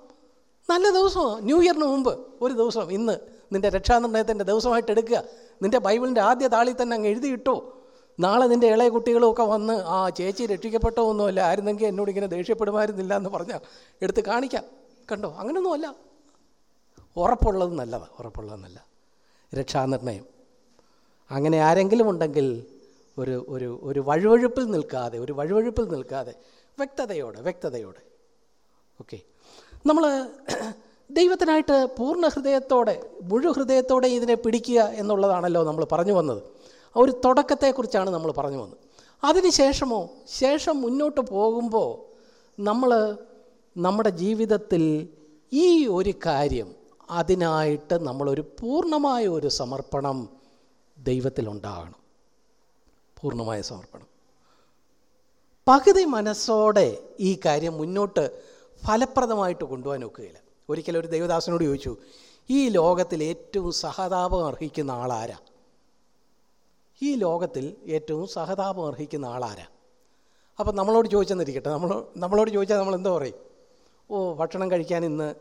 നല്ല ദിവസമാണ് ന്യൂ ഇയറിന് മുമ്പ് ഒരു ദിവസം ഇന്ന് നിന്റെ രക്ഷാനിർണയത്തിന്റെ ദിവസമായിട്ട് എടുക്കുക. നിന്റെ ബൈബിളിന്റെ ആദ്യ താളിൽ തന്നെ അങ്ങ് എഴുതിയിട്ടോ. നാളെ നിന്റെ ഇളയ കുട്ടികളും ഒക്കെ വന്ന് ആ ചേച്ചി രക്ഷിക്കപ്പെട്ടോ ഒന്നുമല്ല ആയിരുന്നെങ്കിൽ എന്നോട് ഇങ്ങനെ ദേഷ്യപ്പെടുമായിരുന്നില്ല എന്ന് പറഞ്ഞാൽ എടുത്ത് കാണിക്കാം. കണ്ടോ? അങ്ങനെയൊന്നുമല്ല ഉറപ്പുള്ളത് നല്ലതാണ് ഉറപ്പുള്ളത് നല്ല രക്ഷാനിർണയം. അങ്ങനെ ആരെങ്കിലും ഉണ്ടെങ്കിൽ ഒരു ഒരു ഒരു വഴുവഴുപ്പിൽ നിൽക്കാതെ ഒരു വഴുവഴുപ്പിൽ നിൽക്കാതെ വ്യക്തതയോടെ വ്യക്തതയോടെ. ഓക്കെ. നമ്മൾ ദൈവത്തിനായിട്ട് പൂർണ ഹൃദയത്തോടെ മുഴു ഹൃദയത്തോടെ ഇതിനെ പിടിക്കുക എന്നുള്ളതാണല്ലോ നമ്മൾ പറഞ്ഞു വന്നത്. ആ ഒരു തുടക്കത്തെക്കുറിച്ചാണ് നമ്മൾ പറഞ്ഞു വന്നത്. അതിനുശേഷമോ ശേഷം മുന്നോട്ട് പോകുമ്പോൾ നമ്മൾ നമ്മുടെ ജീവിതത്തിൽ ഈ ഒരു കാര്യം അതിനായിട്ട് നമ്മളൊരു പൂർണമായ ഒരു സമർപ്പണം ദൈവത്തിലുണ്ടാകണം. പൂർണമായ സമർപ്പണം. പകുതി മനസ്സോടെ ഈ കാര്യം മുന്നോട്ട് ഫലപ്രദമായിട്ട് കൊണ്ടുപോകാൻ ഒക്കുകയില്ല. ഒരിക്കലും ഒരു ദൈവദാസനോട് ചോദിച്ചു ഈ ലോകത്തിൽ ഏറ്റവും സഹതാപം അർഹിക്കുന്ന ആളാരാ? ഈ ലോകത്തിൽ ഏറ്റവും സഹതാപം അർഹിക്കുന്ന ആളാരാ? അപ്പം നമ്മളോട് ചോദിച്ചെന്നിരിക്കട്ടെ. നമ്മൾ നമ്മളോട് ചോദിച്ചാൽ നമ്മൾ എന്താ പറയും? ഓ ഭക്ഷണം കഴിക്കാൻ ഇന്ന്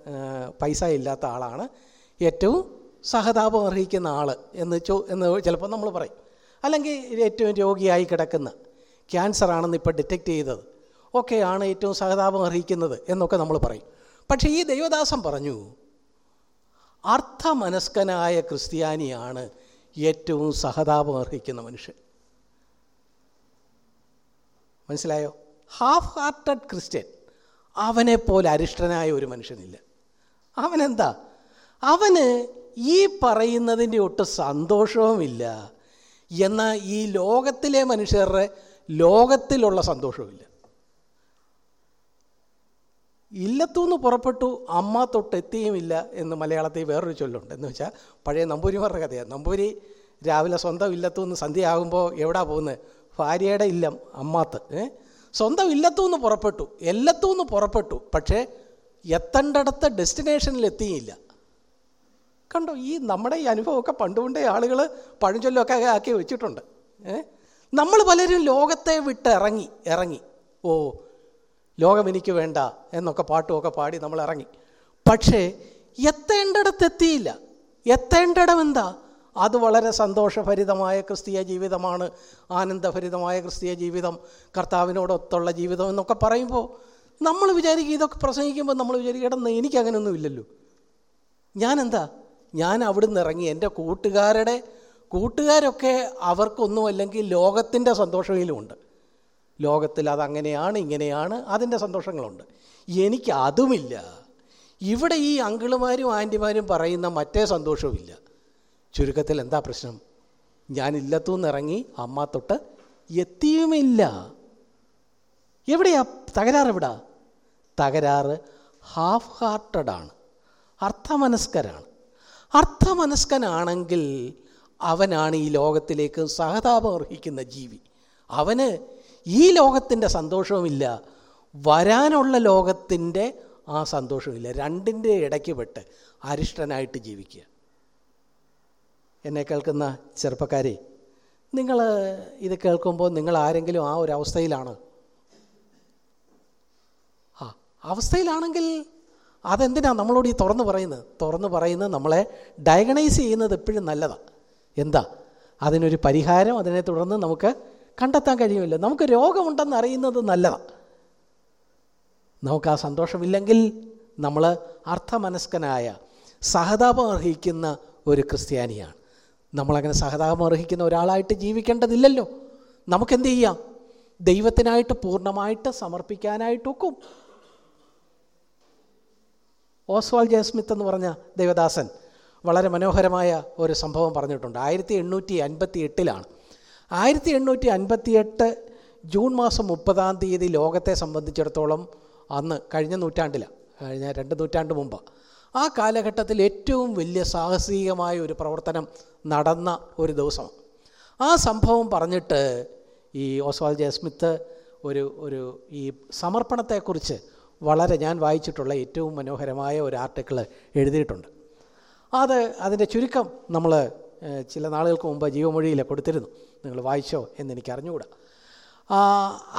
പൈസ ഇല്ലാത്ത ആളാണ്. ഏറ്റവും സഹതാപം അർഹിക്കുന്ന ആൾ എന്ന് ചോ എന്ന് ചിലപ്പോൾ നമ്മൾ പറയും. അല്ലെങ്കിൽ ഏറ്റവും രോഗിയായി കിടക്കുന്ന ക്യാൻസർ ആണെന്ന് ഇപ്പോൾ ഡിറ്റക്റ്റ് ചെയ്തത് ഒക്കെയാണ് ഏറ്റവും സഹതാപം അറിയിക്കുന്നത് എന്നൊക്കെ നമ്മൾ പറയും. പക്ഷേ ഈ ദൈവദാസം പറഞ്ഞു അർത്ഥമനസ്കനായ ക്രിസ്ത്യാനിയാണ് ഏറ്റവും സഹതാപം അർഹിക്കുന്ന മനുഷ്യൻ. മനസ്സിലായോ? ഹാഫ് ഹാർട്ടഡ് ക്രിസ്ത്യൻ അവനെപ്പോലെ അരിഷ്ടനായ ഒരു മനുഷ്യനില്ല. അവനെന്താ? അവന് ഈ പറയുന്നതിന്റെ ഒട്ടും സന്തോഷവുമില്ല. എന്നാൽ ഈ ലോകത്തിലെ മനുഷ്യരുടെ ലോകത്തിലുള്ള സന്തോഷമില്ല. ഇല്ലത്തുനിന്ന് പുറപ്പെട്ടു അമ്മ തൊട്ട് എത്തിയുമില്ല എന്ന് മലയാളത്തിൽ വേറൊരു ചൊല്ലുണ്ട്. എന്ന് വെച്ചാൽ പഴയ നമ്പൂരിമാരുടെ കഥയാണ്. നമ്പൂരി രാവിലെ സ്വന്തം ഇല്ലത്തുനിന്ന് സന്ധ്യയാകുമ്പോൾ എവിടാ പോകുന്നത് ഭാര്യയുടെ ഇല്ലം അമ്മാത്ത്. സ്വന്തം ഇല്ലത്തുനിന്ന് പുറപ്പെട്ടു എല്ലത്തൂന്ന് പുറപ്പെട്ടു പക്ഷേ എത്തേണ്ടടുത്ത ഡെസ്റ്റിനേഷനിൽ എത്തിയില്ല കണ്ടോ ഈ നമ്മുടെ ഈ അനുഭവമൊക്കെ പണ്ടുകൊണ്ടേ പണ്ടേ ആളുകൾ പഴഞ്ചൊല്ലൊക്കെ ആക്കി വെച്ചിട്ടുണ്ട്. നമ്മൾ പലരും ലോകത്തെ വിട്ട് ഇറങ്ങി ഇറങ്ങി. ഓ ലോകം എനിക്ക് വേണ്ട എന്നൊക്കെ പാട്ടുമൊക്കെ പാടി നമ്മൾ ഇറങ്ങി. പക്ഷേ എത്തേണ്ടിടത്തെത്തിയില്ല എത്തേണ്ടടം എന്താ? അത് വളരെ സന്തോഷഭരിതമായ ക്രിസ്തീയ ജീവിതമാണ്. ആനന്ദഭരിതമായ ക്രിസ്തീയ ജീവിതം. കർത്താവിനോടൊത്തുള്ള ജീവിതം എന്നൊക്കെ പറയുമ്പോൾ നമ്മൾ വിചാരിക്കും ഇതൊക്കെ പ്രസംഗിക്കുമ്പോൾ നമ്മൾ വിചാരിക്കണം എനിക്ക് അങ്ങനെയൊന്നും ഇല്ലല്ലോ. ഞാനെന്താ? ഞാൻ അവിടുന്ന് ഇറങ്ങി. എന്റെ കൂട്ടുകാരുടെ കൂട്ടുകാരൊക്കെ അവർക്കൊന്നും അല്ലെങ്കിൽ ലോകത്തിന്റെ സന്തോഷങ്ങളിലുമുണ്ട് ലോകത്തിൽ അതങ്ങനെയാണ് ഇങ്ങനെയാണ് അതിന്റെ സന്തോഷങ്ങളുണ്ട്. എനിക്ക് അതുമില്ല. ഇവിടെ ഈ അങ്കിളുമാരും ആന്റിമാരും പറയുന്ന മറ്റേ സന്തോഷവുമില്ല. ചുരുക്കത്തിൽ എന്താ പ്രശ്നം? ഞാൻ ഇല്ലത്തു ഇറങ്ങി അമ്മ തൊട്ട് എത്തിയുമില്ല. എവിടെയാ? തകരാറ് എവിടാ തകരാറ് ഹാഫ് ഹാർട്ടഡാണ് അർത്ഥമനസ്കരാണ്. അർത്ഥമനസ്കനാണെങ്കിൽ അവനാണ് ഈ ലോകത്തിലേക്ക് സഹതാപം അർഹിക്കുന്ന ജീവി. അവന് ഈ ലോകത്തിന്റെ സന്തോഷവുമില്ല വരാനുള്ള ലോകത്തിന്റെ ആ സന്തോഷമില്ല രണ്ടിന്റെ ഇടയ്ക്ക് പെട്ട് അരിഷ്ടനായിട്ട് ജീവിക്കുക. എന്നെ കേൾക്കുന്ന ചെറുപ്പക്കാരെ നിങ്ങൾ ഇത് കേൾക്കുമ്പോൾ നിങ്ങൾ ആരെങ്കിലും ആ ഒരു അവസ്ഥയിലാണ്? ആ അവസ്ഥയിലാണെങ്കിൽ അതെന്തിനാ നമ്മളോട് ഈ തുറന്ന് പറയുന്നത്? തുറന്ന് പറയുന്നത് നമ്മളെ ഡയഗണൈസ് ചെയ്യുന്നത് എപ്പോഴും നല്ലതാണ് എന്താ? അതിനൊരു പരിഹാരം അതിനെ തുടർന്ന് നമുക്ക് കണ്ടെത്താൻ കഴിയുമില്ല. നമുക്ക് രോഗമുണ്ടെന്ന് അറിയുന്നത് നല്ലതാണ് നമുക്ക് ആ സന്തോഷമില്ലെങ്കിൽ നമ്മൾ അർത്ഥമനസ്കനായ സഹതാപം അർഹിക്കുന്ന ഒരു ക്രിസ്ത്യാനിയാണ്. നമ്മളങ്ങനെ സഹതാപം അർഹിക്കുന്ന ഒരാളായിട്ട് ജീവിക്കേണ്ടതില്ലല്ലോ. നമുക്കെന്ത് ചെയ്യാം? ദൈവത്തിനായിട്ട് പൂർണമായിട്ട് സമർപ്പിക്കാനായിട്ടൊക്കും. ഓസ്വാൾ ജയസ്മിത്ത് എന്ന് പറഞ്ഞ ദേവദാസൻ വളരെ മനോഹരമായ ഒരു സംഭവം പറഞ്ഞിട്ടുണ്ട്. ആയിരത്തി എണ്ണൂറ്റി അൻപത്തി എട്ടിലാണ് ആയിരത്തി എണ്ണൂറ്റി അൻപത്തി എട്ട് ജൂൺ മാസം മുപ്പതാം തീയതി ലോകത്തെ സംബന്ധിച്ചിടത്തോളം അന്ന് കഴിഞ്ഞ നൂറ്റാണ്ടിലാണ് കഴിഞ്ഞ രണ്ട് നൂറ്റാണ്ട് മുമ്പ്. ആ കാലഘട്ടത്തിൽ ഏറ്റവും വലിയ സാഹസികമായ ഒരു പ്രവർത്തനം നടന്ന ഒരു ദിവസം. ആ സംഭവം പറഞ്ഞിട്ട് ഈ ഓസ്വാൾ ജയസ്മിത്ത് ഒരു ഒരു ഈ സമർപ്പണത്തെക്കുറിച്ച് വളരെ ഞാൻ വായിച്ചിട്ടുള്ള ഏറ്റവും മനോഹരമായ ഒരു ആർട്ടിക്കിൾ എഴുതിയിട്ടുണ്ട്. അത് അതിന്റെ ചുരുക്കം നമ്മൾ ചില നാളുകൾക്ക് മുമ്പ് ജീവമൊഴിയിൽ കൊടുത്തിരുന്നു. നിങ്ങൾ വായിച്ചോ എന്നെനിക്ക് അറിഞ്ഞുകൂടാ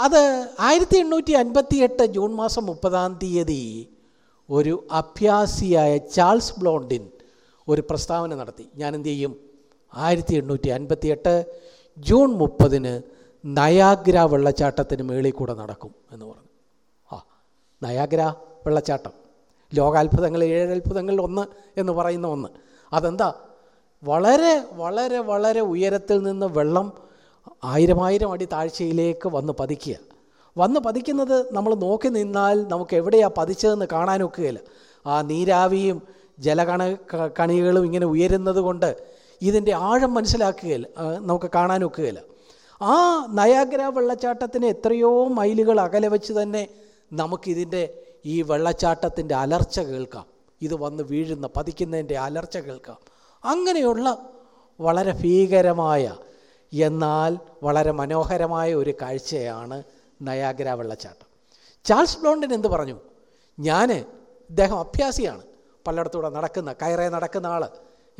അത് ആയിരത്തി എണ്ണൂറ്റി അൻപത്തി എട്ട് ജൂൺ മാസം മുപ്പതാം തീയതി ഒരു അഭ്യാസിയായ ചാൾസ് ബ്ലോണ്ടിൻ ഒരു പ്രസ്താവന നടത്തി. ഞാൻ എന്ത് ചെയ്യും? ആയിരത്തി എണ്ണൂറ്റി അൻപത്തി എട്ട് ജൂൺ മുപ്പതിന് നയാഗ്ര വെള്ളച്ചാട്ടത്തിന് മേളിൽ കൂടെ നടക്കും എന്ന് പറഞ്ഞു. നയാഗ്ര വെള്ളച്ചാട്ടം. ലോകാത്ഭുതങ്ങൾ ഏഴത്ഭുതങ്ങളിൽ ഒന്ന് എന്ന് പറയുന്ന ഒന്ന്. അതെന്താ? വളരെ വളരെ വളരെ ഉയരത്തിൽ നിന്ന് വെള്ളം ആയിരം ആയിരം അടി താഴ്ചയിലേക്ക് വന്ന് പതിക്കുക. വന്ന് പതിക്കുന്നത് നമ്മൾ നോക്കി നിന്നാൽ നമുക്ക് എവിടെയാണ് പതിച്ചതെന്ന് കാണാനൊക്കുകയില്ല ആ നീരാവിയും ജലകണ കണികളും ഇങ്ങനെ ഉയരുന്നത് കൊണ്ട് ഇതിന്റെ ആഴം മനസ്സിലാക്കുകയില്ല. നമുക്ക് കാണാനൊക്കുകയില്ല ആ നയാഗ്ര വെള്ളച്ചാട്ടത്തിന് എത്രയോ മൈലുകൾ അകലെ വെച്ച് തന്നെ നമുക്കിതിന്റെ ഈ വെള്ളച്ചാട്ടത്തിന്റെ അലർച്ച കേൾക്കാം. ഇത് വന്ന് വീഴുന്ന പതിക്കുന്നതിന്റെ അലർച്ച കേൾക്കാം. അങ്ങനെയുള്ള വളരെ ഭീകരമായ എന്നാൽ വളരെ മനോഹരമായ ഒരു കാഴ്ചയാണ് നയാഗ്ര വെള്ളച്ചാട്ടം. ചാൾസ് ബ്ലോണ്ടിൻ എന്ത് പറഞ്ഞു? ഞാൻ ഇദ്ദേഹം അഭ്യാസിയാണ്. പലയിടത്തൂടെ നടക്കുന്ന കയറെ നടക്കുന്ന ആൾ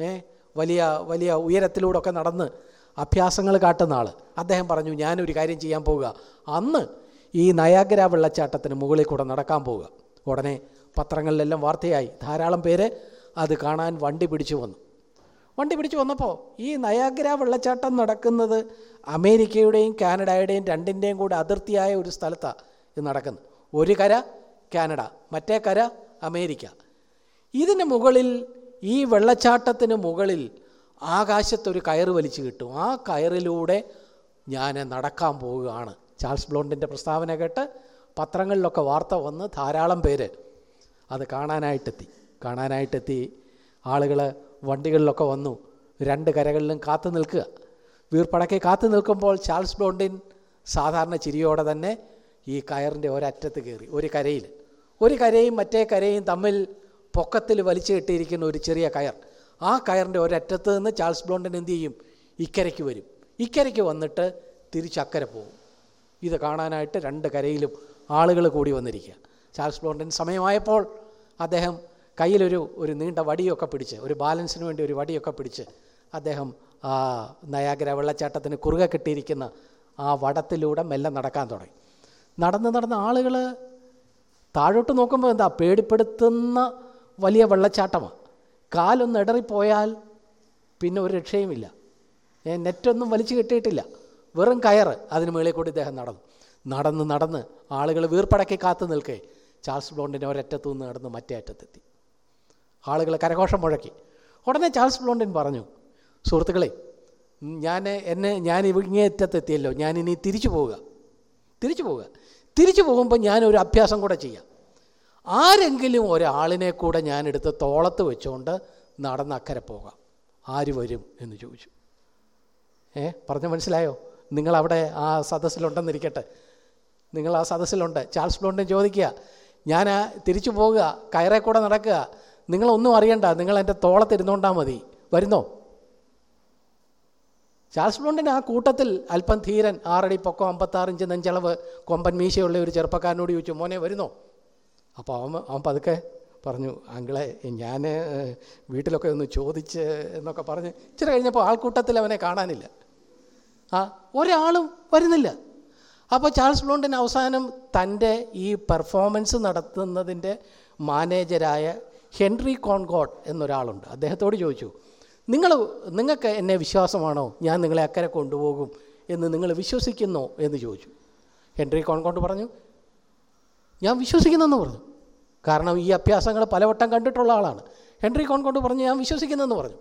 ഏ വലിയ വലിയ ഉയരത്തിലൂടെ ഒക്കെ നടന്ന് അഭ്യാസങ്ങൾ കാട്ടുന്ന ആൾ അദ്ദേഹം പറഞ്ഞു ഞാനൊരു കാര്യം ചെയ്യാൻ പോവുക. അന്ന് ഈ നയാഗ്ര വെള്ളച്ചാട്ടത്തിന് മുകളിൽ കൂടെ നടക്കാൻ പോവുക. ഉടനെ പത്രങ്ങളിലെല്ലാം വാർത്തയായി. ധാരാളം പേര് അത് കാണാൻ വണ്ടി പിടിച്ചു വന്നു. വണ്ടി പിടിച്ചു വന്നപ്പോൾ ഈ നയാഗ്ര വെള്ളച്ചാട്ടം നടക്കുന്നത് അമേരിക്കയുടെയും കാനഡയുടെയും രണ്ടിന്റെയും കൂടെ അതിർത്തിയായ ഒരു സ്ഥലത്താണ് ഇത് നടക്കുന്നത്. ഒരു കര കാനഡ മറ്റേ കര അമേരിക്ക. ഇതിന് മുകളിൽ ഈ വെള്ളച്ചാട്ടത്തിന് മുകളിൽ ആകാശത്തൊരു കയറ് വലിച്ചു കിട്ടും. ആ കയറിലൂടെ ഞാൻ നടക്കാൻ പോവുകയാണ്. ചാൾസ് ബ്ലോണ്ടിന്റെ പ്രസ്താവന കേട്ട് പത്രങ്ങളിലൊക്കെ വാർത്ത വന്ന് ധാരാളം പേര് അത് കാണാനായിട്ടെത്തി. കാണാനായിട്ടെത്തി. ആളുകൾ വണ്ടികളിലൊക്കെ വന്നു. രണ്ട് കരകളിലും കാത്തു നിൽക്കുക. വീർപ്പടക്കി കാത്തു നിൽക്കുമ്പോൾ ചാൾസ് ബ്ലോണ്ടിൻ സാധാരണ ചിരിയോടെ തന്നെ ഈ കയറിന്റെ ഒരറ്റത്ത് കയറി ഒരു കരയിൽ. ഒരു കരയും മറ്റേ കരയും തമ്മിൽ പൊക്കത്തിൽ വലിച്ചു കെട്ടിയിരിക്കുന്ന ഒരു ചെറിയ കയർ. ആ കയറിന്റെ ഒരറ്റത്ത് നിന്ന് ചാൾസ് ബ്ലോണ്ടിൻ എന്ത് ചെയ്യും? ഇക്കരയ്ക്ക് വരും. ഇക്കരയ്ക്ക് വന്നിട്ട് തിരിച്ചക്കരെ പോകും. ഇത് കാണാനായിട്ട് രണ്ട് കരയിലും ആളുകൾ കൂടി വന്നിരിക്കുക. ചാൾസ് ബ്ലോണ്ടിൻ സമയമായപ്പോൾ അദ്ദേഹം കയ്യിലൊരു ഒരു നീണ്ട വടിയൊക്കെ പിടിച്ച് ഒരു ബാലൻസിന് വേണ്ടി ഒരു വടിയൊക്കെ പിടിച്ച് അദ്ദേഹം ആ നയാഗ്ര വെള്ളച്ചാട്ടത്തിന് കുറുകെ കിട്ടിയിരിക്കുന്ന ആ വടത്തിലൂടെ മെല്ലെ നടക്കാൻ തുടങ്ങി. നടന്ന് നടന്ന ആളുകൾ താഴോട്ട് നോക്കുമ്പോൾ എന്താ പേടിപ്പെടുത്തുന്ന വലിയ വെള്ളച്ചാട്ടമാണ്. കാലൊന്ന് ഇടറിപ്പോയാൽ പിന്നെ ഒരു രക്ഷയുമില്ല. നെറ്റൊന്നും വലിച്ചു കെട്ടിയിട്ടില്ല. വെറും കയറ് അതിന് മുകളിൽ കൂടി ഇദ്ദേഹം നടന്നു. നടന്ന് നടന്ന് ആളുകൾ വീർപ്പടക്കി കാത്തു നിൽക്കേ ചാൾസ് ബ്ലോണ്ടിന്റെ ഒരറ്റത്തു നിന്ന് നടന്ന് മറ്റേ അറ്റത്തെത്തി. ആളുകൾ കരഘോഷം മുഴക്കി. ഉടനെ ചാൾസ് ബ്ലോണ്ടിൻ പറഞ്ഞു സുഹൃത്തുക്കളെ ഞാൻ എന്നെ ഞാൻ ഇങ്ങേ അറ്റത്തെത്തിയല്ലോ. ഞാനിനി തിരിച്ചു പോവുക. തിരിച്ചു പോവുക. തിരിച്ചു പോകുമ്പോൾ ഞാനൊരു അഭ്യാസം കൂടെ ചെയ്യാം. ആരെങ്കിലും ഒരാളിനെ കൂടെ ഞാനെടുത്ത് തോളത്ത് വെച്ചുകൊണ്ട് നടന്ന് അക്കരെ പോകാം. ആര് വരും? എന്ന് ചോദിച്ചു. ഏ പറഞ്ഞ മനസ്സിലായോ? നിങ്ങളവിടെ ആ സദസ്സിലുണ്ടെന്നിരിക്കട്ടെ. നിങ്ങൾ ആ സദസ്സിലുണ്ട്. ചാൾസ് ബ്ലോണ്ടിനെ ചോദിക്കുക. ഞാൻ തിരിച്ചു പോകുക. കയറെ കൂടെ നടക്കുക. നിങ്ങളൊന്നും അറിയണ്ട. നിങ്ങൾ എന്റെ തോളത്തിരുന്നോണ്ടാൽ മതി. വരുന്നോ? ചാൾസ് ബ്ലോണ്ടിന് ആ കൂട്ടത്തിൽ അല്പം ധീരൻ ആറടി പൊക്കം അമ്പത്താറ് ഇഞ്ച് നെഞ്ചളവ് കൊമ്പൻ മീശയുള്ള ഒരു ചെറുപ്പക്കാരനോട് ചോദിച്ചു മോനെ വരുന്നോ? അപ്പോൾ അവൻ അവൻ പതുക്കെ പറഞ്ഞു അങ്കിളെ ഞാൻ വീട്ടിലൊക്കെ ഒന്ന് ചോദിച്ച് എന്നൊക്കെ പറഞ്ഞ് ഇച്ചിരി കഴിഞ്ഞപ്പോൾ ആൾക്കൂട്ടത്തിൽ അവനെ കാണാനില്ല. ആ ഒരാളും വരുന്നില്ല. അപ്പോൾ ചാൾസ് ബ്ലോണ്ടിന് അവസാനം തന്റെ ഈ പെർഫോമൻസ് നടത്തുന്നതിന്റെ മാനേജരായ ഹെൻറി കോൺഗോഡ് എന്നൊരാളുണ്ട്. അദ്ദേഹത്തോട് ചോദിച്ചു നിങ്ങൾ നിങ്ങൾക്ക് എന്നെ വിശ്വാസമാണോ? ഞാൻ നിങ്ങളെ അക്കരെ കൊണ്ടുപോകും എന്ന് നിങ്ങൾ വിശ്വസിക്കുന്നോ? എന്ന് ചോദിച്ചു. ഹെൻറി കോൺകോട്ട് പറഞ്ഞു ഞാൻ വിശ്വസിക്കുന്നെന്ന് പറഞ്ഞു. കാരണം ഈ അഭ്യാസങ്ങൾ പലവട്ടം കണ്ടിട്ടുള്ള ആളാണ്. ഹെൻറി കോൺകോട്ട് പറഞ്ഞു ഞാൻ വിശ്വസിക്കുന്നെന്ന് പറഞ്ഞു.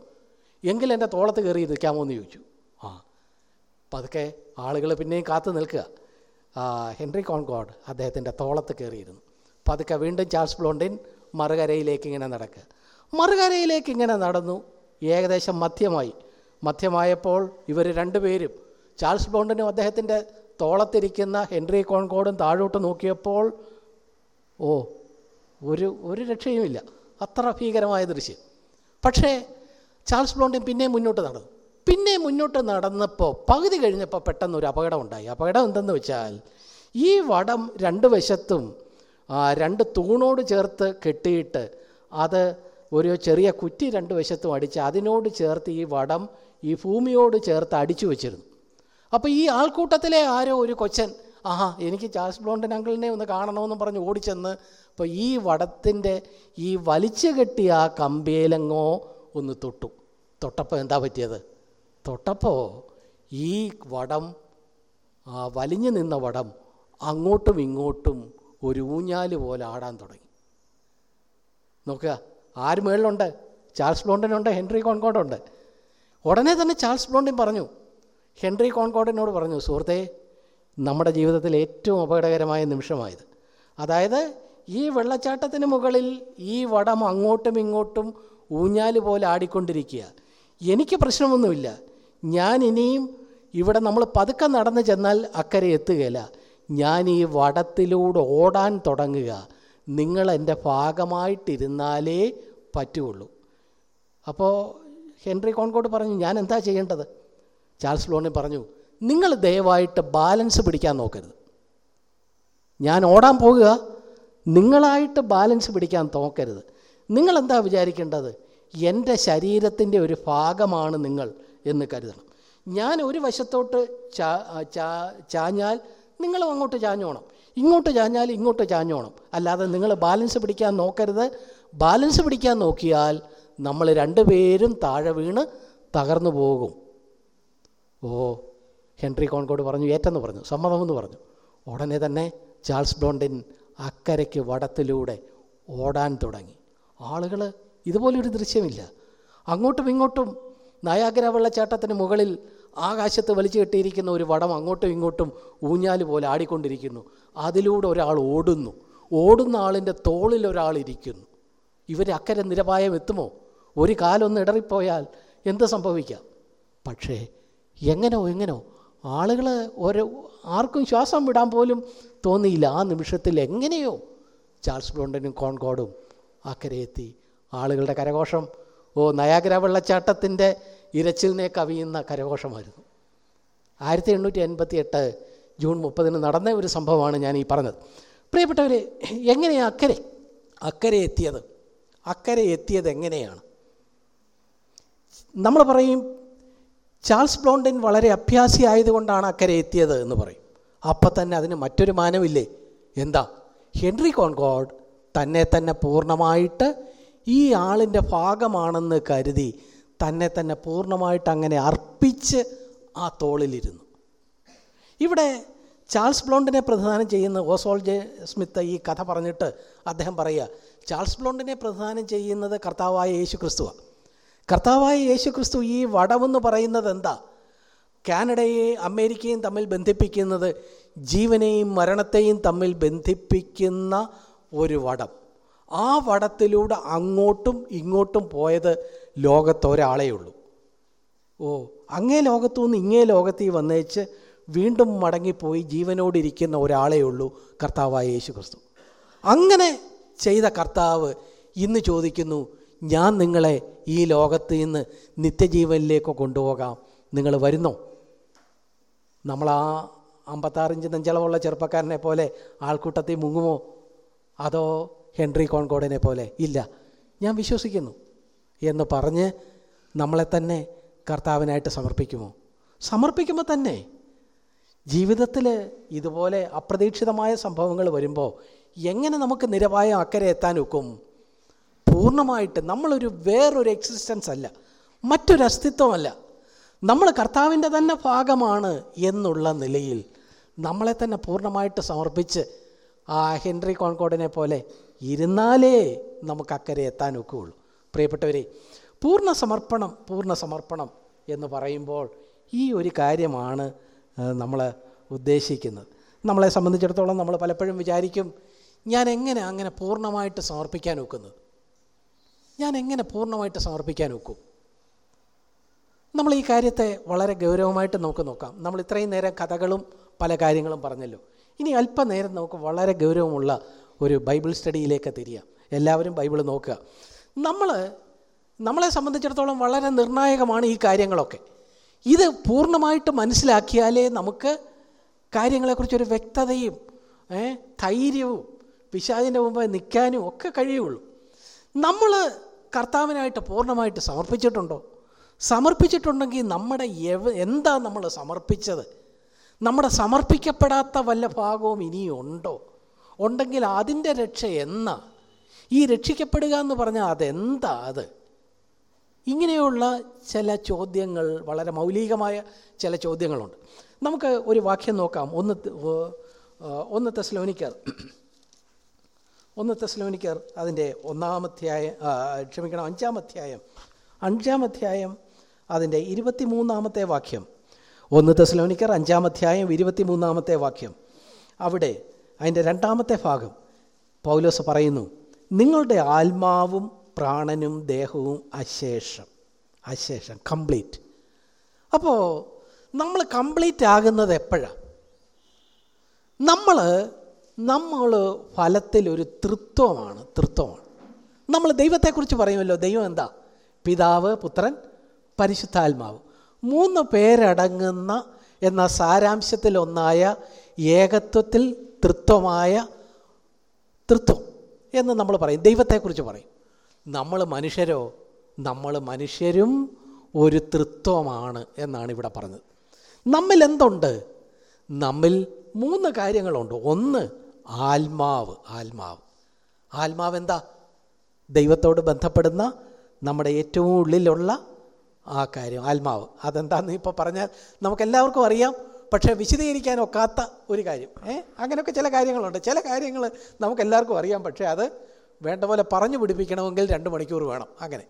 എങ്കിൽ എന്റെ തോളത്ത് കയറി നിൽക്കാമോ എന്ന് ചോദിച്ചു. പതുക്കെ ആളുകൾ പിന്നെയും കാത്തു നിൽക്കുക. ഹെൻറി കോൺകോഡ് അദ്ദേഹത്തിന്റെ തോളത്ത് കയറിയിരുന്നു. പതുക്കെ വീണ്ടും ചാൾസ് ബ്ലോണ്ടിൻ മറുകരയിലേക്ക് ഇങ്ങനെ നടക്കുക. മറുകരയിലേക്ക് ഇങ്ങനെ നടന്നു. ഏകദേശം മധ്യമായി. മധ്യമായപ്പോൾ ഇവർ രണ്ടുപേരും ചാൾസ് ബ്ലോണ്ടിനും അദ്ദേഹത്തിന്റെ തോളത്തിരിക്കുന്ന ഹെൻറി കോൺകോഡും താഴോട്ട് നോക്കിയപ്പോൾ ഓ ഒരു ഒരു രക്ഷയുമില്ല. അത്ര ഭീകരമായ ദൃശ്യം. പക്ഷേ ചാൾസ് ബ്ലോണ്ടിൻ പിന്നെയും മുന്നോട്ട് നടന്നു. പിന്നെ മുന്നോട്ട് നടന്നപ്പോൾ പകുതി കഴിഞ്ഞപ്പോൾ പെട്ടെന്ന് ഒരു അപകടം ഉണ്ടായി. അപകടം എന്തെന്ന് വെച്ചാൽ ഈ വടം രണ്ട് വശത്തും രണ്ട് തൂണോട് ചേർത്ത് കെട്ടിയിട്ട് അത് ഒരു ചെറിയ കുറ്റി രണ്ട് വശത്തും അടിച്ച് അതിനോട് ചേർത്ത് ഈ വടം ഈ ഭൂമിയോട് ചേർത്ത് അടിച്ചു വെച്ചിരുന്നു. അപ്പോൾ ഈ ആൾക്കൂട്ടത്തിലെ ആരോ ഒരു കൊച്ചൻ ആഹാ എനിക്ക് ചാൾസ് ബ്ലോണ്ടൻ അങ്കിളിനെ ഒന്ന് കാണണമെന്ന് പറഞ്ഞ് ഓടിച്ചെന്ന് അപ്പോൾ ഈ വടത്തിന്റെ ഈ വലിച്ചു കെട്ടിയ ആ കമ്പിയിലെങ്ങോ ഒന്ന് തൊട്ടു. തൊട്ടപ്പോൾ എന്താ പറ്റിയത്? തൊട്ടപ്പോൾ ഈ വടം വലിഞ്ഞു നിന്ന വടം അങ്ങോട്ടും ഇങ്ങോട്ടും ഒരു ഊഞ്ഞാൽ പോലെ ആടാൻ തുടങ്ങി. നോക്കുക ആര് മേളിലുണ്ട്? ചാൾസ് ബ്ലോണ്ടനുണ്ട് ഹെൻറി കോൺകോഡുണ്ട് ഉടനെ തന്നെ ചാൾസ് ബ്ലോണ്ടിൻ പറഞ്ഞു ഹെൻറി കോൺകോഡിനോട് പറഞ്ഞു സുഹൃത്തെ നമ്മുടെ ജീവിതത്തിൽ ഏറ്റവും അപകടകരമായ നിമിഷമായത്. അതായത് ഈ വെള്ളച്ചാട്ടത്തിന് മുകളിൽ ഈ വടം അങ്ങോട്ടും ഇങ്ങോട്ടും ഊഞ്ഞാൽ പോലെ ആടിക്കൊണ്ടിരിക്കുക. എനിക്ക് പ്രശ്നമൊന്നുമില്ല. ഞാൻ ഇനിയും ഇവിടെ നമ്മൾ പതുക്കെ നടന്നു ചെന്നാൽ അക്കരെ എത്തുകയില്ല. ഞാൻ ഈ വടത്തിലൂടെ ഓടാൻ തുടങ്ങുക. നിങ്ങൾ എന്റെ ഭാഗമായിട്ടിരുന്നാലേ പറ്റുള്ളൂ അപ്പോൾ ഹെൻറി കോൺകോട്ട് പറഞ്ഞു ഞാൻ എന്താ ചെയ്യേണ്ടത്? ചാൾസ് ലോണി പറഞ്ഞു നിങ്ങൾ ദയവായിട്ട് ബാലൻസ് പിടിക്കാൻ നോക്കരുത്. ഞാൻ ഓടാൻ പോകുക. നിങ്ങളായിട്ട് ബാലൻസ് പിടിക്കാൻ നോക്കരുത്. നിങ്ങളെന്താ വിചാരിക്കേണ്ടത്? എന്റെ ശരീരത്തിന്റെ ഒരു ഭാഗമാണ് നിങ്ങൾ. എന്ന് കരുതണം. ഞാൻ ഒരു വശത്തോട്ട് ചാഞ്ഞാൽ നിങ്ങളും അങ്ങോട്ട് ചാഞ്ഞോണം. ഇങ്ങോട്ട് ചാഞ്ഞാൽ ഇങ്ങോട്ട് ചാഞ്ഞോണം. അല്ലാതെ നിങ്ങൾ ബാലൻസ് പിടിക്കാൻ നോക്കരുത്. ബാലൻസ് പിടിക്കാൻ നോക്കിയാൽ നമ്മൾ രണ്ടുപേരും താഴെ വീണ് തകർന്നു പോകും. ഓ ഹെൻറി കോൺകോട് പറഞ്ഞു ഏറ്റെന്ന് പറഞ്ഞു സമ്മതമെന്ന് പറഞ്ഞു. ഉടനെ തന്നെ ചാൾസ് ബ്ലോണ്ടിൻ അക്കരയ്ക്ക് വടത്തിലൂടെ ഓടാൻ തുടങ്ങി. ആളുകൾ ഇതുപോലൊരു ദൃശ്യമില്ല. അങ്ങോട്ടും ഇങ്ങോട്ടും നയാഗ്ര വെള്ളച്ചാട്ടത്തിന് മുകളിൽ ആകാശത്ത് വലിച്ചു കെട്ടിയിരിക്കുന്ന ഒരു വടം അങ്ങോട്ടും ഇങ്ങോട്ടും ഊഞ്ഞാൽ പോലെ ആടിക്കൊണ്ടിരിക്കുന്നു. അതിലൂടെ ഒരാൾ ഓടുന്നു. ഓടുന്ന ആളിന്റെ തോളിൽ ഒരാൾ ഇരിക്കുന്നു. ഇവർ അക്കരെ നിരപായം എത്തുമോ? ഒരു കാലൊന്ന് ഇടറിപ്പോയാൽ എന്ത് സംഭവിക്കാം? പക്ഷേ എങ്ങനോ എങ്ങനോ ആളുകൾ ഓരോ ആർക്കും ശ്വാസം വിടാൻ പോലും തോന്നിയില്ല. ആ നിമിഷത്തിൽ എങ്ങനെയോ ചാൾസ് ബ്രോണ്ടനും കോൺകോഡും അക്കരെ എത്തി. ആളുകളുടെ കരഘോഷം ഓ നയാഗ്ര വെള്ളച്ചാട്ടത്തിന്റെ ഇരച്ചിലിനെ കവിയുന്ന കരഘോഷമായിരുന്നു. ആയിരത്തി എണ്ണൂറ്റി എൺപത്തി എട്ട് ജൂൺ മുപ്പതിന് നടന്ന ഒരു സംഭവമാണ് ഞാൻ ഈ പറഞ്ഞത്. പ്രിയപ്പെട്ടവർ എങ്ങനെയാണ് അക്കരെ? അക്കരെ എത്തിയത്? അക്കരെ എത്തിയത് എങ്ങനെയാണ്? നമ്മൾ പറയും ചാൾസ് ബ്ലോണ്ടിൻ വളരെ അഭ്യാസി ആയതുകൊണ്ടാണ് അക്കരെ എത്തിയത് എന്ന് പറയും. അപ്പം തന്നെ അതിന് മറ്റൊരു മാനമില്ലേ? എന്താ? ഹെൻറി കോൺകോഡ് തന്നെ തന്നെ പൂർണമായിട്ട് ഈ ആളിന്റെ ഭാഗമാണെന്ന് കരുതി തന്നെ തന്നെ പൂർണമായിട്ട് അങ്ങനെ അർപ്പിച്ച് ആ തോളിലിരുന്നു. ഇവിടെ ചാൾസ് ബ്ലോണ്ടിനെ പ്രധാനം ചെയ്യുന്ന ഓസോൾ ജെ സ്മിത്ത് ഈ കഥ പറഞ്ഞിട്ട് അദ്ദേഹം പറയുക ചാൾസ് ബ്ലോണ്ടിനെ പ്രധാനം ചെയ്യുന്നത് കർത്താവായ യേശു ക്രിസ്തുവാണ് കർത്താവായ യേശു ക്രിസ്തു ഈ വടമെന്ന് പറയുന്നത് എന്താ? കാനഡയെ അമേരിക്കയും തമ്മിൽ ബന്ധിപ്പിക്കുന്നത് ജീവനെയും മരണത്തെയും തമ്മിൽ ബന്ധിപ്പിക്കുന്ന ഒരു വടം. ആ വടത്തിലൂടെ അങ്ങോട്ടും ഇങ്ങോട്ടും പോയത് ലോകത്ത് ഉള്ളൂ. ഓ അങ്ങേ ലോകത്തു നിന്ന് ഇങ്ങേ ലോകത്തിൽ വന്നേച്ച് വീണ്ടും മടങ്ങിപ്പോയി ജീവനോടിരിക്കുന്ന ഒരാളേ ഉള്ളൂ കർത്താവായ യേശു ക്രിസ്തു അങ്ങനെ ചെയ്ത കർത്താവ് ഇന്ന് ചോദിക്കുന്നു ഞാൻ നിങ്ങളെ ഈ ലോകത്ത് നിന്ന് നിത്യജീവനിലേക്ക് കൊണ്ടുപോകാം. നിങ്ങൾ വരുന്നോ? നമ്മൾ ആ അമ്പത്താറിഞ്ച് നെഞ്ചളവുള്ള ചെറുപ്പക്കാരനെ പോലെ ആൾക്കൂട്ടത്തിൽ മുങ്ങുമോ? അതോ ഹെൻറി കോൺകോഡിനെ പോലെ ഇല്ല. ഞാൻ വിശ്വസിക്കുന്നു. എന്ന് പറഞ്ഞ് നമ്മളെ തന്നെ കർത്താവിനായിട്ട് സമർപ്പിക്കുമോ? സമർപ്പിക്കുമ്പോൾ തന്നെ. ജീവിതത്തിൽ ഇതുപോലെ അപ്രതീക്ഷിതമായ സംഭവങ്ങൾ വരുമ്പോൾ എങ്ങനെ നമുക്ക് നിരവായ അക്കരെ എത്താൻ ഒക്കും? പൂർണമായിട്ട് നമ്മളൊരു വേറൊരു എക്സിസ്റ്റൻസ് അല്ല. മറ്റൊരു അസ്തിത്വമല്ല. നമ്മൾ കർത്താവിന്റെ തന്നെ ഭാഗമാണ് എന്നുള്ള നിലയിൽ നമ്മളെ തന്നെ പൂർണമായിട്ട് സമർപ്പിച്ച് ആ ഹെൻറി കോൺകോഡിനെ പോലെ ഇരുന്നാലേ നമുക്ക് അക്കരെ എത്താനൊക്കെ ഉള്ളൂ പ്രിയപ്പെട്ടവരെ പൂർണ സമർപ്പണം പൂർണ സമർപ്പണം എന്ന് പറയുമ്പോൾ ഈ ഒരു കാര്യമാണ് നമ്മൾ ഉദ്ദേശിക്കുന്നത്. നമ്മളെ സംബന്ധിച്ചിടത്തോളം നമ്മൾ പലപ്പോഴും വിചാരിക്കും ഞാൻ എങ്ങനെ അങ്ങനെ പൂർണമായിട്ട് സമർപ്പിക്കാൻ ഒക്കുന്നത് ഞാൻ എങ്ങനെ പൂർണമായിട്ട് സമർപ്പിക്കാൻ ഒക്കും? നമ്മൾ ഈ കാര്യത്തെ വളരെ ഗൗരവമായിട്ട് നമുക്ക് നോക്കാം. നമ്മൾ ഇത്രയും നേരം കഥകളും പല കാര്യങ്ങളും പറഞ്ഞല്ലോ. ഇനി അല്പനേരം നമുക്ക് വളരെ ഗൗരവമുള്ള ഒരു ബൈബിൾ സ്റ്റഡിയിലേക്ക് തിരിയാം. എല്ലാവരും ബൈബിൾ നോക്കുക. നമ്മൾ നമ്മളെ സംബന്ധിച്ചിടത്തോളം വളരെ നിർണായകമാണ് ഈ കാര്യങ്ങളൊക്കെ. ഇത് പൂർണമായിട്ട് മനസ്സിലാക്കിയാലേ നമുക്ക് കാര്യങ്ങളെക്കുറിച്ചൊരു വ്യക്തതയും ധൈര്യവും പിശാദിന്റെ മുമ്പ് നിൽക്കാനും ഒക്കെ കഴിയുള്ളൂ. നമ്മൾ കർത്താവിനായിട്ട് പൂർണമായിട്ട് സമർപ്പിച്ചിട്ടുണ്ടോ? സമർപ്പിച്ചിട്ടുണ്ടെങ്കിൽ നമ്മുടെ എവ എന്താ നമ്മൾ സമർപ്പിച്ചത്? നമ്മുടെ സമർപ്പിക്കപ്പെടാത്ത വല്ല ഭാഗവും ഇനിയും ഉണ്ടോ? ഉണ്ടെങ്കിൽ അതിന്റെ രക്ഷ എന്നാ ഈ രക്ഷിക്കപ്പെടുക എന്ന് പറഞ്ഞാൽ അതെന്താ അത്? ഇങ്ങനെയുള്ള ചില ചോദ്യങ്ങൾ വളരെ മൗലികമായ ചില ചോദ്യങ്ങളുണ്ട്. നമുക്ക് ഒരു വാക്യം നോക്കാം. ഒന്ന് ഒന്ന് തെസ്ലോനിക്കർ ഒന്ന് തെസ്ലോനിക്കർ അതിന്റെ ഒന്നാമധ്യായ ക്ഷമിക്കണം അഞ്ചാമധ്യായം അഞ്ചാമധ്യായം അതിന്റെ ഇരുപത്തിമൂന്നാമത്തെ വാക്യം. ഒന്ന് തെസ്ലോനിക്കർ അഞ്ചാമധ്യായം ഇരുപത്തിമൂന്നാമത്തെ വാക്യം. അവിടെ അതിന്റെ രണ്ടാമത്തെ ഭാഗം പൗലോസ് പറയുന്നു നിങ്ങളുടെ ആത്മാവും പ്രാണനും ദേഹവും അശേഷം അശേഷം കംപ്ലീറ്റ് അപ്പോൾ നമ്മൾ കംപ്ലീറ്റ് ആകുന്നത് എപ്പോഴാണ് നമ്മൾ നമ്മൾ ഫലത്തിൽ ഒരു തൃത്വമാണ് തൃത്വമാണ്. നമ്മൾ ദൈവത്തെക്കുറിച്ച് പറയുമല്ലോ ദൈവം എന്താ? പിതാവ് പുത്രൻ പരിശുദ്ധാത്മാവ്. മൂന്ന് പേരടങ്ങുന്ന എന്ന സാരാംശത്തിലൊന്നായ ഏകത്വത്തിൽ തൃത്വമായ തൃത്വം എന്ന് നമ്മൾ പറയും. ദൈവത്തെക്കുറിച്ച് പറയും. നമ്മൾ മനുഷ്യരോ? നമ്മൾ മനുഷ്യരും ഒരു തൃത്വമാണ് എന്നാണ് ഇവിടെ പറഞ്ഞത്. നമ്മിൽ എന്തുണ്ട്? നമ്മിൽ മൂന്ന് കാര്യങ്ങളുണ്ട്. ഒന്ന് ആത്മാവ്. ആത്മാവ്. ആത്മാവ് എന്താ? ദൈവത്തോട് ബന്ധപ്പെടുന്ന നമ്മുടെ ഏറ്റവും ഉള്ളിലുള്ള ആ കാര്യം ആത്മാവ്. അതെന്താന്ന് ഇപ്പോൾ പറഞ്ഞാൽ നമുക്കെല്ലാവർക്കും അറിയാം പക്ഷേ വിശദീകരിക്കാൻ ഒക്കാത്ത ഒരു കാര്യം. ഏ? അങ്ങനെയൊക്കെ ചില കാര്യങ്ങളുണ്ട്. ചില കാര്യങ്ങൾ നമുക്കെല്ലാവർക്കും അറിയാം പക്ഷേ അത് വേണ്ട പോലെ പറഞ്ഞു പിടിപ്പിക്കണമെങ്കിൽ രണ്ട് മണിക്കൂർ വേണം. അങ്ങനെ.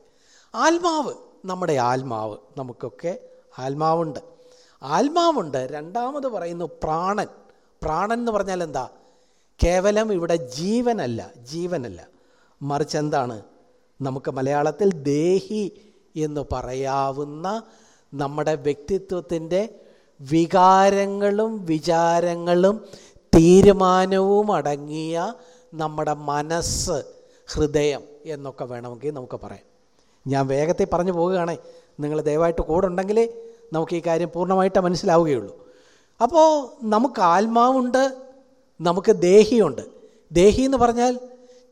ആത്മാവ് നമ്മുടെ ആത്മാവ്. നമുക്കൊക്കെ ആത്മാവുണ്ട്. ആത്മാവുണ്ട് രണ്ടാമത് പറയുന്നു പ്രാണൻ. പ്രാണൻ എന്ന് പറഞ്ഞാൽ എന്താ? കേവലം ഇവിടെ ജീവനല്ല ജീവനല്ല. മറിച്ച് എന്താണ്? നമുക്ക് മലയാളത്തിൽ ദേഹി എന്ന് പറയാവുന്ന നമ്മുടെ വ്യക്തിത്വത്തിന്റെ വികാരങ്ങളും വിചാരങ്ങളും തീരുമാനവും അടങ്ങിയ നമ്മുടെ മനസ്സ് ഹൃദയം എന്നൊക്കെ വേണമെങ്കിൽ നമുക്ക് പറയാം. ഞാൻ വേഗത്തിൽ പറഞ്ഞു പോവുകയാണേ നിങ്ങൾ ദയവായിട്ട് കൂടെ ഉണ്ടെങ്കിൽ നമുക്ക് ഈ കാര്യം പൂർണമായിട്ട് മനസ്സിലാവുകയുള്ളൂ. അപ്പോൾ നമുക്ക് ആത്മാവുണ്ട് നമുക്ക് ദേഹിയുണ്ട്. ദേഹി എന്ന് പറഞ്ഞാൽ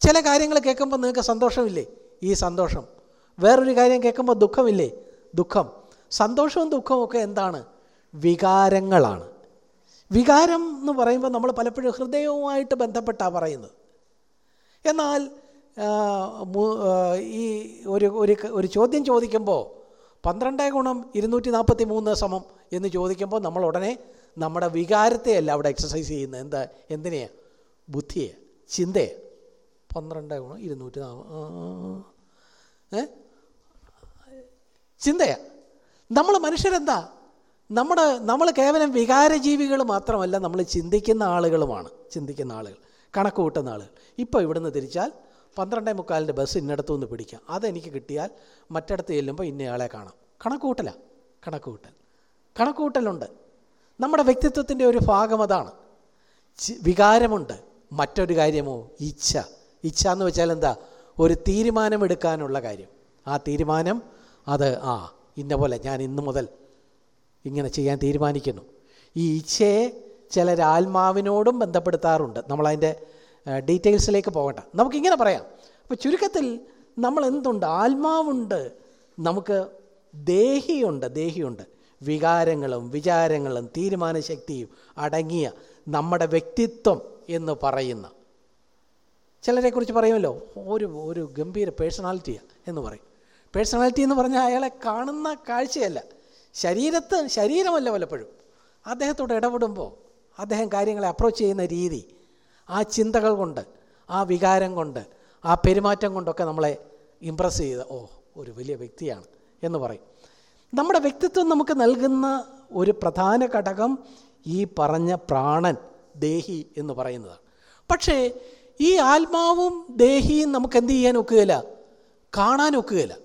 ചില കാര്യങ്ങൾ കേൾക്കുമ്പോൾ നിങ്ങൾക്ക് സന്തോഷമില്ലേ? ഈ സന്തോഷം. വേറൊരു കാര്യം കേൾക്കുമ്പോൾ ദുഃഖമില്ലേ? ദുഃഖം. സന്തോഷവും ദുഃഖവും ഒക്കെ എന്താണ്? വികാരങ്ങളാണ്. വികാരം എന്ന് പറയുമ്പോൾ നമ്മൾ പലപ്പോഴും ഹൃദയവുമായിട്ട് ബന്ധപ്പെട്ടാണ് പറയുന്നത്. എന്നാൽ ഈ ഒരു ഒരു ചോദ്യം ചോദിക്കുമ്പോൾ പന്ത്രണ്ട് ഗുണം ഇരുന്നൂറ്റി നാൽപ്പത്തി മൂന്ന് സമം എന്ന് ചോദിക്കുമ്പോൾ നമ്മൾ ഉടനെ നമ്മുടെ വികാരത്തെയല്ല അവിടെ എക്സസൈസ് ചെയ്യുന്നത്. എന്താ? എന്തിനെയാണ് ബുദ്ധിയെ ചിന്തയെ. പന്ത്രണ്ട് ഗുണം ഇരുന്നൂറ്റി നാ ഏ? ചിന്തയാ. നമ്മൾ മനുഷ്യരെന്താ? നമ്മൾ നമ്മൾ കേവലം വികാരജീവികൾ മാത്രമല്ല നമ്മൾ ചിന്തിക്കുന്ന ആളുകളുമാണ് ചിന്തിക്കുന്ന ആളുകൾ കണക്ക് കൂട്ടുന്ന ആളുകൾ. ഇപ്പോൾ ഇവിടുന്ന് തിരിച്ചാൽ പന്ത്രണ്ടേ മുക്കാലിന്റെ ബസ് ഇന്നടത്തു നിന്ന് പിടിക്കാം. അതെനിക്ക് കിട്ടിയാൽ മറ്റിടത്ത് ചെല്ലുമ്പോൾ ഇന്നയാളെ കാണാം. കണക്ക് കൂട്ടലാണ് കണക്ക് കൂട്ടൽ. കണക്ക് കൂട്ടലുണ്ട്. നമ്മുടെ വ്യക്തിത്വത്തിന്റെ ഒരു ഭാഗം അതാണ്. വികാരമുണ്ട്. മറ്റൊരു കാര്യമോ? ഇച്ഛ. ഇച്ഛ എന്ന് വെച്ചാൽ എന്താ? ഒരു തീരുമാനമെടുക്കാനുള്ള കാര്യം. ആ തീരുമാനം അത് ആ ഇന്ന പോലെ ഞാൻ ഇന്നു മുതൽ ഇങ്ങനെ ചെയ്യാൻ തീരുമാനിക്കുന്നു. ഈ ഇച്ഛയെ ചിലർ ആത്മാവിനോടും ബന്ധപ്പെടുത്താറുണ്ട്. നമ്മളതിന്റെ ഡീറ്റെയിൽസിലേക്ക് പോകണ്ട. നമുക്കിങ്ങനെ പറയാം. അപ്പോൾ ചുരുക്കത്തിൽ നമ്മൾ എന്തുണ്ട്? ആത്മാവുണ്ട്. നമുക്ക് ദേഹിയുണ്ട് ദേഹിയുണ്ട്. വികാരങ്ങളും വിചാരങ്ങളും തീരുമാനശക്തിയും അടങ്ങിയ നമ്മുടെ വ്യക്തിത്വം എന്ന് പറയുന്ന. ചിലരെക്കുറിച്ച് പറയുമല്ലോ ഒരു ഒരു ഗംഭീര പേഴ്സണാലിറ്റിയാണ് എന്ന് പറയും. പേഴ്സണാലിറ്റി എന്ന് പറഞ്ഞാൽ അയാളെ കാണുന്ന കാഴ്ചയല്ല. ശരീരത്ത് ശരീരമല്ല പലപ്പോഴും അദ്ദേഹത്തോട് ഇടപെടുമ്പോൾ അദ്ദേഹം കാര്യങ്ങളെ അപ്രോച്ച് ചെയ്യുന്ന രീതി ആ ചിന്തകൾ കൊണ്ട് ആ വികാരം കൊണ്ട് ആ പെരുമാറ്റം കൊണ്ടൊക്കെ നമ്മളെ ഇമ്പ്രസ് ചെയ്ത് ഓ ഒരു വലിയ വ്യക്തിയാണ് എന്ന് പറയും. നമ്മുടെ വ്യക്തിത്വം നമുക്ക് നൽകുന്ന ഒരു പ്രധാന ഘടകം ഈ പറഞ്ഞ പ്രാണൻ ദേഹി എന്ന് പറയുന്നതാണ്. പക്ഷേ ഈ ആത്മാവും ദേഹിയും നമുക്ക് എന്ത് ചെയ്യാൻ ഒക്കുകയില്ല? കാണാൻ ഒക്കുകയില്ല.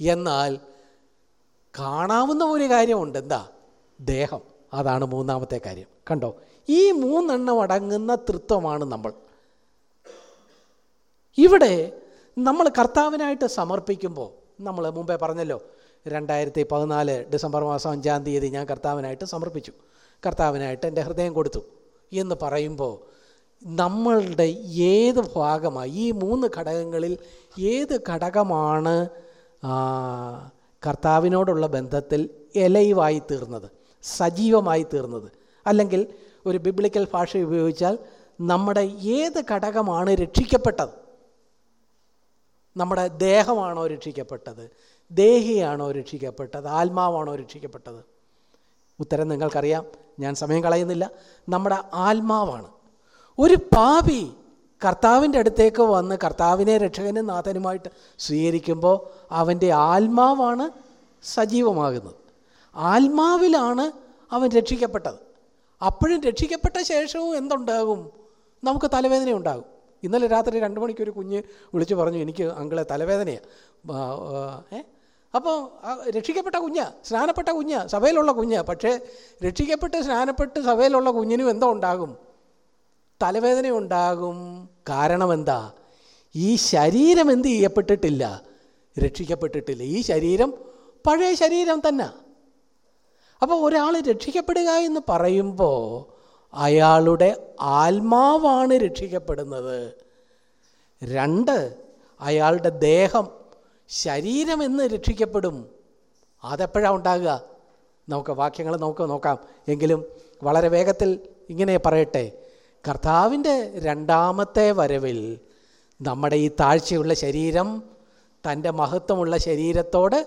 എന്നാൽ കാണാവുന്ന ഒരു കാര്യമുണ്ട്. എന്താ? ദേഹം. അതാണ് മൂന്നാമത്തെ കാര്യം. കണ്ടോ? ഈ മൂന്നെണ്ണം അടങ്ങുന്ന തൃത്വമാണ് നമ്മൾ. ഇവിടെ നമ്മൾ കർത്താവിനായിട്ട് സമർപ്പിക്കുമ്പോൾ നമ്മൾ മുമ്പേ പറഞ്ഞല്ലോ രണ്ടായിരത്തി പതിനാല് ഡിസംബർ മാസം അഞ്ചാം തീയതി ഞാൻ കർത്താവിനായിട്ട് സമർപ്പിച്ചു. കർത്താവിനായിട്ട് എന്റെ ഹൃദയം കൊടുത്തു എന്ന് പറയുമ്പോൾ നമ്മളുടെ ഏത് ഭാഗമായി ഈ മൂന്ന് ഘടകങ്ങളിൽ ഏത് ഘടകമാണ് കർത്താവിനോടുള്ള ബന്ധത്തിൽ എലൈവായി തീർന്നത് സജീവമായി തീർന്നത്. അല്ലെങ്കിൽ ഒരു ബിബ്ലിക്കൽ ഭാഷ ഉപയോഗിച്ചാൽ നമ്മുടെ ഏത് ഘടകമാണ് രക്ഷിക്കപ്പെട്ടത്? നമ്മുടെ ദേഹമാണോ രക്ഷിക്കപ്പെട്ടത്? ദേഹിയാണോ രക്ഷിക്കപ്പെട്ടത്? ആത്മാവാണോ രക്ഷിക്കപ്പെട്ടത്? ഉത്തരം നിങ്ങൾക്കറിയാം. ഞാൻ സമയം കളയുന്നില്ല. നമ്മുടെ ആത്മാവാണ്. ഒരു പാപി കർത്താവിന്റെ അടുത്തേക്ക് വന്ന് കർത്താവിനെ രക്ഷകനും നാഥനുമായിട്ട് സ്വീകരിക്കുമ്പോൾ അവന്റെ ആത്മാവാണ് സജീവമാകുന്നത്. ആത്മാവിലാണ് അവൻ രക്ഷിക്കപ്പെട്ടത്. അപ്പോഴും രക്ഷിക്കപ്പെട്ട ശേഷവും എന്തുണ്ടാകും? നമുക്ക് തലവേദന ഉണ്ടാകും. ഇന്നലെ രാത്രി രണ്ട് മണിക്ക് ഒരു കുഞ്ഞ് വിളിച്ചു പറഞ്ഞു എനിക്ക് അങ്കിളെ തലവേദനയാണ് ഏ? അപ്പോൾ രക്ഷിക്കപ്പെട്ട കുഞ്ഞാണ് സ്നാനപ്പെട്ട കുഞ്ഞാണ് സഭയിലുള്ള കുഞ്ഞാണ് പക്ഷേ രക്ഷിക്കപ്പെട്ട് സ്നാനപ്പെട്ട് സഭയിലുള്ള കുഞ്ഞിനും എന്തോ ഉണ്ടാകും? തലവേദന ഉണ്ടാകും കാരണം എന്താ ഈ ശരീരം എന്ത് ചെയ്യപ്പെട്ടിട്ടില്ല? രക്ഷിക്കപ്പെട്ടിട്ടില്ല. ഈ ശരീരം പഴയ ശരീരം തന്നെ. അപ്പോൾ ഒരാൾ രക്ഷിക്കപ്പെടുക എന്ന് പറയുമ്പോൾ അയാളുടെ ആത്മാവാണ് രക്ഷിക്കപ്പെടുന്നത്. രണ്ട് അയാളുടെ ദേഹം ശരീരം എന്ന് രക്ഷിക്കപ്പെടും. അതെപ്പോഴാണ് ഉണ്ടാകുക? നമുക്ക് വാക്യങ്ങൾ നമുക്ക് നോക്കാം. എങ്കിലും വളരെ വേഗത്തിൽ ഇങ്ങനെ പറയട്ടെ. കർത്താവിന്റെ രണ്ടാമത്തെ വരവിൽ നമ്മുടെ ഈ താഴ്ചയുള്ള ശരീരം തന്റെ മഹത്വമുള്ള ശരീരത്തോട്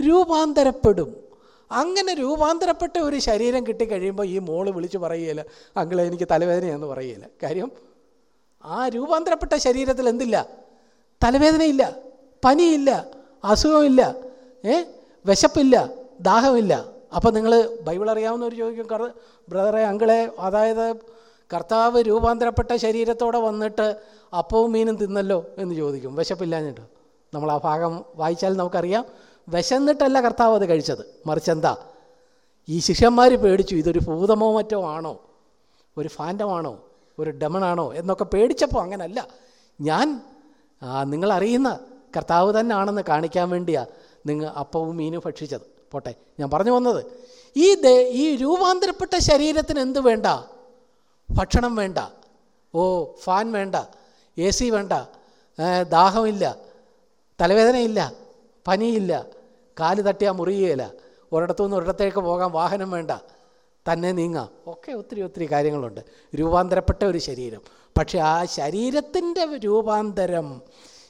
രൂപാന്തരപ്പെടും. അങ്ങനെ രൂപാന്തരപ്പെട്ട ഒരു ശരീരം കിട്ടിക്കഴിയുമ്പോൾ ഈ മോൾ വിളിച്ച് പറയുകയില്ല അങ്കിളെ എനിക്ക് തലവേദനയാണെന്ന് പറയുകയില്ല കാര്യം ആ രൂപാന്തരപ്പെട്ട ശരീരത്തിൽ എന്തില്ല? തലവേദനയില്ല പനിയില്ല അസുഖമില്ല ഏ? വിശപ്പില്ല ദാഹമില്ല. അപ്പം നിങ്ങൾ ബൈബിൾ അറിയാവുന്നവർ ചോദിക്കും ബ്രദറെ അങ്കിളെ അതായത് കർത്താവ് രൂപാന്തരപ്പെട്ട ശരീരത്തോടെ വന്നിട്ട് അപ്പവും മീനും തിന്നല്ലോ എന്ന് ചോദിക്കും. വിശപ്പില്ലാഞ്ഞിട്ട്? നമ്മൾ ആ ഭാഗം വായിച്ചാൽ നമുക്കറിയാം. വിശന്നിട്ടല്ല കർത്താവ് അത് കഴിച്ചത്. മറിച്ച് എന്താ? ഈ ശിഷ്യന്മാർ പേടിച്ചു ഇതൊരു ഭൂതമോ മറ്റോ ആണോ? ഒരു ഫാൻഡമാണോ ഒരു ഡമണാണോ? എന്നൊക്കെ പേടിച്ചപ്പോൾ അങ്ങനല്ല. ഞാൻ നിങ്ങളറിയുന്ന കർത്താവ് തന്നെ ആണെന്ന് കാണിക്കാൻ വേണ്ടിയാണ് നിങ്ങൾ അപ്പവും മീനും ഭക്ഷിച്ചത്. പോട്ടെ ഞാൻ പറഞ്ഞു വന്നത്. ഈ ഈ രൂപാന്തരപ്പെട്ട ശരീരത്തിന് എന്ത് വേണ്ട? ഭക്ഷണം വേണ്ട. ഓ ഫാൻ വേണ്ട. എ സി വേണ്ട. ദാഹമില്ല. തലവേദനയില്ല. പനിയില്ല. കാൽ തട്ടിയാൽ മുറിയുകയില്ല ഒരിടത്തു നിന്ന് ഒരിടത്തേക്ക് പോകാൻ വാഹനം വേണ്ട. തന്നെ നീങ്ങാം. ഒക്കെ ഒത്തിരി ഒത്തിരി കാര്യങ്ങളുണ്ട്. രൂപാന്തരപ്പെട്ട ഒരു ശരീരം. പക്ഷെ ആ ശരീരത്തിന്റെ രൂപാന്തരം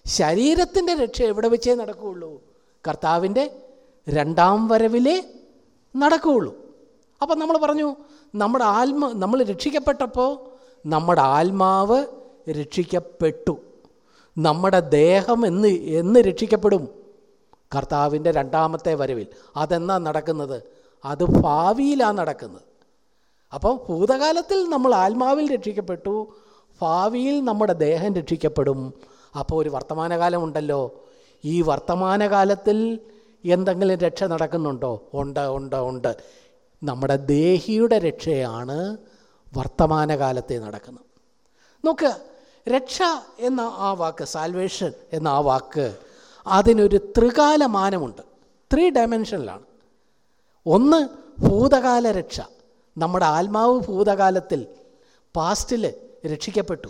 ശരീരത്തിന്റെ രക്ഷ എവിടെ വെച്ചേ നടക്കുകയുള്ളൂ? കർത്താവിന്റെ രണ്ടാം വരവിലേ നടക്കുകയുള്ളൂ. അപ്പം നമ്മൾ പറഞ്ഞു നമ്മുടെ ആത്മ നമ്മൾ രക്ഷിക്കപ്പെട്ടപ്പോൾ നമ്മുടെ ആത്മാവ് രക്ഷിക്കപ്പെട്ടു. നമ്മുടെ ദേഹം എന്ന് എന്ന് രക്ഷിക്കപ്പെടും കർത്താവിന്റെ രണ്ടാമത്തെ വരവിൽ. അതെന്നാ നടക്കുന്നത്? അത് ഭാവിയിലാണ് നടക്കുന്നത്. അപ്പോൾ ഭൂതകാലത്തിൽ നമ്മൾ ആത്മാവിൽ രക്ഷിക്കപ്പെട്ടു ഭാവിയിൽ നമ്മുടെ ദേഹം രക്ഷിക്കപ്പെടും. അപ്പോൾ ഒരു വർത്തമാനകാലമുണ്ടല്ലോ ഈ വർത്തമാനകാലത്തിൽ എന്തെങ്കിലും രക്ഷ നടക്കുന്നുണ്ടോ? ഉണ്ട് ഉണ്ട് ഉണ്ട്. നമ്മുടെ ദേഹിയുടെ രക്ഷയാണ് വർത്തമാനകാലത്തെ നടക്കുന്നത്. നോക്ക് രക്ഷ എന്ന ആ വാക്ക് സാൽവേഷൻ എന്ന ആ വാക്ക് അതിനൊരു ത്രികാല മാനമുണ്ട് ത്രീ ഡയമെൻഷനിലാണ് ഒന്ന് ഭൂതകാല രക്ഷ. നമ്മുടെ ആത്മാവ് ഭൂതകാലത്തിൽ പാസ്റ്റിൽ രക്ഷിക്കപ്പെട്ടു.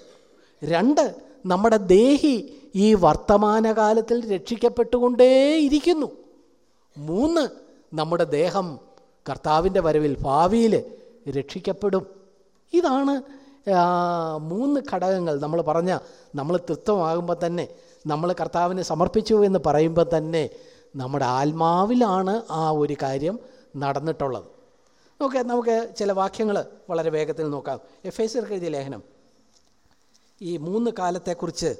രണ്ട് നമ്മുടെ ദേഹി ഈ വർത്തമാനകാലത്തിൽ രക്ഷിക്കപ്പെട്ടുകൊണ്ടേയിരിക്കുന്നു. മൂന്ന് നമ്മുടെ ദേഹം കർത്താവിന്റെ വരവിൽ ഭാവിയിൽ രക്ഷിക്കപ്പെടും. ഇതാണ് മൂന്ന് ഘടകങ്ങൾ. നമ്മൾ പറഞ്ഞ നമ്മൾ തൃത്വമാകുമ്പോൾ തന്നെ നമ്മൾ കർത്താവിനെ സമർപ്പിച്ചു എന്ന് പറയുമ്പോൾ തന്നെ നമ്മുടെ ആത്മാവിലാണ് ആ ഒരു കാര്യം നടന്നിട്ടുള്ളത്. നോക്കെ നമുക്ക് ചില വാക്യങ്ങൾ വളരെ വേഗത്തിൽ നോക്കാം. എഫ് എസ് എഴുതിയ ലേഖനം. ഈ മൂന്ന് കാലത്തെക്കുറിച്ച്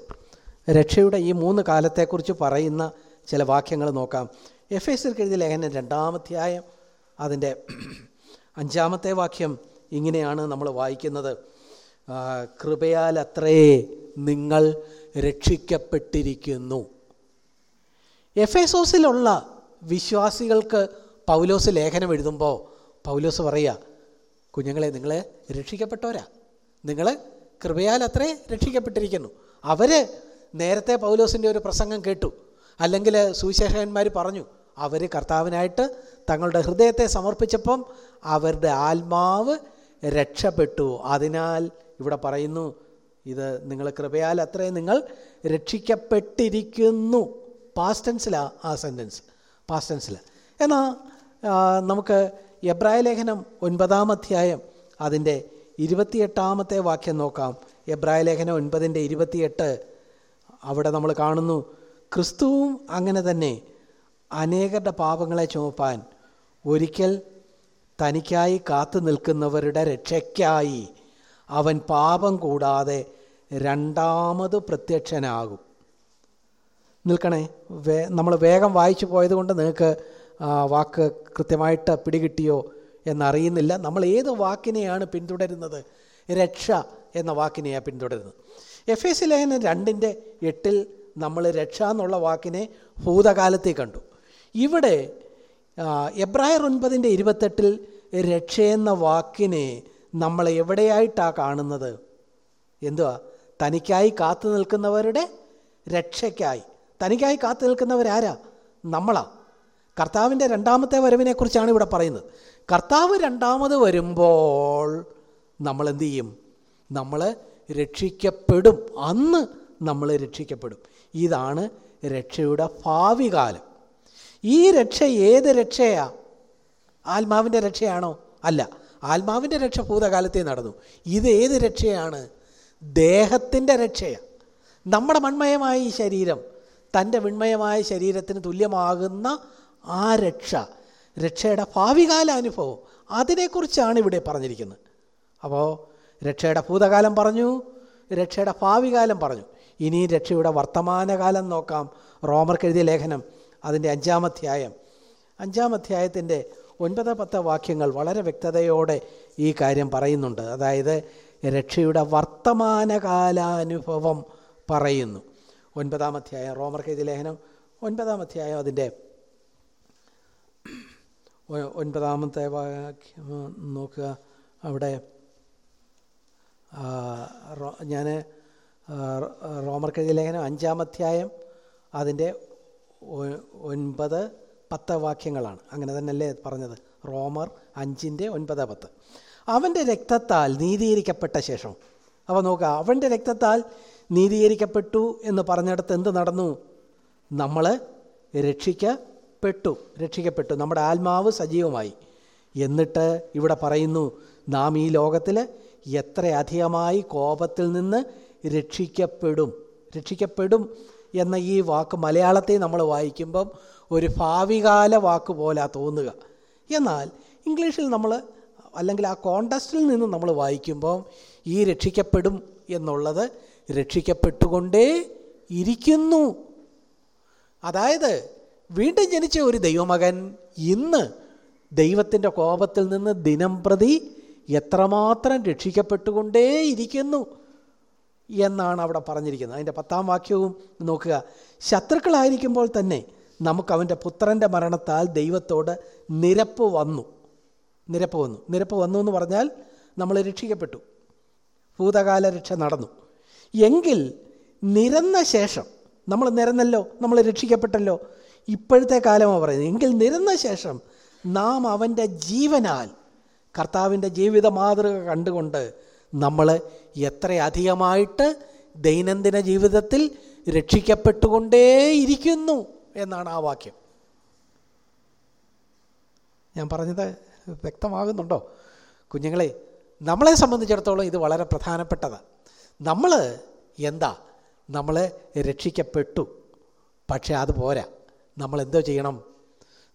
രക്ഷയുടെ ഈ മൂന്ന് കാലത്തെക്കുറിച്ച് പറയുന്ന ചില വാക്യങ്ങൾ നോക്കാം. എഫ് എസ് എഴുതിയ ലേഖനം രണ്ടാമധ്യായം അതിന്റെ അഞ്ചാമത്തെ വാക്യം ഇങ്ങനെയാണ് നമ്മൾ വായിക്കുന്നത്. കൃപയാൽ അത്രേ നിങ്ങൾ രക്ഷിക്കപ്പെട്ടിരിക്കുന്നു. എഫ് എസോസിലുള്ള വിശ്വാസികൾക്ക് പൗലോസ് ലേഖനം എഴുതുമ്പോൾ പൗലോസ് പറയുക കുഞ്ഞുങ്ങളെ നിങ്ങൾ രക്ഷിക്കപ്പെട്ടവരാ. നിങ്ങൾ കൃപയാൽ അത്രേ രക്ഷിക്കപ്പെട്ടിരിക്കുന്നു. അവർ നേരത്തെ പൗലോസിന്റെ ഒരു പ്രസംഗം കേട്ടു. അല്ലെങ്കിൽ സുവിശേഷകന്മാർ പറഞ്ഞു അവർ കർത്താവിനായിട്ട് തങ്ങളുടെ ഹൃദയത്തെ സമർപ്പിച്ചപ്പം അവരുടെ ആത്മാവ് രക്ഷപ്പെട്ടു. അതിനാൽ ഇവിടെ പറയുന്നു ഇത് നിങ്ങൾ കൃപയാൽ അത്രയും നിങ്ങൾ രക്ഷിക്കപ്പെട്ടിരിക്കുന്നു. പാസ്റ്റൻസിലാണ് ആ സെന്റൻസ് പാസ്റ്റൻസിൽ എന്നാൽ നമുക്ക് എബ്രായ ലേഖനം ഒൻപതാം അധ്യായം അതിന്റെ ഇരുപത്തിയെട്ടാമത്തെ വാക്യം നോക്കാം. എബ്രായ ലേഖനം ഒൻപതിന്റെ ഇരുപത്തിയെട്ട് അവിടെ നമ്മൾ കാണുന്നു ക്രിസ്തുവും അങ്ങനെ തന്നെ. അനേകരുടെ പാപങ്ങളെ ചുമപ്പാൻ ഒരിക്കൽ തനിക്കായി കാത്തു നിൽക്കുന്നവരുടെ രക്ഷയ്ക്കായി അവൻ പാപം കൂടാതെ രണ്ടാമത് പ്രത്യക്ഷനാകും. നിൽക്കണേ വേ നമ്മൾ വേഗം വായിച്ചു പോയതുകൊണ്ട് നിങ്ങൾക്ക് വാക്ക് കൃത്യമായിട്ട് പിടികിട്ടിയോ എന്നറിയുന്നില്ല. നമ്മൾ ഏത് വാക്കിനെയാണ് പിന്തുടരുന്നത്? രക്ഷ എന്ന വാക്കിനെയാണ് പിന്തുടരുന്നത്. എഫ് എസ് ലേഖനം രണ്ടിന്റെ എട്ടിൽ നമ്മൾ രക്ഷ എന്നുള്ള വാക്കിനെ ഭൂതകാലത്തെ കണ്ടു. ഇവിടെ എബ്രായർ ഒൻപതിന്റെ ഇരുപത്തെട്ടിൽ എന്ന വാക്കിനെ നമ്മൾ എവിടെയായിട്ടാണ് കാണുന്നത്? എന്തുവാ? തനിക്കായി കാത്തു നിൽക്കുന്നവരുടെ രക്ഷയ്ക്കായി. തനിക്കായി കാത്തു നിൽക്കുന്നവരാരാ? നമ്മളാ. കർത്താവിന്റെ രണ്ടാമത്തെ വരവിനെക്കുറിച്ചാണ് ഇവിടെ പറയുന്നത്. കർത്താവ് രണ്ടാമത് വരുമ്പോൾ നമ്മൾ എന്തു ചെയ്യും? നമ്മൾ രക്ഷിക്കപ്പെടും. അന്ന് നമ്മൾ രക്ഷിക്കപ്പെടും. ഇതാണ് രക്ഷയുടെ ഭാവി കാലം. ഈ രക്ഷ ഏത് രക്ഷയാ? ആത്മാവിന്റെ രക്ഷയാണോ? അല്ല. ആത്മാവിന്റെ രക്ഷ ഭൂതകാലത്തെ നടന്നു. ഇത് ഏത് രക്ഷയാണ്? ദേഹത്തിന്റെ രക്ഷയാണ് നമ്മുടെ മൺമയമായ ഈ ശരീരം തന്റെ വിൺമയമായ ശരീരത്തിന് തുല്യമാകുന്ന ആ രക്ഷ രക്ഷയുടെ ഭാവികാല അനുഭവം അതിനെക്കുറിച്ചാണ് ഇവിടെ പറഞ്ഞിരിക്കുന്നത്. അപ്പോൾ രക്ഷയുടെ ഭൂതകാലം പറഞ്ഞു രക്ഷയുടെ ഭാവികാലം പറഞ്ഞു. ഇനി രക്ഷയുടെ വർത്തമാനകാലം നോക്കാം. റോമർക്ക് എഴുതിയ ലേഖനം അതിന്റെ അഞ്ചാമധ്യായം. അഞ്ചാമധ്യായത്തിന്റെ ഒൻപത് പത്ത് വാക്യങ്ങൾ വളരെ വ്യക്തതയോടെ ഈ കാര്യം പറയുന്നുണ്ട്. അതായത് രക്ഷയുടെ വർത്തമാനകാലാനുഭവം പറയുന്നു. ഒൻപതാം അധ്യായം റോമർ കെ ജി ലേഖനം. ഒൻപതാം അധ്യായം അതിന്റെ ഒൻപതാമത്തെ വാക്യം നോക്കുക. അവിടെ ഞാൻ റോമർ കെ ജി ലേഖനം അഞ്ചാം അധ്യായം അതിന്റെ ഒൻപത് പത്ത് വാക്യങ്ങളാണ്. അങ്ങനെ തന്നെയല്ലേ പറഞ്ഞത്. റോമർ അഞ്ചിന്റെ ഒൻപത് പത്ത്. അവന്റെ രക്തത്താൽ നീതീകരിക്കപ്പെട്ട ശേഷം അപ്പോൾ നോക്കുക അവന്റെ രക്തത്താൽ നീതീകരിക്കപ്പെട്ടു എന്ന് പറഞ്ഞിടത്ത് എന്ത് നടന്നു? നമ്മൾ രക്ഷിക്കപ്പെട്ടു രക്ഷിക്കപ്പെട്ടു. നമ്മുടെ ആത്മാവ് സജീവമായി. എന്നിട്ട് ഇവിടെ പറയുന്നു നാം ഈ ലോകത്തിൽ എത്ര അധികമായി കോപത്തിൽ നിന്ന് രക്ഷിക്കപ്പെടും. രക്ഷിക്കപ്പെടും. എന്ന ഈ വാക്ക് മലയാളത്തെ നമ്മൾ വായിക്കുമ്പം ഒരു ഭാവികാല വാക്ക് പോലെ തോന്നുക. എന്നാൽ ഇംഗ്ലീഷിൽ നമ്മൾ അല്ലെങ്കിൽ ആ കോണ്ടസ്റ്റിൽ നിന്ന് നമ്മൾ വായിക്കുമ്പം ഈ രക്ഷിക്കപ്പെടും എന്നുള്ളത് രക്ഷിക്കപ്പെട്ടുകൊണ്ടേ ഇരിക്കുന്നു. അതായത് വീണ്ടും ജനിച്ച ഒരു ദൈവമകൻ ഇന്ന് ദൈവത്തിന്റെ കോപത്തിൽ നിന്ന് ദിനം പ്രതി എത്രമാത്രം രക്ഷിക്കപ്പെട്ടുകൊണ്ടേയിരിക്കുന്നു. എന്നാണ് അവിടെ പറഞ്ഞിരിക്കുന്നത്. അതിന്റെ പത്താം വാക്യവും നോക്കുക. ശത്രുക്കളായിരിക്കുമ്പോൾ തന്നെ നമുക്ക് അവന്റെ പുത്രന്റെ മരണത്താൽ ദൈവത്തോട് നിരപ്പ് വന്നു. നിരപ്പ് വന്നു. നിരപ്പ് വന്നു എന്ന് പറഞ്ഞാൽ നമ്മൾ രക്ഷിക്കപ്പെട്ടു. ഭൂതകാല രക്ഷ നടന്നു. എങ്കിൽ നിരന്ന ശേഷം നമ്മൾ നിരന്നല്ലോ നമ്മൾ രക്ഷിക്കപ്പെട്ടല്ലോ. ഇപ്പോഴത്തെ കാലമാണ് പറയുന്നത്. എങ്കിൽ നിരന്ന ശേഷം നാം അവന്റെ ജീവനാൽ കർത്താവിന്റെ ജീവിത മാതൃക കണ്ടുകൊണ്ട് നമ്മൾ എത്രയധികമായിട്ട് ദൈനംദിന ജീവിതത്തിൽ രക്ഷിക്കപ്പെട്ടുകൊണ്ടേയിരിക്കുന്നു എന്നാണ് ആ വാക്യം. ഞാൻ പറഞ്ഞത് വ്യക്തമാകുന്നുണ്ടോ? കുഞ്ഞുങ്ങളെ നമ്മളെ സംബന്ധിച്ചിടത്തോളം ഇത് വളരെ പ്രധാനപ്പെട്ടതാണ് നമ്മൾ എന്താ? നമ്മൾ രക്ഷിക്കപ്പെട്ടു. പക്ഷേ അത് പോരാ. നമ്മൾ എന്തോ ചെയ്യണം?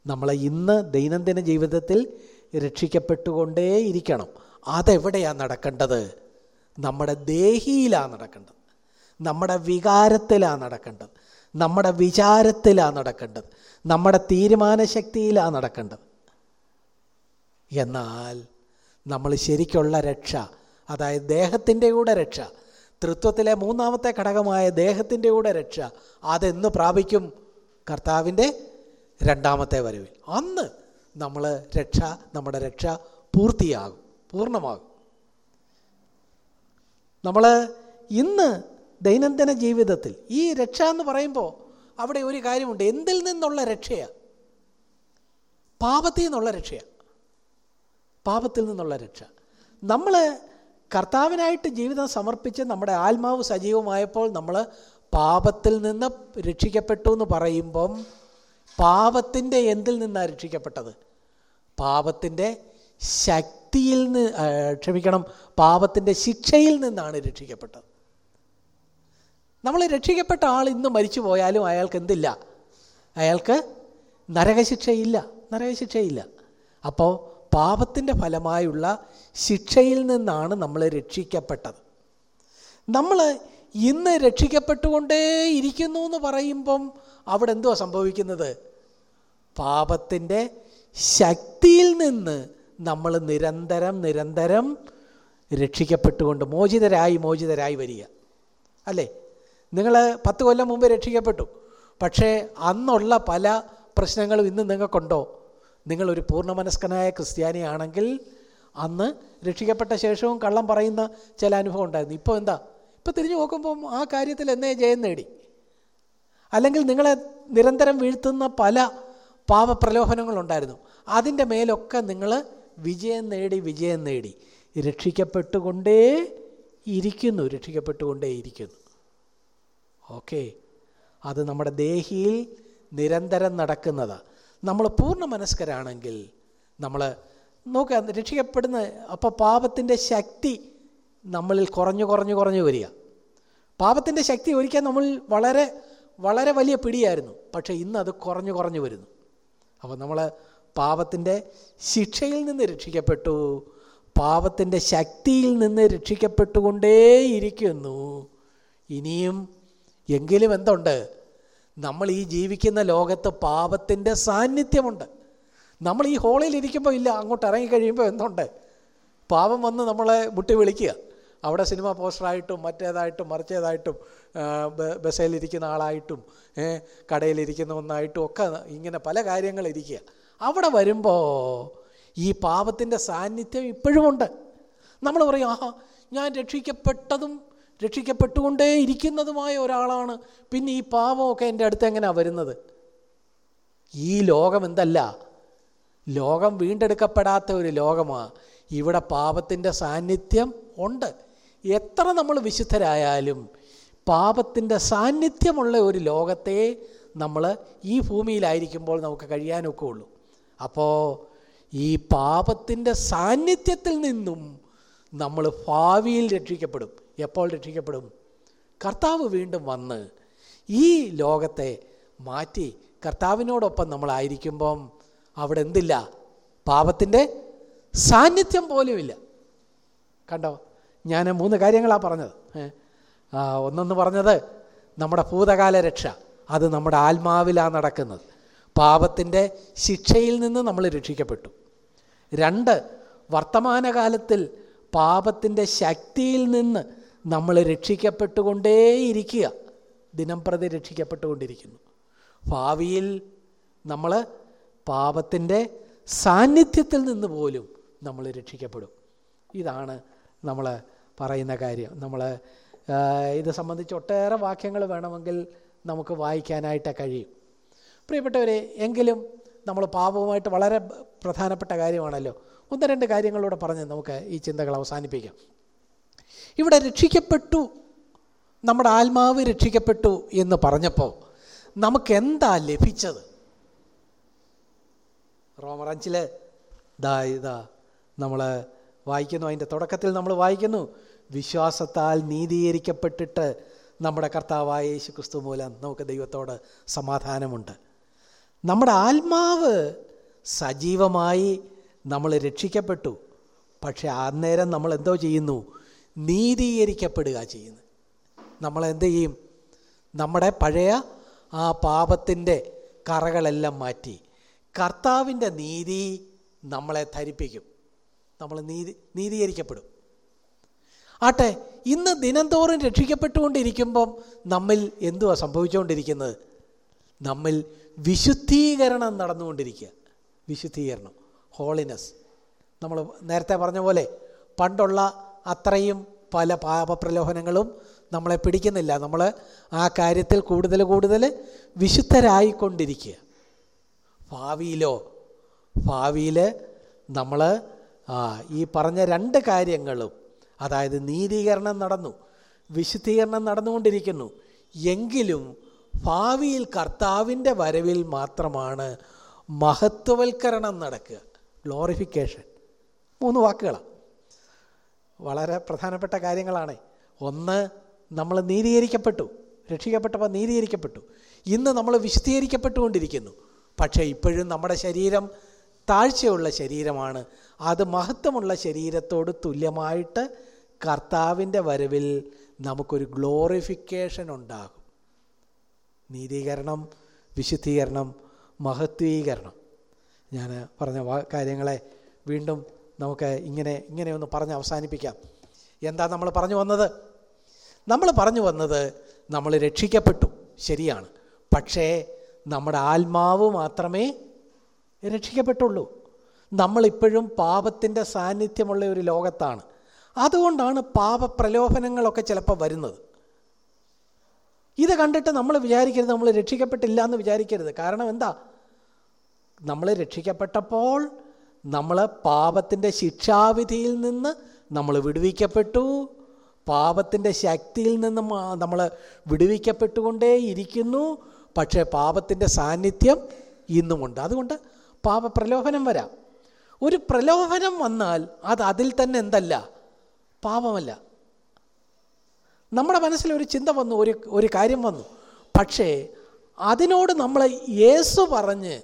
നമ്മൾ ഇന്ന് ദൈനംദിന ജീവിതത്തിൽ രക്ഷിക്കപ്പെട്ടുകൊണ്ടേയിരിക്കണം. അതെവിടെയാണ് നടക്കേണ്ടത്? നമ്മുടെ ദേഹിയിലാണ് നടക്കേണ്ടത്. നമ്മുടെ വികാരത്തിലാണ് നടക്കേണ്ടത്. നമ്മുടെ വിചാരത്തിലാണ് നടക്കേണ്ടത്. നമ്മുടെ തീരുമാനശക്തിയിലാണ് നടക്കേണ്ടത്. എന്നാൽ നമ്മൾ ശരിക്കുള്ള രക്ഷ അതായത് ദേഹത്തിന്റെ കൂടെ രക്ഷ തൃത്വത്തിലെ മൂന്നാമത്തെ ഘടകമായ ദേഹത്തിന്റെ കൂടെ രക്ഷ അതെന്ന് പ്രാപിക്കും കർത്താവിന്റെ രണ്ടാമത്തെ വരവിൽ. അന്ന് നമ്മൾ രക്ഷ നമ്മുടെ രക്ഷ പൂർത്തിയാകും പൂർണമാകും. നമ്മൾ ഇന്ന് ദൈനംദിന ജീവിതത്തിൽ ഈ രക്ഷ എന്ന് പറയുമ്പോൾ അവിടെ ഒരു കാര്യമുണ്ട്. എന്തിൽ നിന്നുള്ള രക്ഷയാണ് പാപത്തിൽ നിന്നുള്ള രക്ഷയാണ് പാപത്തിൽ നിന്നുള്ള രക്ഷ. നമ്മൾ കർത്താവിനായിട്ട് ജീവിതം സമർപ്പിച്ച് നമ്മുടെ ആത്മാവ് സജീവമായപ്പോൾ നമ്മൾ പാപത്തിൽ നിന്ന് രക്ഷിക്കപ്പെട്ടു എന്ന് പറയുമ്പം പാപത്തിന്റെ എന്തിൽ നിന്നാണ് രക്ഷിക്കപ്പെട്ടത്? പാപത്തിന്റെ ശക്തിയിൽ നിന്ന് ക്ഷമിക്കണം പാപത്തിന്റെ ശിക്ഷയിൽ നിന്നാണ് രക്ഷിക്കപ്പെട്ടത്. നമ്മൾ രക്ഷിക്കപ്പെട്ട ആൾ ഇന്ന് മരിച്ചു പോയാലും അയാൾക്ക് എന്തില്ല? അയാൾക്ക് നരകശിക്ഷയില്ല നരകശിക്ഷയില്ല. അപ്പോൾ പാപത്തിന്റെ ഫലമായുള്ള ശിക്ഷയിൽ നിന്നാണ് നമ്മൾ രക്ഷിക്കപ്പെട്ടത്. നമ്മൾ ഇന്ന് രക്ഷിക്കപ്പെട്ടുകൊണ്ടേ ഇരിക്കുന്നു എന്ന് പറയുമ്പം അവിടെ എന്തുവാ സംഭവിക്കുന്നത്? പാപത്തിന്റെ ശക്തിയിൽ നിന്ന് നമ്മൾ നിരന്തരം നിരന്തരം രക്ഷിക്കപ്പെട്ടുകൊണ്ട് മോചിതരായി മോചിതരായി വരിക. അല്ലേ? നിങ്ങൾ പത്ത് കൊല്ലം മുമ്പ് രക്ഷിക്കപ്പെട്ടു. പക്ഷേ അന്നുള്ള പല പ്രശ്നങ്ങളും ഇന്ന് നിങ്ങൾക്കുണ്ടോ? നിങ്ങളൊരു പൂർണമനസ്കനായ ക്രിസ്ത്യാനിയാണെങ്കിൽ അന്ന് രക്ഷിക്കപ്പെട്ട ശേഷവും കള്ളം പറയുന്ന ചില അനുഭവം ഉണ്ടായിരുന്നു. ഇപ്പോൾ എന്താ? ഇപ്പോൾ തിരിഞ്ഞു നോക്കുമ്പോൾ ആ കാര്യത്തിൽ എന്നേ ജയം നേടി. അല്ലെങ്കിൽ നിങ്ങളെ നിരന്തരം വീഴ്ത്തുന്ന പല പാപപ്രലോഭനങ്ങളുണ്ടായിരുന്നു. അതിന്റെ മേലൊക്കെ നിങ്ങൾ വിജയം നേടി വിജയം നേടി. രക്ഷിക്കപ്പെട്ടുകൊണ്ടേ ഇരിക്കുന്നു രക്ഷിക്കപ്പെട്ടുകൊണ്ടേ ഇരിക്കുന്നു. ഓക്കെ. അത് നമ്മുടെ ദേഹിയിൽ നിരന്തരം നടക്കുന്നത്. നമ്മൾ പൂർണ മനസ്കരാണെങ്കിൽ നമ്മൾ നോക്കുക രക്ഷിക്കപ്പെടുന്ന അപ്പോൾ പാപത്തിന്റെ ശക്തി നമ്മളിൽ കുറഞ്ഞു കുറഞ്ഞു കുറഞ്ഞു വരിക. പാപത്തിന്റെ ശക്തി ഒരിക്കൽ നമ്മൾ വളരെ വളരെ വലിയ പിടിയായിരുന്നു. പക്ഷേ ഇന്ന് അത് കുറഞ്ഞു കുറഞ്ഞു വരുന്നു. അപ്പോൾ നമ്മൾ പാപത്തിന്റെ ശിക്ഷയിൽ നിന്ന് രക്ഷിക്കപ്പെട്ടു. പാപത്തിന്റെ ശക്തിയിൽ നിന്ന് രക്ഷിക്കപ്പെട്ടുകൊണ്ടേയിരിക്കുന്നു. ഇനിയും എങ്കിലും എന്തുണ്ട്? നമ്മൾ ഈ ജീവിക്കുന്ന ലോകത്ത് പാപത്തിന്റെ സാന്നിധ്യമുണ്ട്. നമ്മൾ ഈ ഹോളിൽ ഇരിക്കുമ്പോൾ ഇല്ല അങ്ങോട്ട് ഇറങ്ങിക്കഴിയുമ്പോൾ എന്തുണ്ട്? പാപം വന്ന് നമ്മളെ മുട്ടി വിളിക്കുക. അവിടെ സിനിമ പോസ്റ്ററായിട്ടും മറ്റേതായിട്ടും മറിച്ചേതായിട്ടും ബസ്സിലിരിക്കുന്ന ആളായിട്ടും കടയിലിരിക്കുന്ന ഒന്നായിട്ടും ഒക്കെ ഇങ്ങനെ പല കാര്യങ്ങൾ ഇരിക്കുക. അവിടെ വരുമ്പോൾ ഈ പാപത്തിന്റെ സാന്നിധ്യം ഇപ്പോഴുമുണ്ട് നമ്മൾ പറയും ആഹാ ഞാൻ രക്ഷിക്കപ്പെട്ടതും രക്ഷിക്കപ്പെട്ടുകൊണ്ടേ ഇരിക്കുന്നതുമായ ഒരാളാണ്. പിന്നെ ഈ പാപമൊക്കെ എന്റെ അടുത്ത് എങ്ങനെയാണ് വരുന്നത്? ഈ ലോകം എന്തല്ല? ലോകം വീണ്ടെടുക്കപ്പെടാത്ത ഒരു ലോകമാണ് ഇവിടെ പാപത്തിന്റെ സാന്നിധ്യം ഉണ്ട്. എത്ര നമ്മൾ വിശുദ്ധരായാലും പാപത്തിന്റെ സാന്നിധ്യമുള്ള ഒരു ലോകത്തെ നമ്മൾ ഈ ഭൂമിയിലായിരിക്കുമ്പോൾ നമുക്ക് കഴിയാനൊക്കെ ഉള്ളൂ. അപ്പോൾ ഈ പാപത്തിന്റെ സാന്നിധ്യത്തിൽ നിന്നും നമ്മൾ ഭാവിയിൽ രക്ഷിക്കപ്പെടും. എപ്പോൾ രക്ഷിക്കപ്പെടും? കർത്താവ് വീണ്ടും വന്ന് ഈ ലോകത്തെ മാറ്റി കർത്താവിനോടൊപ്പം നമ്മളായിരിക്കുമ്പം അവിടെ എന്തില്ല? പാപത്തിന്റെ സാന്നിധ്യം പോലുമില്ല. കണ്ടോ? ഞാൻ മൂന്ന് കാര്യങ്ങളാണ് പറഞ്ഞത്? ഒന്നെന്ന് പറഞ്ഞത് നമ്മുടെ ഭൂതകാല രക്ഷ അത് നമ്മുടെ ആത്മാവിലാണ് നടക്കുന്നത്. പാപത്തിന്റെ ശിക്ഷയിൽ നിന്ന് നമ്മൾ രക്ഷിക്കപ്പെട്ടു. രണ്ട് വർത്തമാനകാലത്തിൽ പാപത്തിന്റെ ശക്തിയിൽ നിന്ന് നമ്മൾ രക്ഷിക്കപ്പെട്ടുകൊണ്ടേയിരിക്കുക. ദിനം പ്രതി രക്ഷിക്കപ്പെട്ടുകൊണ്ടിരിക്കുന്നു. ഭാവിയിൽ നമ്മൾ പാപത്തിന്റെ സാന്നിധ്യത്തിൽ നിന്ന് പോലും നമ്മൾ രക്ഷിക്കപ്പെടും. ഇതാണ് നമ്മൾ പറയുന്ന കാര്യം. നമ്മൾ ഇത് സംബന്ധിച്ച് ഒട്ടേറെ വാക്യങ്ങൾ വേണമെങ്കിൽ നമുക്ക് വായിക്കാനായിട്ട് കഴിയും. പ്രിയപ്പെട്ടവരെ എങ്കിലും നമ്മൾ പാപവുമായിട്ട് വളരെ പ്രധാനപ്പെട്ട കാര്യമാണല്ലോ. ഒന്ന് രണ്ട് കാര്യങ്ങളിലൂടെ പറഞ്ഞ് നമുക്ക് ഈ ചിന്തകൾ അവസാനിപ്പിക്കാം. ഇവിടെ രക്ഷിക്കപ്പെട്ടു നമ്മുടെ ആത്മാവ് രക്ഷിക്കപ്പെട്ടു എന്ന് പറഞ്ഞപ്പോൾ നമുക്ക് എന്താ ലഭിച്ചത്? റോമർ റോമറഞ്ചിൽ ദാ ഇതാ നമ്മൾ വായിക്കുന്നു അതിന്റെ തുടക്കത്തിൽ നമ്മൾ വായിക്കുന്നു വിശ്വാസത്താൽ നീതീകരിക്കപ്പെട്ടിട്ട് നമ്മുടെ കർത്താവായ യേശു ക്രിസ്തു മൂലം നമുക്ക് ദൈവത്തോട് സമാധാനമുണ്ട്. നമ്മുടെ ആത്മാവ് സജീവമായി നമ്മൾ രക്ഷിക്കപ്പെട്ടു. പക്ഷേ അന്നേരം നമ്മൾ എന്തോ ചെയ്യുന്നു? നീതീകരിക്കപ്പെടുക ചെയ്യുന്നു. നമ്മൾ എന്ത് ചെയ്യും? നമ്മുടെ പഴയ ആ പാപത്തിന്റെ കറകളെല്ലാം മാറ്റി കർത്താവിന്റെ നീതി നമ്മളെ ധരിപ്പിക്കും. നമ്മൾ നീതി നീതീകരിക്കപ്പെടും. ആട്ടെ ഇന്ന് ദിനംതോറും രക്ഷിക്കപ്പെട്ടുകൊണ്ടിരിക്കുമ്പം നമ്മിൽ എന്തുവാ സംഭവിച്ചുകൊണ്ടിരിക്കുന്നത്? നമ്മിൽ വിശുദ്ധീകരണം നടന്നുകൊണ്ടിരിക്കുക. വിശുദ്ധീകരണം. ഹോളിനെസ് നമ്മൾ നേരത്തെ പറഞ്ഞ പോലെ പണ്ടുള്ള അത്രയും പല പാപപ്രലോഭനങ്ങളും നമ്മളെ പിടിക്കുന്നില്ല. നമ്മൾ ആ കാര്യത്തിൽ കൂടുതൽ കൂടുതൽ വിശുദ്ധരായിക്കൊണ്ടിരിക്കുക. ഭാവിയിലോ ഭാവിയിൽ നമ്മൾ ഈ പറഞ്ഞ രണ്ട് കാര്യങ്ങളും അതായത് നീതീകരണം നടന്നു വിശുദ്ധീകരണം നടന്നുകൊണ്ടിരിക്കുന്നു. എങ്കിലും ഭാവിയിൽ കർത്താവിന്റെ വരവിൽ മാത്രമാണ് മഹത്വവൽക്കരണം നടക്കുക. ഗ്ലോറിഫിക്കേഷൻ മൂന്ന് വാക്കുകളാണ്. വളരെ പ്രധാനപ്പെട്ട കാര്യങ്ങളാണ്. ഒന്ന് നമ്മൾ നീതീകരിക്കപ്പെട്ടു. രക്ഷിക്കപ്പെട്ടപ്പോൾ നീതീകരിക്കപ്പെട്ടു. ഇന്ന് നമ്മൾ വിശദീകരിക്കപ്പെട്ടുകൊണ്ടിരിക്കുന്നു പക്ഷേ ഇപ്പോഴും നമ്മുടെ ശരീരം താഴ്ചയുള്ള ശരീരമാണ്. അത് മഹത്വമുള്ള ശരീരത്തോട് തുല്യമായിട്ട് കർത്താവിന്റെ വരവിൽ നമുക്കൊരു ഗ്ലോറിഫിക്കേഷൻ ഉണ്ടാകും. നീതീകരണം വിശുദ്ധീകരണം മഹത്വീകരണം. ഞാൻ പറഞ്ഞ കാര്യങ്ങളെ വീണ്ടും നമുക്ക് ഇങ്ങനെ ഇങ്ങനെ ഒന്ന് പറഞ്ഞ് അവസാനിപ്പിക്കാം. എന്താ നമ്മൾ പറഞ്ഞു വന്നത്? നമ്മൾ പറഞ്ഞു വന്നത് നമ്മൾ രക്ഷിക്കപ്പെട്ടു. ശരിയാണ്. പക്ഷേ നമ്മുടെ ആത്മാവ് മാത്രമേ രക്ഷിക്കപ്പെട്ടുള്ളൂ. നമ്മളിപ്പോഴും പാപത്തിന്റെ സാന്നിധ്യമുള്ള ഒരു ലോകത്താണ്. അതുകൊണ്ടാണ് പാപപ്രലോഭനങ്ങളൊക്കെ ചിലപ്പോൾ വരുന്നത്. ഇത് കണ്ടിട്ട് നമ്മൾ വിചാരിക്കരുത് നമ്മൾ രക്ഷിക്കപ്പെട്ടില്ല എന്ന് വിചാരിക്കരുത്. കാരണം എന്താ? നമ്മൾ രക്ഷിക്കപ്പെട്ടപ്പോൾ നമ്മൾ പാപത്തിന്റെ ശിക്ഷാവിധിയിൽ നിന്ന് നമ്മൾ വിടുവിക്കപ്പെട്ടു. പാപത്തിന്റെ ശക്തിയിൽ നിന്ന് നമ്മൾ വിടുവിക്കപ്പെട്ടുകൊണ്ടേ ഇരിക്കുന്നു പക്ഷേ പാപത്തിന്റെ സാന്നിധ്യം ഇന്നുമുണ്ട്. അതുകൊണ്ട് പാപപ്രലോഭനം വരാം. ഒരു പ്രലോഭനം വന്നാൽ അത് അതിൽ തന്നെ എന്തല്ല? പാപമല്ല. നമ്മുടെ മനസ്സിൽ ഒരു ചിന്ത വന്നു ഒരു ഒരു കാര്യം വന്നു. പക്ഷേ അതിനോട് നമ്മൾ യേസു പറഞ്ഞ്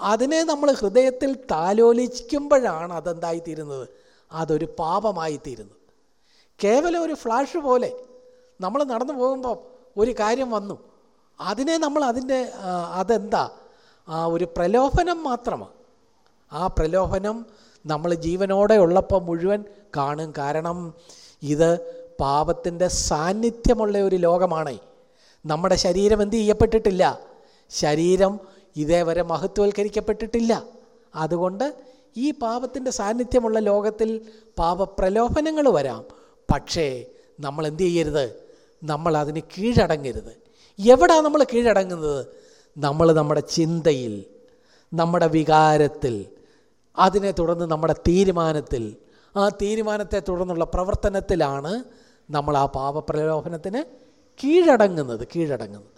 അതിനെ നമ്മൾ ഹൃദയത്തിൽ താലോലിക്കുമ്പോഴാണ് അതെന്തായിത്തീരുന്നത്? അതൊരു പാപമായിത്തീരുന്നത്. കേവലം ഒരു ഫ്ലാഷ് പോലെ നമ്മൾ നടന്നു പോകുമ്പോൾ ഒരു കാര്യം വന്നു. അതിനെ നമ്മൾ അതിന്റെ അതെന്താ? ആ ഒരു പ്രലോഭനം മാത്രമാണ് ആ പ്രലോഭനം നമ്മൾ ജീവനോടെ ഉള്ളപ്പോൾ മുഴുവൻ കാണും. കാരണം ഇത് പാപത്തിന്റെ സാന്നിധ്യമുള്ള ഒരു ലോകമാണ്. നമ്മുടെ ശരീരം എന്ത് ചെയ്യപ്പെട്ടിട്ടില്ല? ശരീരം ഇതേവരെ മഹത്വവൽക്കരിക്കപ്പെട്ടിട്ടില്ല. അതുകൊണ്ട് ഈ പാപത്തിന്റെ സാന്നിധ്യമുള്ള ലോകത്തിൽ പാപപ്രലോഭനങ്ങൾ വരാം. പക്ഷേ നമ്മൾ എന്ത് ചെയ്യരുത്? നമ്മൾ അതിന് കീഴടങ്ങരുത്. എവിടാ നമ്മൾ കീഴടങ്ങുന്നത്? നമ്മൾ നമ്മുടെ ചിന്തയിൽ നമ്മുടെ വികാരത്തിൽ അതിനെ തുടർന്ന് നമ്മുടെ തീരുമാനത്തിൽ. ആ തീരുമാനത്തെ തുടർന്നുള്ള പ്രവർത്തനത്തിലാണ് നമ്മൾ ആ പാപപ്രലോഭനത്തിന് കീഴടങ്ങുന്നത് കീഴടങ്ങുന്നത്.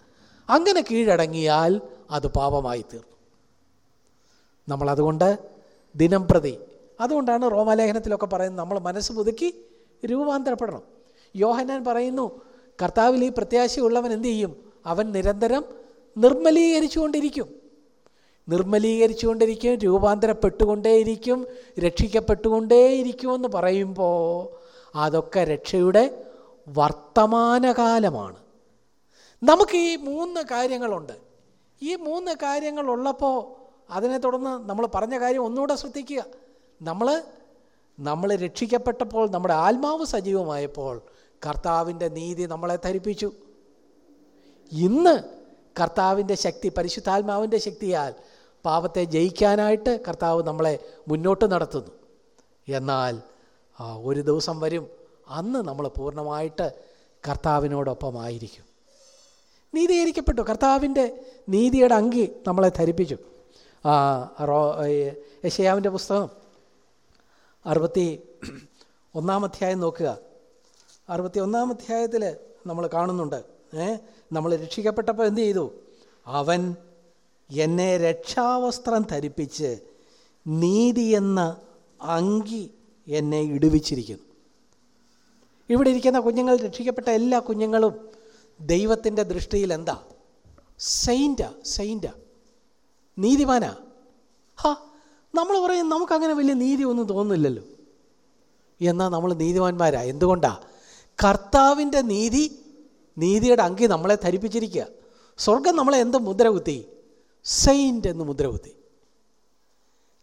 അങ്ങനെ കീഴടങ്ങിയാൽ അത് പാപമായി തീർന്നു. നമ്മളതുകൊണ്ട് ദിനം പ്രതി അതുകൊണ്ടാണ് റോമാലേഖനത്തിലൊക്കെ പറയുന്നത് നമ്മൾ മനസ്സ് പുതുക്കി രൂപാന്തരപ്പെടണം. യോഹനാൻ പറയുന്നു കർത്താവിൽ ഈ പ്രത്യാശയുള്ളവൻ എന്തു ചെയ്യും? അവൻ നിരന്തരം നിർമ്മലീകരിച്ചുകൊണ്ടിരിക്കും. നിർമ്മലീകരിച്ചുകൊണ്ടിരിക്കും രൂപാന്തരപ്പെട്ടുകൊണ്ടേയിരിക്കും രക്ഷിക്കപ്പെട്ടുകൊണ്ടേയിരിക്കുമെന്ന് പറയുമ്പോൾ അതൊക്കെ രക്ഷയുടെ വർത്തമാനകാലമാണ്. നമുക്ക് ഈ മൂന്ന് കാര്യങ്ങളുണ്ട്. ഈ മൂന്ന് കാര്യങ്ങളുള്ളപ്പോൾ അതിനെ തുടർന്ന് നമ്മൾ പറഞ്ഞ കാര്യം ഒന്നുകൂടെ ശ്രദ്ധിക്കുക. നമ്മൾ നമ്മൾ രക്ഷിക്കപ്പെട്ടപ്പോൾ നമ്മുടെ ആത്മാവ് സജീവമായപ്പോൾ കർത്താവിന്റെ നീതി നമ്മളെ ധരിപ്പിച്ചു. ഇന്ന് കർത്താവിന്റെ ശക്തി പരിശുദ്ധാത്മാവിന്റെ ശക്തിയാൽ പാപത്തെ ജയിക്കാനായിട്ട് കർത്താവ് നമ്മളെ മുന്നോട്ട് നടത്തുന്നു. എന്നാൽ ഒരു ദിവസം വരും. അന്ന് നമ്മൾ പൂർണമായിട്ട് കർത്താവിനോടൊപ്പമായിരിക്കും. നീതീകരിക്കപ്പെട്ടു. കർത്താവിന്റെ നീതിയുടെ അങ്കി നമ്മളെ ധരിപ്പിച്ചു. റോ യശയാവിന്റെ പുസ്തകം അറുപത്തി ഒന്നാം അധ്യായം നോക്കുക. അറുപത്തി ഒന്നാം അധ്യായത്തിൽ നമ്മൾ കാണുന്നുണ്ട്. നമ്മൾ രക്ഷിക്കപ്പെട്ടപ്പോൾ എന്ത് ചെയ്തു? അവൻ എന്നെ രക്ഷാവസ്ത്രം ധരിപ്പിച്ച് നീതി എന്ന അങ്കി എന്നെ ഇടുവിച്ചിരിക്കുന്നു. ഇവിടെ ഇരിക്കുന്ന കുഞ്ഞുങ്ങൾ രക്ഷിക്കപ്പെട്ട എല്ലാ കുഞ്ഞുങ്ങളും ദൈവത്തിന്റെ ദൃഷ്ടിയിൽ എന്താ? സെയിന്റാ സെയിന്റാ നീതിമാനാ? ഹാ നമ്മൾ പറയും നമുക്കങ്ങനെ വലിയ നീതി ഒന്നും തോന്നുന്നില്ലല്ലോ. എന്നാൽ നമ്മൾ നീതിമാന്മാരാ? എന്തുകൊണ്ടാ? കർത്താവിന്റെ നീതി നീതിയുടെ അങ്കി നമ്മളെ ധരിപ്പിച്ചിരിക്കുക. സ്വർഗം നമ്മളെ എന്ത് മുദ്ര കുത്തി? സെയിന്റ് എന്ന് മുദ്ര കുത്തി.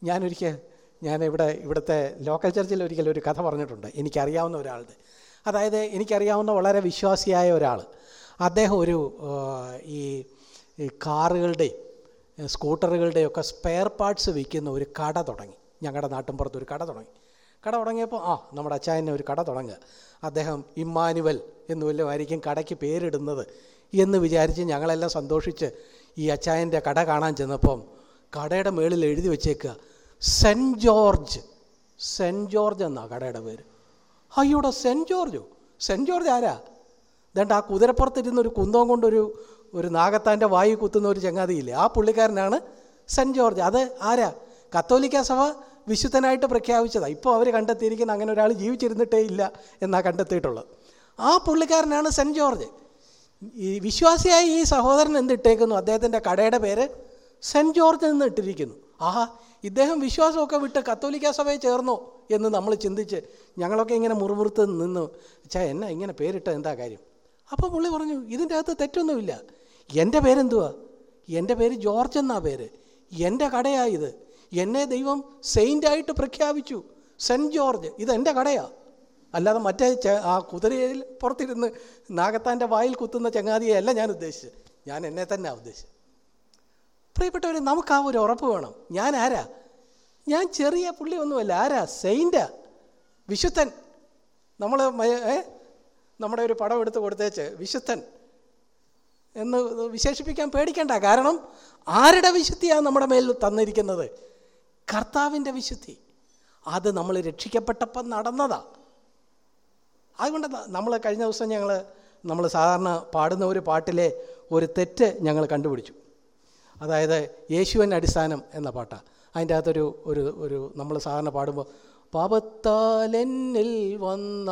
ഞാനൊരിക്കൽ ഞാൻ ഇവിടെ ഇവിടുത്തെ ലോക്കൽ ചർച്ചിൽ ഒരിക്കൽ ഒരു കഥ പറഞ്ഞിട്ടുണ്ട്. എനിക്കറിയാവുന്ന ഒരാളുടെ. അതായത് എനിക്കറിയാവുന്ന വളരെ വിശ്വാസിയായ ഒരാൾ. അദ്ദേഹം ഒരു ഈ കാറുകളുടെ കാറുകളുടെയും സ്കൂട്ടറുകളുടെയും ഒക്കെ സ്പെയർ പാർട്സ് വിൽക്കുന്ന ഒരു കട തുടങ്ങി. ഞങ്ങളുടെ നാട്ടിൻപുറത്ത് ഒരു കട തുടങ്ങി. കട തുടങ്ങിയപ്പോൾ ആ നമ്മുടെ അച്ചായനെ ഒരു കട തുടങ്ങുക. അദ്ദേഹം ഇമ്മാനുവൽ എന്ന് വല്ലതുമായിരിക്കും കടയ്ക്ക് പേരിടുന്നത് എന്ന് വിചാരിച്ച് ഞങ്ങളെല്ലാം സന്തോഷിച്ച് ഈ അച്ചായന്റെ കട കാണാൻ ചെന്നപ്പം കടയുടെ മേളിൽ എഴുതി വെച്ചേക്കുക സെന്റ് ജോർജ് സെന്റ് ജോർജ് എന്നാണ് കടയുടെ പേര്. അയ്യോടെ സെന്റ് ജോർജോ? സെന്റ് ജോർജ് ആരാ? ഇതേണ്ട ആ കുതിരപ്പുറത്തിരുന്ന് ഒരു കുന്തം കൊണ്ടൊരു ഒരു നാഗത്താന്റെ വായു കുത്തുന്ന ഒരു ചങ്ങാതിയില്ലേ? ആ പുള്ളിക്കാരനാണ് സെന്റ് ജോർജ്. അത് ആരാ? കത്തോലിക്ക സഭ വിശുദ്ധനായിട്ട് പ്രഖ്യാപിച്ചതാണ് ഇപ്പോൾ അവർ കണ്ടെത്തിയിരിക്കുന്ന അങ്ങനെ ഒരാൾ ജീവിച്ചിരുന്നിട്ടേ ഇല്ല എന്നാ കണ്ടെത്തിയിട്ടുള്ളത്. ആ പുള്ളിക്കാരനാണ് സെന്റ് ജോർജ്. ഈ വിശ്വാസിയായി ഈ സഹോദരൻ എന്തിട്ടേക്കുന്നു? അദ്ദേഹത്തിന്റെ കടയുടെ പേര് സെന്റ് ജോർജ് എന്ന് ഇട്ടിരിക്കുന്നു. ആഹാ ഇദ്ദേഹം വിശ്വാസമൊക്കെ വിട്ട് കത്തോലിക്ക സഭയെ ചേർന്നോ? എന്ന് നമ്മൾ ചിന്തിച്ച് ഞങ്ങളൊക്കെ ഇങ്ങനെ മുറുമുറുത്ത് നിന്ന്. ചാ എന്നാ ഇങ്ങനെ പേരിട്ട എന്താ കാര്യം? അപ്പോൾ പുള്ളി പറഞ്ഞു ഇതിന്റെ അകത്ത് തെറ്റൊന്നുമില്ല. എന്റെ പേരെന്തുവാ? എന്റെ പേര് ജോർജ് എന്നാ പേര്. എന്റെ കടയാണ് ഇത്. എന്നെ ദൈവം സെയിന്റായിട്ട് പ്രഖ്യാപിച്ചു. Saint George. ഇത് എന്റെ കടയാ. അല്ലാതെ മറ്റേ ആ കുതിരയിൽ പുറത്തിരുന്ന് നാഗത്താന്റെ വായിൽ കുത്തുന്ന ചങ്ങാതിയെ അല്ല ഞാൻ ഉദ്ദേശിച്ചത്. ഞാൻ എന്നെ തന്നെയാണ് ഉദ്ദേശിച്ചത്. പ്രിയപ്പെട്ടവരെ നമുക്ക് ആ ഒരു ഉറപ്പ് വേണം. ഞാൻ ആരാ? ഞാൻ ചെറിയ പുള്ളി ഒന്നുമല്ല. ആരാ? സെയിന്റാ. വിശുദ്ധൻ. നമ്മൾ നമ്മുടെ ഒരു പടം എടുത്ത് കൊടുത്തേച്ച് വിശുദ്ധൻ. എന്ന് വിശേഷിപ്പിക്കാൻ പേടിക്കണ്ട. കാരണം ആരുടെ വിശുദ്ധിയാണ് നമ്മുടെ മേൽ തന്നിരിക്കുന്നത്? കർത്താവിന്റെ വിശുദ്ധി. അത് നമ്മൾ രക്ഷിക്കപ്പെട്ടപ്പം നടന്നതാ. അതുകൊണ്ട് നമ്മൾ കഴിഞ്ഞ ദിവസം ഞങ്ങൾ നമ്മൾ സാധാരണ പാടുന്ന ഒരു പാട്ടിലെ ഒരു തെറ്റ് ഞങ്ങൾ കണ്ടുപിടിച്ചു. അതായത് യേശുവൻ അടിസ്ഥാനം എന്ന പാട്ടാണ് അതിന്റെ അകത്തൊരു ഒരു ഒരു നമ്മൾ സാധാരണ പാടുമ്പോൾ പാപത്താലെന്നിൽ വന്ന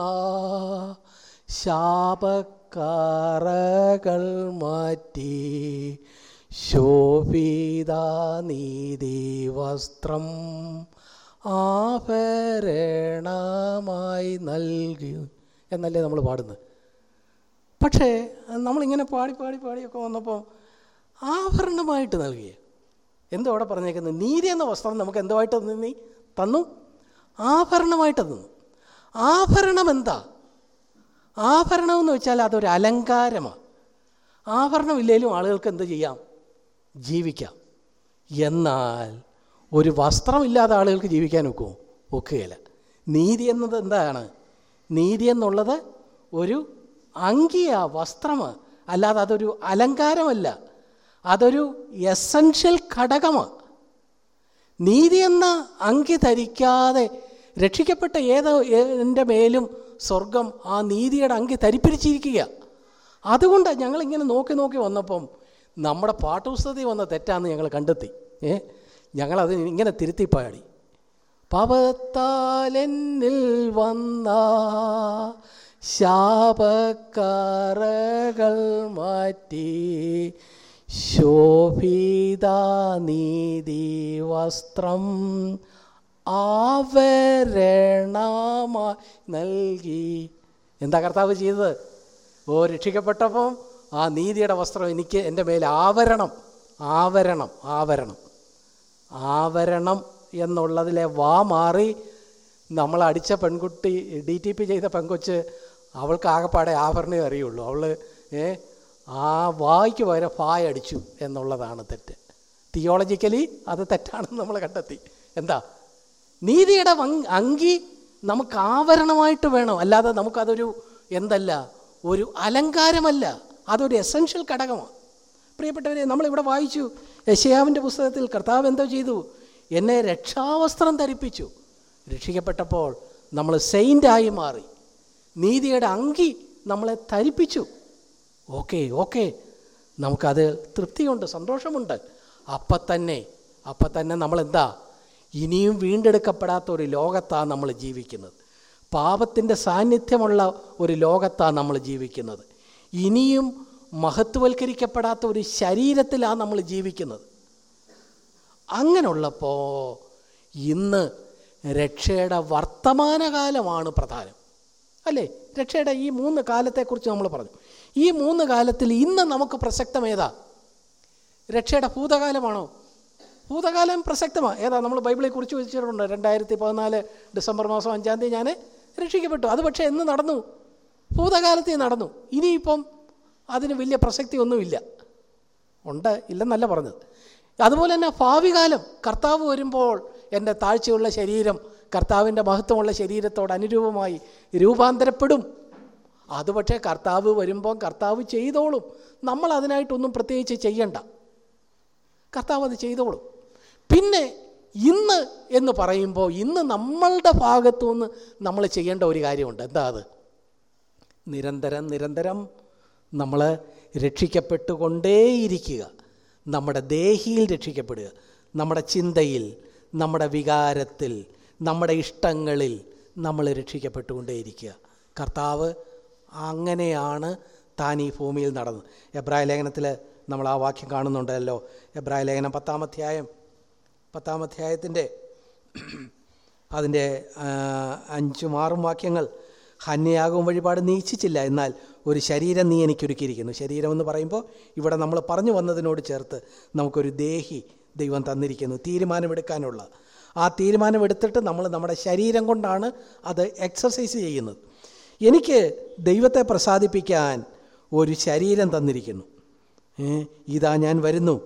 ശാപക്കാറകൾ മാറ്റി ശോഭിത നീതി വസ്ത്രം ആഭരണമായി നൽകി എന്നല്ലേ നമ്മൾ പാടുന്നത്. പക്ഷേ നമ്മളിങ്ങനെ പാടി പാടി പാടിയൊക്കെ വന്നപ്പോൾ ആഭരണമായിട്ട് നൽകിയ. എന്തോ അവിടെ പറഞ്ഞേക്കുന്നത്? നീതി എന്ന വസ്ത്രം നമുക്ക് എന്തുമായിട്ട് നീ? തന്നു? ആഭരണമായിട്ട് തന്നു. ആഭരണം എന്താ? ആഭരണം എന്ന് വെച്ചാൽ അതൊരു അലങ്കാരമാണ് ആഭരണം ആഭരണമില്ലെങ്കിലും ആളുകൾക്ക് എന്ത് ചെയ്യാം? ജീവിക്കാം. എന്നാൽ ഒരു വസ്ത്രമില്ലാതെ ആളുകൾക്ക് ജീവിക്കാൻ ഒക്കുമോ ഒക്കുകയില്ല. നീതി എന്നത് എന്താണ്? നീതി എന്നുള്ളത് ഒരു അങ്കിയ വസ്ത്രമാണ് അല്ലാതെ അതൊരു അലങ്കാരമല്ല. അതൊരു എസൻഷ്യൽ ഘടകമാണ്. നീതി എന്ന അങ്കി ധരിക്കാതെ രക്ഷിക്കപ്പെട്ട ഏത് എന്റെ മേലും സ്വർഗം ആ നീതിയുടെ അങ്കി ധരിപ്പിരിച്ചിരിക്കുക അതുകൊണ്ട് ഞങ്ങളിങ്ങനെ നോക്കി നോക്കി വന്നപ്പം നമ്മുടെ പാഠപുസ്തകത്തിൽ വന്ന തെറ്റാന്ന് ഞങ്ങൾ കണ്ടെത്തി. ഏ? ഞങ്ങളത് ഇങ്ങനെ തിരുത്തി പാടി പവത്താലെന്നിൽ വന്ന ശാപക്കാരകൾ മാറ്റി ശോഭിത നീതി വസ്ത്രം ആവരണമായി നൽകി. എന്താ കർത്താവ് ചെയ്തത്? ഓ രക്ഷിക്കപ്പെട്ടപ്പം ആ നീതിയുടെ വസ്ത്രം എനിക്ക് എന്റെ മേലെ ആവരണം ആവരണം ആവരണം. ആവരണം എന്നുള്ളതിലെ വാ മാറി നമ്മൾ അടിച്ച പെൺകുട്ടി ഡി ടി പി ചെയ്ത പെൺകൊച്ച് അവൾക്ക് ആകെപ്പാടെ ആഭരണേ അറിയുള്ളൂ. അവൾ ഏ ആ വായിക്ക് പകരം ഫായ അടിച്ചു എന്നുള്ളതാണ് തെറ്റ്. തിയോളജിക്കലി അത് തെറ്റാണെന്ന് നമ്മൾ കണ്ടെത്തി. എന്താ? നീതിയുടെ അങ്കി നമുക്ക് ആവരണമായിട്ട് വേണം. അല്ലാതെ നമുക്കതൊരു എന്തല്ല ഒരു അലങ്കാരമല്ല. അതൊരു എസൻഷ്യൽ ഘടകമാണ്. പ്രിയപ്പെട്ടവരെ നമ്മളിവിടെ വായിച്ചു. യശയാവിന്റെ പുസ്തകത്തിൽ കർത്താവ് എന്തോ ചെയ്തു? എന്നെ രക്ഷാവസ്ത്രം ധരിപ്പിച്ചു. രക്ഷിക്കപ്പെട്ടപ്പോൾ നമ്മൾ സെയിന്റായി മാറി. നീതിയുടെ അങ്കി നമ്മളെ ധരിപ്പിച്ചു. Okay okay. നമുക്കത് തൃപ്തിയുണ്ട് സന്തോഷമുണ്ട്. അപ്പം തന്നെ അപ്പം തന്നെ നമ്മളെന്താ? ഇനിയും വീണ്ടെടുക്കപ്പെടാത്ത ഒരു ലോകത്താണ് നമ്മൾ ജീവിക്കുന്നത്. പാപത്തിന്റെ സാന്നിധ്യമുള്ള ഒരു ലോകത്താണ് നമ്മൾ ജീവിക്കുന്നത്. ഇനിയും മഹത്വവൽക്കരിക്കപ്പെടാത്ത ഒരു ശരീരത്തിലാണ് നമ്മൾ ജീവിക്കുന്നത്. അങ്ങനെയുള്ളപ്പോൾ ഇന്ന് രക്ഷയുടെ വർത്തമാനകാലമാണ് പ്രധാനം. അല്ലേ? രക്ഷയുടെ ഈ മൂന്ന് കാലത്തെക്കുറിച്ച് നമ്മൾ പറഞ്ഞു. ഈ മൂന്ന് കാലത്തിൽ ഇന്ന് നമുക്ക് പ്രസക്തം ഏതാ? രക്ഷയുടെ ഭൂതകാലമാണോ? ഭൂതകാലം പ്രസക്തമാണ് ഏതാ? നമ്മൾ ബൈബിളിൽ കുറിച്ച് വെച്ചിട്ടുണ്ട്. രണ്ടായിരത്തി പതിനാല് ഡിസംബർ മാസം അഞ്ചാം തീയതി ഞാൻ രക്ഷിക്കപ്പെട്ടു. അത് പക്ഷേ എന്ന് നടന്നു. ഭൂതകാലത്തിൽ നടന്നു. ഇനിയിപ്പം അതിന് വലിയ പ്രസക്തി ഒന്നുമില്ല ഉണ്ട് ഇല്ലെന്നല്ല പറഞ്ഞത്. അതുപോലെ തന്നെ ഭാവി കാലം കർത്താവ് വരുമ്പോൾ എന്റെ താഴ്ചയുള്ള ശരീരം കർത്താവിന്റെ മഹത്വമുള്ള ശരീരത്തോട് അനുരൂപമായി രൂപാന്തരപ്പെടും. അത് പക്ഷേ കർത്താവ് വരുമ്പോൾ കർത്താവ് ചെയ്തോളും. നമ്മൾ അതിനായിട്ടൊന്നും പ്രത്യേകിച്ച് ചെയ്യണ്ട. കർത്താവ് അത് ചെയ്തോളും. പിന്നെ ഇന്ന് എന്ന് പറയുമ്പോൾ ഇന്ന് നമ്മളുടെ ഭാഗത്തു നിന്ന് നമ്മൾ ചെയ്യേണ്ട ഒരു കാര്യമുണ്ട്. എന്താ അത്? നിരന്തരം നിരന്തരം നമ്മൾ രക്ഷിക്കപ്പെട്ടുകൊണ്ടേയിരിക്കുക. നമ്മുടെ ദേഹിയിൽ രക്ഷിക്കപ്പെടുക. നമ്മുടെ ചിന്തയിൽ നമ്മുടെ വികാരത്തിൽ നമ്മുടെ ഇഷ്ടങ്ങളിൽ നമ്മൾ രക്ഷിക്കപ്പെട്ടുകൊണ്ടേയിരിക്കുക. കർത്താവ് അങ്ങനെയാണ് താൻ ഈ ഭൂമിയിൽ നടന്നത്. എബ്രായ ലേഖനത്തിൽ നമ്മൾ ആ വാക്യം കാണുന്നുണ്ടല്ലോ. എബ്രായ ലേഖനം പത്താം അധ്യായം പത്താം അധ്യായത്തിന്റെ അതിന്റെ അഞ്ചും ആറും വാക്യങ്ങൾ ഹന്യയാകവും വഴിപാട് നീ ഇച്ഛിച്ചില്ല എന്നാൽ ഒരു ശരീരം നീ എനിക്കൊരുക്കിയിരിക്കുന്നു. ശരീരം എന്ന് പറയുമ്പോൾ ഇവിടെ നമ്മൾ പറഞ്ഞു വന്നതിനോട് ചേർത്ത് നമുക്കൊരു ദേഹി ദൈവം തന്നിരിക്കുന്നു തീരുമാനമെടുക്കാനുള്ള. ആ തീരുമാനമെടുത്തിട്ട് നമ്മൾ നമ്മുടെ ശരീരം കൊണ്ടാണ് അത് എക്സസൈസ് ചെയ്യുന്നത്. എനിക്ക് ദൈവത്തെ പ്രസാദിപ്പിക്കാൻ ഒരു ശരീരം തന്നിരിക്കുന്നു. ഇതാ ഞാൻ വരുന്നു.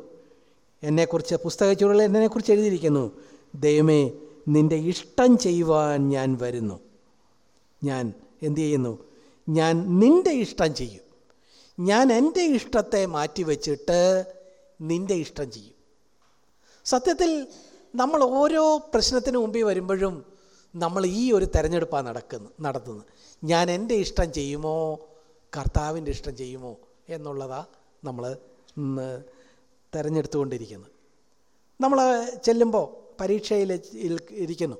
എന്നെക്കുറിച്ച് പുസ്തക ചുരുളിൽ എന്നെക്കുറിച്ച് എഴുതിയിരിക്കുന്നു. ദൈവമേ നിന്റെ ഇഷ്ടം ചെയ്യുവാൻ ഞാൻ വരുന്നു. ഞാൻ എന്തു ചെയ്യുന്നു? ഞാൻ നിന്റെ ഇഷ്ടം ചെയ്യും. ഞാൻ എന്റെ ഇഷ്ടത്തെ മാറ്റിവെച്ചിട്ട് നിന്റെ ഇഷ്ടം ചെയ്യും. സത്യത്തിൽ നമ്മൾ ഓരോ പ്രശ്നത്തിന് മുമ്പിൽ വരുമ്പോഴും നമ്മൾ ഈ ഒരു തെരഞ്ഞെടുപ്പാണ് നടക്കുന്നത് നടത്തുന്നത്. ഞാൻ എന്റെ ഇഷ്ടം ചെയ്യുമോ? കർത്താവിന്റെ ഇഷ്ടം ചെയ്യുമോ? എന്നുള്ളതാണ് നമ്മൾ തിരഞ്ഞെടുത്തുകൊണ്ടിരിക്കുന്നത്. നമ്മൾ ചെല്ലുമ്പോൾ പരീക്ഷയിൽ ഇരിക്കുന്നു.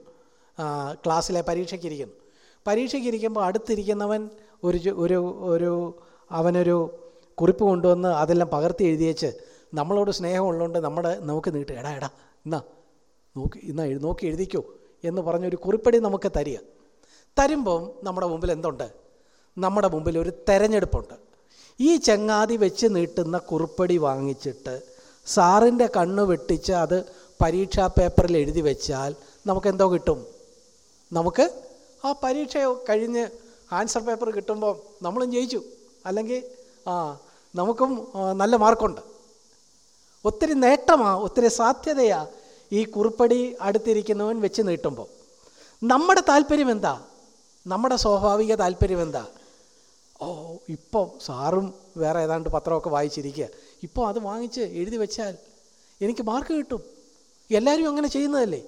ക്ലാസ്സിലെ പരീക്ഷയ്ക്കിരിക്കുന്നു. പരീക്ഷയ്ക്കിരിക്കുമ്പോൾ പരീക്ഷയ്ക്ക് അടുത്തിരിക്കുന്നവൻ ഒരു ഒരു ഒരു അവനൊരു കുറിപ്പ് കൊണ്ടുവന്ന് അതെല്ലാം പകർത്തി എഴുതിയേച്ച് നമ്മളോട് സ്നേഹമുള്ളതുകൊണ്ട് നമ്മുടെ നമുക്ക് നീട്ട് എടാ എടാ എന്നാ നോക്കി ഇന്നാ നോക്കി എഴുതിക്കോ എന്ന് പറഞ്ഞൊരു കുറിപ്പടി നമുക്ക് തരിക. തരുമ്പം നമ്മുടെ മുമ്പിൽ എന്തുണ്ട്? നമ്മുടെ മുമ്പിൽ ഒരു തെരഞ്ഞെടുപ്പുണ്ട്. ഈ ചങ്ങാതി വെച്ച് നീട്ടുന്ന കുറിപ്പടി വാങ്ങിച്ചിട്ട് സാറിന്റെ കണ്ണ് വെട്ടിച്ച് അത് പരീക്ഷാ പേപ്പറിൽ എഴുതി വെച്ചാൽ നമുക്ക് എന്തോ കിട്ടും? നമുക്ക് ആ പരീക്ഷ കഴിഞ്ഞ് ആൻസർ പേപ്പർ കിട്ടുമ്പോൾ നമ്മളും ജയിച്ചു. അല്ലെങ്കിൽ ആ നമുക്കും നല്ല മാർക്കുണ്ട്. ഒത്തിരി നേട്ടമാണ് ഒത്തിരി സാധ്യതയാണ് ഈ കുറിപ്പടി അടുത്തിരിക്കുന്നവൻ വെച്ച് നീട്ടുമ്പോൾ നമ്മുടെ താല്പര്യം എന്താ? നമ്മുടെ സ്വാഭാവിക താല്പര്യം എന്താ? ഓ ഇപ്പോൾ സാറും വേറെ ഏതാണ്ട് പത്രമൊക്കെ വായിച്ചിരിക്കുക. ഇപ്പോൾ അത് വാങ്ങിച്ച് എഴുതി വെച്ചാൽ എനിക്ക് മാർക്ക് കിട്ടും. എല്ലാവരും അങ്ങനെ ചെയ്യുന്നതല്ലേ?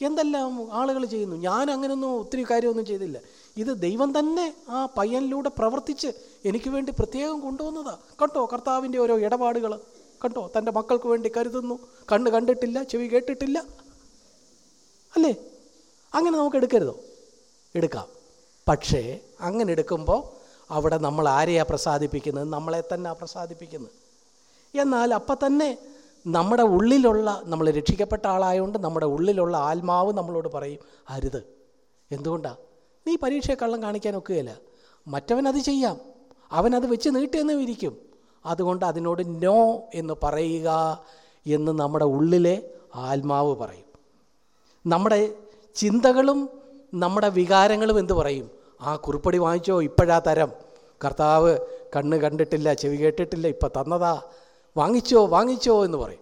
എന്തെല്ലാം ആളുകൾ ചെയ്യുന്നു? ഞാൻ അങ്ങനെയൊന്നും ഒത്തിരി കാര്യമൊന്നും ചെയ്തില്ല. ഇത് ദൈവം തന്നെ ആ പയ്യനിലൂടെ പ്രവർത്തിച്ച് എനിക്ക് വേണ്ടി പ്രത്യേകം കൊണ്ടുവന്നതാണ് കണ്ടോ കർത്താവിന്റെ ഓരോ ഇടപാടുകൾ കണ്ടോ തന്റെ മക്കൾക്ക് വേണ്ടി കരുതുന്നു. കണ്ണ് കണ്ടിട്ടില്ല ചെവി കേട്ടിട്ടില്ല. അല്ലേ? അങ്ങനെ നമുക്ക് എടുക്കരുതോ? എടുക്കാം. പക്ഷേ അങ്ങനെ എടുക്കുമ്പോൾ അവിടെ നമ്മൾ ആരെയാണ് പ്രസാദിപ്പിക്കുന്നത്? നമ്മളെ തന്നെ പ്രസാദിപ്പിക്കുന്നത്. എന്നാൽ അപ്പം തന്നെ നമ്മുടെ ഉള്ളിലുള്ള നമ്മൾ രക്ഷിക്കപ്പെട്ട ആളായതുകൊണ്ട് നമ്മുടെ ഉള്ളിലുള്ള ആത്മാവ് നമ്മളോട് പറയും അരുത്. എന്തുകൊണ്ടാണ് നീ പരീക്ഷയെ കള്ളം കാണിക്കാൻ ഒക്കുകയില്ല. മറ്റവൻ അത് ചെയ്യാം. അവനത് വെച്ച് നീട്ടിയെന്നും ഇരിക്കും. അതുകൊണ്ട് അതിനോട് നോ എന്ന് പറയുക എന്ന് നമ്മുടെ ഉള്ളിലെ ആത്മാവ് പറയും. നമ്മുടെ ചിന്തകളും നമ്മുടെ വികാരങ്ങളും എന്ത് പറയും? ആ കുറിപ്പടി വാങ്ങിച്ചോ ഇപ്പോഴാ തരം. കർത്താവ് കണ്ണ് കണ്ടിട്ടില്ല ചെവി കേട്ടിട്ടില്ല ഇപ്പം തന്നതാ. വാങ്ങിച്ചോ വാങ്ങിച്ചോ എന്ന് പറയും.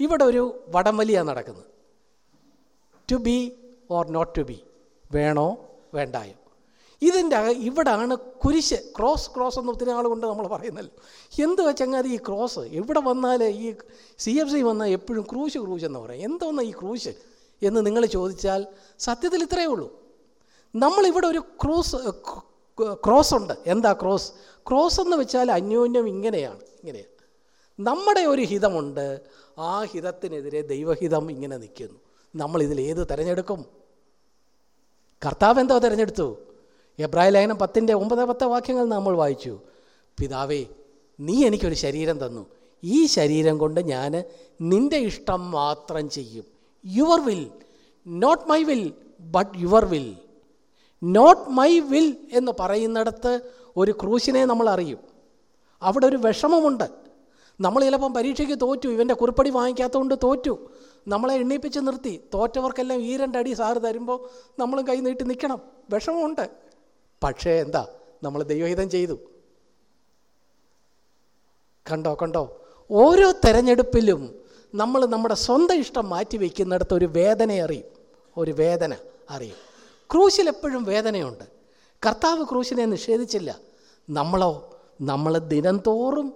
ഇവിടെ ഒരു വടംവലിയാണ് നടക്കുന്നത്. To be or not to be വേണോ വേണ്ടായോ? ഇതിന്റെ ഇവിടാണ് കുരിശ് ക്രോസ് ക്രോസ് എന്ന് ഒത്തിരി ആളുകൊണ്ട് കൊണ്ട് നമ്മൾ പറയുന്നല്ലോ. എന്ത് വെച്ചങ്ങാതി ഈ ക്രോസ്? എവിടെ വന്നാൽ ഈ സി എഫ് സി വന്നാൽ എപ്പോഴും ക്രൂശ് ക്രൂശ് എന്ന് പറയും. എന്തോന്നാ ഈ ക്രൂശ്? എന്ന് നിങ്ങൾ ചോദിച്ചാൽ സത്യത്തിൽ ഇത്രയേ ഉള്ളൂ. നമ്മളിവിടെ ഒരു ക്രൂസ് ക്രോസ് ഉണ്ട്. എന്താ ക്രോസ്? ക്രോസ് എന്ന് വെച്ചാൽ അന്യോന്യം ഇങ്ങനെയാണ് ഇങ്ങനെയാണ് നമ്മുടെ ഒരു ഹിതമുണ്ട് ആ ഹിതത്തിനെതിരെ ദൈവഹിതം ഇങ്ങനെ നിൽക്കുന്നു. നമ്മൾ ഇതിൽ ഏത് തിരഞ്ഞെടുക്കും? കർത്താവ് എന്തോ തിരഞ്ഞെടുത്തു. എബ്രാഹിം ലേഖനം പത്തിന്റെ ഒമ്പത് പത്ത് വാക്യങ്ങൾ നമ്മൾ വായിച്ചു. പിതാവേ നീ എനിക്കൊരു ശരീരം തന്നു. ഈ ശരീരം കൊണ്ട് ഞാൻ നിന്റെ ഇഷ്ടം മാത്രം ചെയ്യും. Your will not my will but your will not my will എന്ന് പറയുന്നിടത്ത് ഒരു ക്രൂശിനെ നമ്മൾ അറിയും. അവിടെ ഒരു വിഷമമുണ്ട്. നമ്മൾ ചിലപ്പം പരീക്ഷയ്ക്ക് തോറ്റു ഇവന്റെ കുറിപ്പടി വാങ്ങിക്കാത്തതുകൊണ്ട് തോറ്റു. നമ്മളെ എണ്ണീപ്പിച്ച് നിർത്തി തോറ്റവർക്കെല്ലാം ഈ രണ്ടടി സാറ് തരുമ്പോൾ നമ്മളും കൈ നീട്ടി നിൽക്കണം. വിഷമമുണ്ട്. പക്ഷേ എന്താ? നമ്മൾ ദൈവഹിതം ചെയ്തു. കണ്ടോ കണ്ടോ? ഓരോ തെരഞ്ഞെടുപ്പിലും നമ്മൾ നമ്മുടെ സ്വന്തം ഇഷ്ടം മാറ്റി വയ്ക്കുന്നിടത്ത് ഒരു വേദന അറിയും. ഒരു വേദന അറിയും. ക്രൂശിൽ എപ്പോഴും വേദനയുണ്ട്. കർത്താവ് ക്രൂശിനെ നിഷേധിച്ചില്ല. നമ്മളോ നമ്മൾ ദിനംതോറും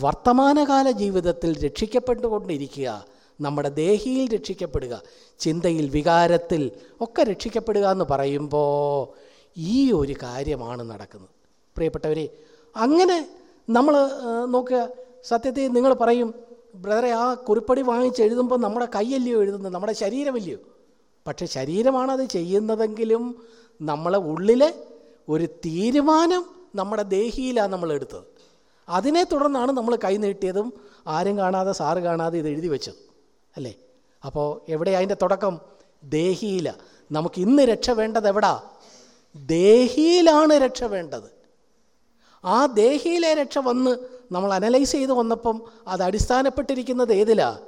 വർത്തമാനകാല ജീവിതത്തിൽ രക്ഷിക്കപ്പെട്ടുകൊണ്ടിരിക്കുക. നമ്മുടെ ദേഹിയിൽ രക്ഷിക്കപ്പെടുക. ചിന്തയിൽ വികാരത്തിൽ ഒക്കെ രക്ഷിക്കപ്പെടുക എന്ന് പറയുമ്പോൾ ഈ ഒരു കാര്യമാണ് നടക്കുന്നത്. പ്രിയപ്പെട്ടവരെ അങ്ങനെ നമ്മൾ നോക്കുക. സത്യത്തെ നിങ്ങൾ പറയും ബ്രദറെ ആ കുറിപ്പടി വാങ്ങിച്ച് എഴുതുമ്പോൾ നമ്മുടെ കൈയല്ലയോ എഴുതുന്നത്? നമ്മുടെ ശരീരമല്ലയോ? പക്ഷെ ശരീരമാണത് ചെയ്യുന്നതെങ്കിലും നമ്മളെ ഉള്ളിലെ ഒരു തീരുമാനം നമ്മുടെ ദേഹിയിലാണ് നമ്മൾ എടുത്തത് അതിനെ തുടർന്നാണ് നമ്മൾ കൈ നീട്ടിയതും ആരും കാണാതെ സാറ് കാണാതെ ഇത് എഴുതി വെച്ചത്. അല്ലേ? അപ്പോൾ എവിടെ അതിന്റെ തുടക്കം? ദേഹിയില. നമുക്ക് ഇന്ന് രക്ഷ വേണ്ടത് എവിടാ? ദേഹിയിലാണ് രക്ഷ വേണ്ടത്. ആ ദേഹിയിലെ രക്ഷ വന്ന് നമ്മൾ അനലൈസ് ചെയ്ത് വന്നപ്പം അത് അടിസ്ഥാനപ്പെട്ടിരിക്കുന്നത് ഏതിലാ?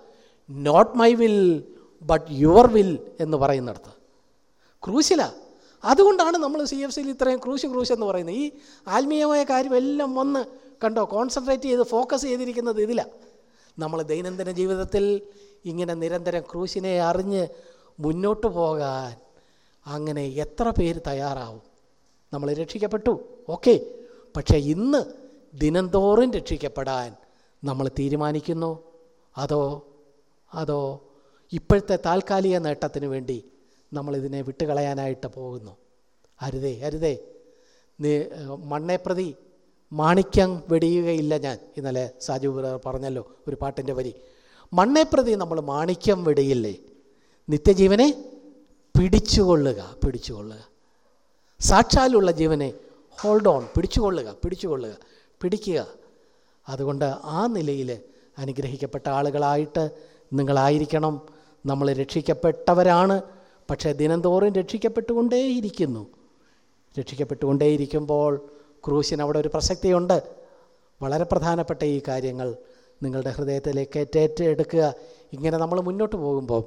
Not my will but your will എന്ന് പറയുന്നിടത്ത്. ക്രൂശിലാണ് അതുകൊണ്ടാണ് നമ്മൾ സി എഫ് സിയിൽ ഇത്രയും ക്രൂശ് ക്രൂശ് എന്ന് പറയുന്നത്. ഈ ആത്മീയമായ കാര്യമെല്ലാം വന്ന് കണ്ടോ കോൺസെൻട്രേറ്റ് ചെയ്ത് ഫോക്കസ് ചെയ്തിരിക്കുന്നത് ഇതിലാണ് നമ്മൾ ദൈനംദിന ജീവിതത്തിൽ ഇങ്ങനെ നിരന്തരം ക്രൂശിനെ അറിഞ്ഞ് മുന്നോട്ട് പോകാൻ അങ്ങനെ എത്ര പേര് തയ്യാറാവും? നമ്മൾ രക്ഷിക്കപ്പെട്ടു. ഓക്കെ പക്ഷേ ഇന്ന് ദിനംതോറും രക്ഷിക്കപ്പെടാൻ നമ്മൾ തീരുമാനിക്കുന്നു. അതോ അതോ ഇപ്പോഴത്തെ താൽക്കാലിക നേട്ടത്തിന് വേണ്ടി നമ്മളിതിനെ വിട്ടുകളയാനായിട്ട് പോകുന്നു. അരുതേ അരുതേ. മണ്ണെ പ്രതി മാണിക്യം വെടിയുകയില്ല ഞാൻ. ഇന്നലെ സാജു പറഞ്ഞല്ലോ ഒരു പാട്ടിന്റെ വരി മണ്ണെ പ്രതി നമ്മൾ മാണിക്യം വെടിയില്ലേ? നിത്യജീവനെ പിടിച്ചുകൊള്ളുക പിടിച്ചുകൊള്ളുക. സാക്ഷാലുള്ള ജീവനെ ഹോൾഡ് ഓൺ പിടിച്ചുകൊള്ളുക പിടിച്ചുകൊള്ളുക. പിടിക്കുക. അതുകൊണ്ട് ആ നിലയിൽ അനുഗ്രഹിക്കപ്പെട്ട ആളുകളായിട്ട് നിങ്ങളായിരിക്കണം. നമ്മൾ രക്ഷിക്കപ്പെട്ടവരാണ്. പക്ഷേ ദിനംതോറും രക്ഷിക്കപ്പെട്ടുകൊണ്ടേയിരിക്കുന്നു. രക്ഷിക്കപ്പെട്ടുകൊണ്ടേയിരിക്കുമ്പോൾ ക്രൂശിന് അവിടെ ഒരു പ്രസക്തിയുണ്ട്. വളരെ പ്രധാനപ്പെട്ട ഈ കാര്യങ്ങൾ നിങ്ങളുടെ ഹൃദയത്തിലേക്ക് ഏറ്റെടുക്കുക ഇങ്ങനെ നമ്മൾ മുന്നോട്ട് പോകുമ്പോൾ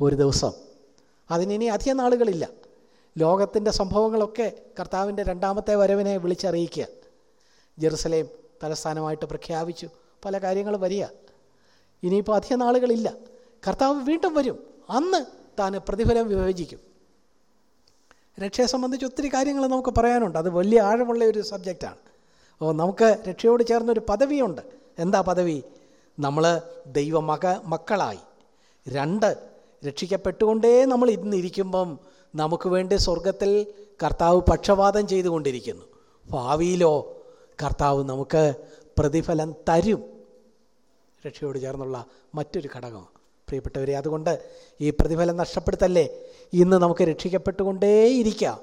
ഒരു ദിവസം. അതിനിനി അധികം നാളുകളില്ല. ലോകത്തിന്റെ സംഭവങ്ങളൊക്കെ കർത്താവിന്റെ രണ്ടാമത്തെ വരവിനെ വിളിച്ചറിയിക്കുക. ജെറുസലേം തലസ്ഥാനമായിട്ട് പ്രഖ്യാപിച്ചു. പല കാര്യങ്ങൾ വരിക. ഇനിയിപ്പോൾ അധിക നാളുകളില്ല. കർത്താവ് വീണ്ടും വരും. അന്ന് താൻ പ്രതിഫലം വിഭജിക്കും. രക്ഷയെ സംബന്ധിച്ച് ഒത്തിരി കാര്യങ്ങൾ നമുക്ക് പറയാനുണ്ട്. അത് വലിയ ആഴമുള്ള ഒരു സബ്ജക്റ്റാണ് ഓ നമുക്ക് രക്ഷയോട് ചേർന്നൊരു പദവിയുണ്ട്. എന്താ പദവി? നമ്മൾ ദൈവ മക മക്കളായി. രണ്ട് രക്ഷിക്കപ്പെട്ടുകൊണ്ടേ നമ്മൾ ഇന്നിരിക്കുമ്പം നമുക്ക് വേണ്ടി സ്വർഗത്തിൽ കർത്താവ് പക്ഷപാതം ചെയ്തുകൊണ്ടിരിക്കുന്നു. ഭാവിയിലോ കർത്താവ് നമുക്ക് പ്രതിഫലം തരും. രക്ഷയോട് ചേർന്നുള്ള മറ്റൊരു ഘടകമാണ് പ്രിയപ്പെട്ടവരെ അതുകൊണ്ട് ഈ പ്രതിഫലം നഷ്ടപ്പെടുത്തല്ലേ? ഇന്ന് നമുക്ക് രക്ഷിക്കപ്പെട്ടുകൊണ്ടേയിരിക്കാം.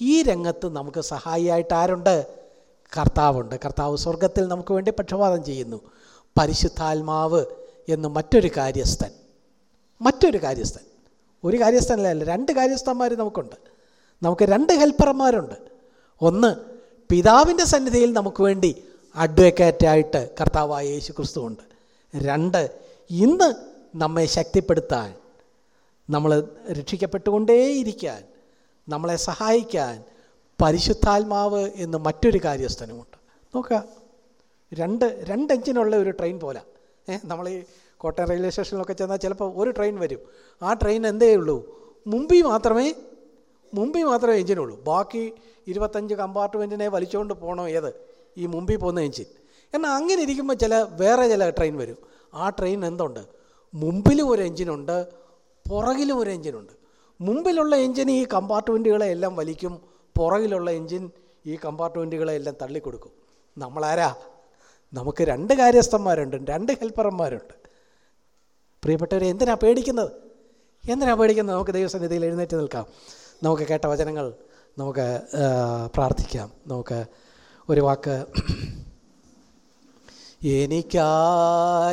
ഈ രംഗത്ത് നമുക്ക് സഹായിയായിട്ട് ആരുണ്ട്? കർത്താവുണ്ട്. കർത്താവ് സ്വർഗത്തിൽ നമുക്ക് വേണ്ടി പക്ഷപാതം ചെയ്യുന്നു. പരിശുദ്ധാത്മാവ് എന്ന് മറ്റൊരു കാര്യസ്ഥൻ. മറ്റൊരു കാര്യസ്ഥൻ. ഒരു കാര്യസ്ഥനല്ല രണ്ട് കാര്യസ്ഥന്മാർ നമുക്കുണ്ട്. നമുക്ക് രണ്ട് ഹെൽപ്പർമാരുണ്ട്. ഒന്ന് പിതാവിന്റെ സന്നിധിയിൽ നമുക്ക് വേണ്ടി അഡ്വക്കേറ്റായിട്ട് കർത്താവായ യേശു ക്രിസ്തുവുണ്ട് രണ്ട് ഇന്ന് നമ്മെ ശക്തിപ്പെടുത്താൻ നമ്മൾ രക്ഷിക്കപ്പെട്ടുകൊണ്ടേയിരിക്കാൻ നമ്മളെ സഹായിക്കാൻ പരിശുദ്ധാത്മാവ് എന്ന് മറ്റൊരു കാര്യസ്ഥനുമുണ്ട്. നോക്കുക. രണ്ട് രണ്ട് എഞ്ചിനുള്ള ഒരു ട്രെയിൻ പോലെ. ഏ നമ്മൾ ഈ കോട്ടയം റെയിൽവേ സ്റ്റേഷനിലൊക്കെ ചെന്നാൽ ചിലപ്പോൾ ഒരു ട്രെയിൻ വരും. ആ ട്രെയിൻ എന്തേ ഉള്ളൂ മുമ്പിൽ മാത്രമേ മുമ്പിൽ മാത്രമേ എഞ്ചിനുള്ളൂ. ബാക്കി ഇരുപത്തഞ്ച് കമ്പാർട്ട്മെന്റിനെ വലിച്ചുകൊണ്ട് പോകണോ ഏത്? ഈ മുമ്പിൽ പോകുന്ന എഞ്ചിൻ. എന്നാൽ അങ്ങനെ ഇരിക്കുമ്പോൾ ചില വേറെ ചില ട്രെയിൻ വരും. ആ ട്രെയിൻ എന്തുണ്ട്? മുമ്പിലും ഒരു എഞ്ചിനുണ്ട് പുറകിലും ഒരു എഞ്ചിനുണ്ട്. മുമ്പിലുള്ള എഞ്ചിൻ ഈ കമ്പാർട്ട്മെന്റുകളെ എല്ലാം വലിക്കും പുറകിലുള്ള എഞ്ചിൻ ഈ കമ്പാർട്ട്മെന്റുകളെ എല്ലാം തള്ളിക്കൊടുക്കും. നമ്മളാരാ? നമുക്ക് രണ്ട് കാര്യസ്ഥന്മാരുണ്ട് രണ്ട് ഹെൽപ്പർമാരുണ്ട്. പ്രിയപ്പെട്ടവരെ എന്തിനാണ് പേടിക്കുന്നത്? എന്തിനാണ് പേടിക്കുന്നത്? നമുക്ക് ദൈവസന്നിധിയിൽ എഴുന്നേറ്റ് നിൽക്കാം. നമുക്ക് കേട്ട വചനങ്ങൾ നമുക്ക് പ്രാർത്ഥിക്കാം. നമുക്ക് ഒരു വാക്ക്. എനിക്കായി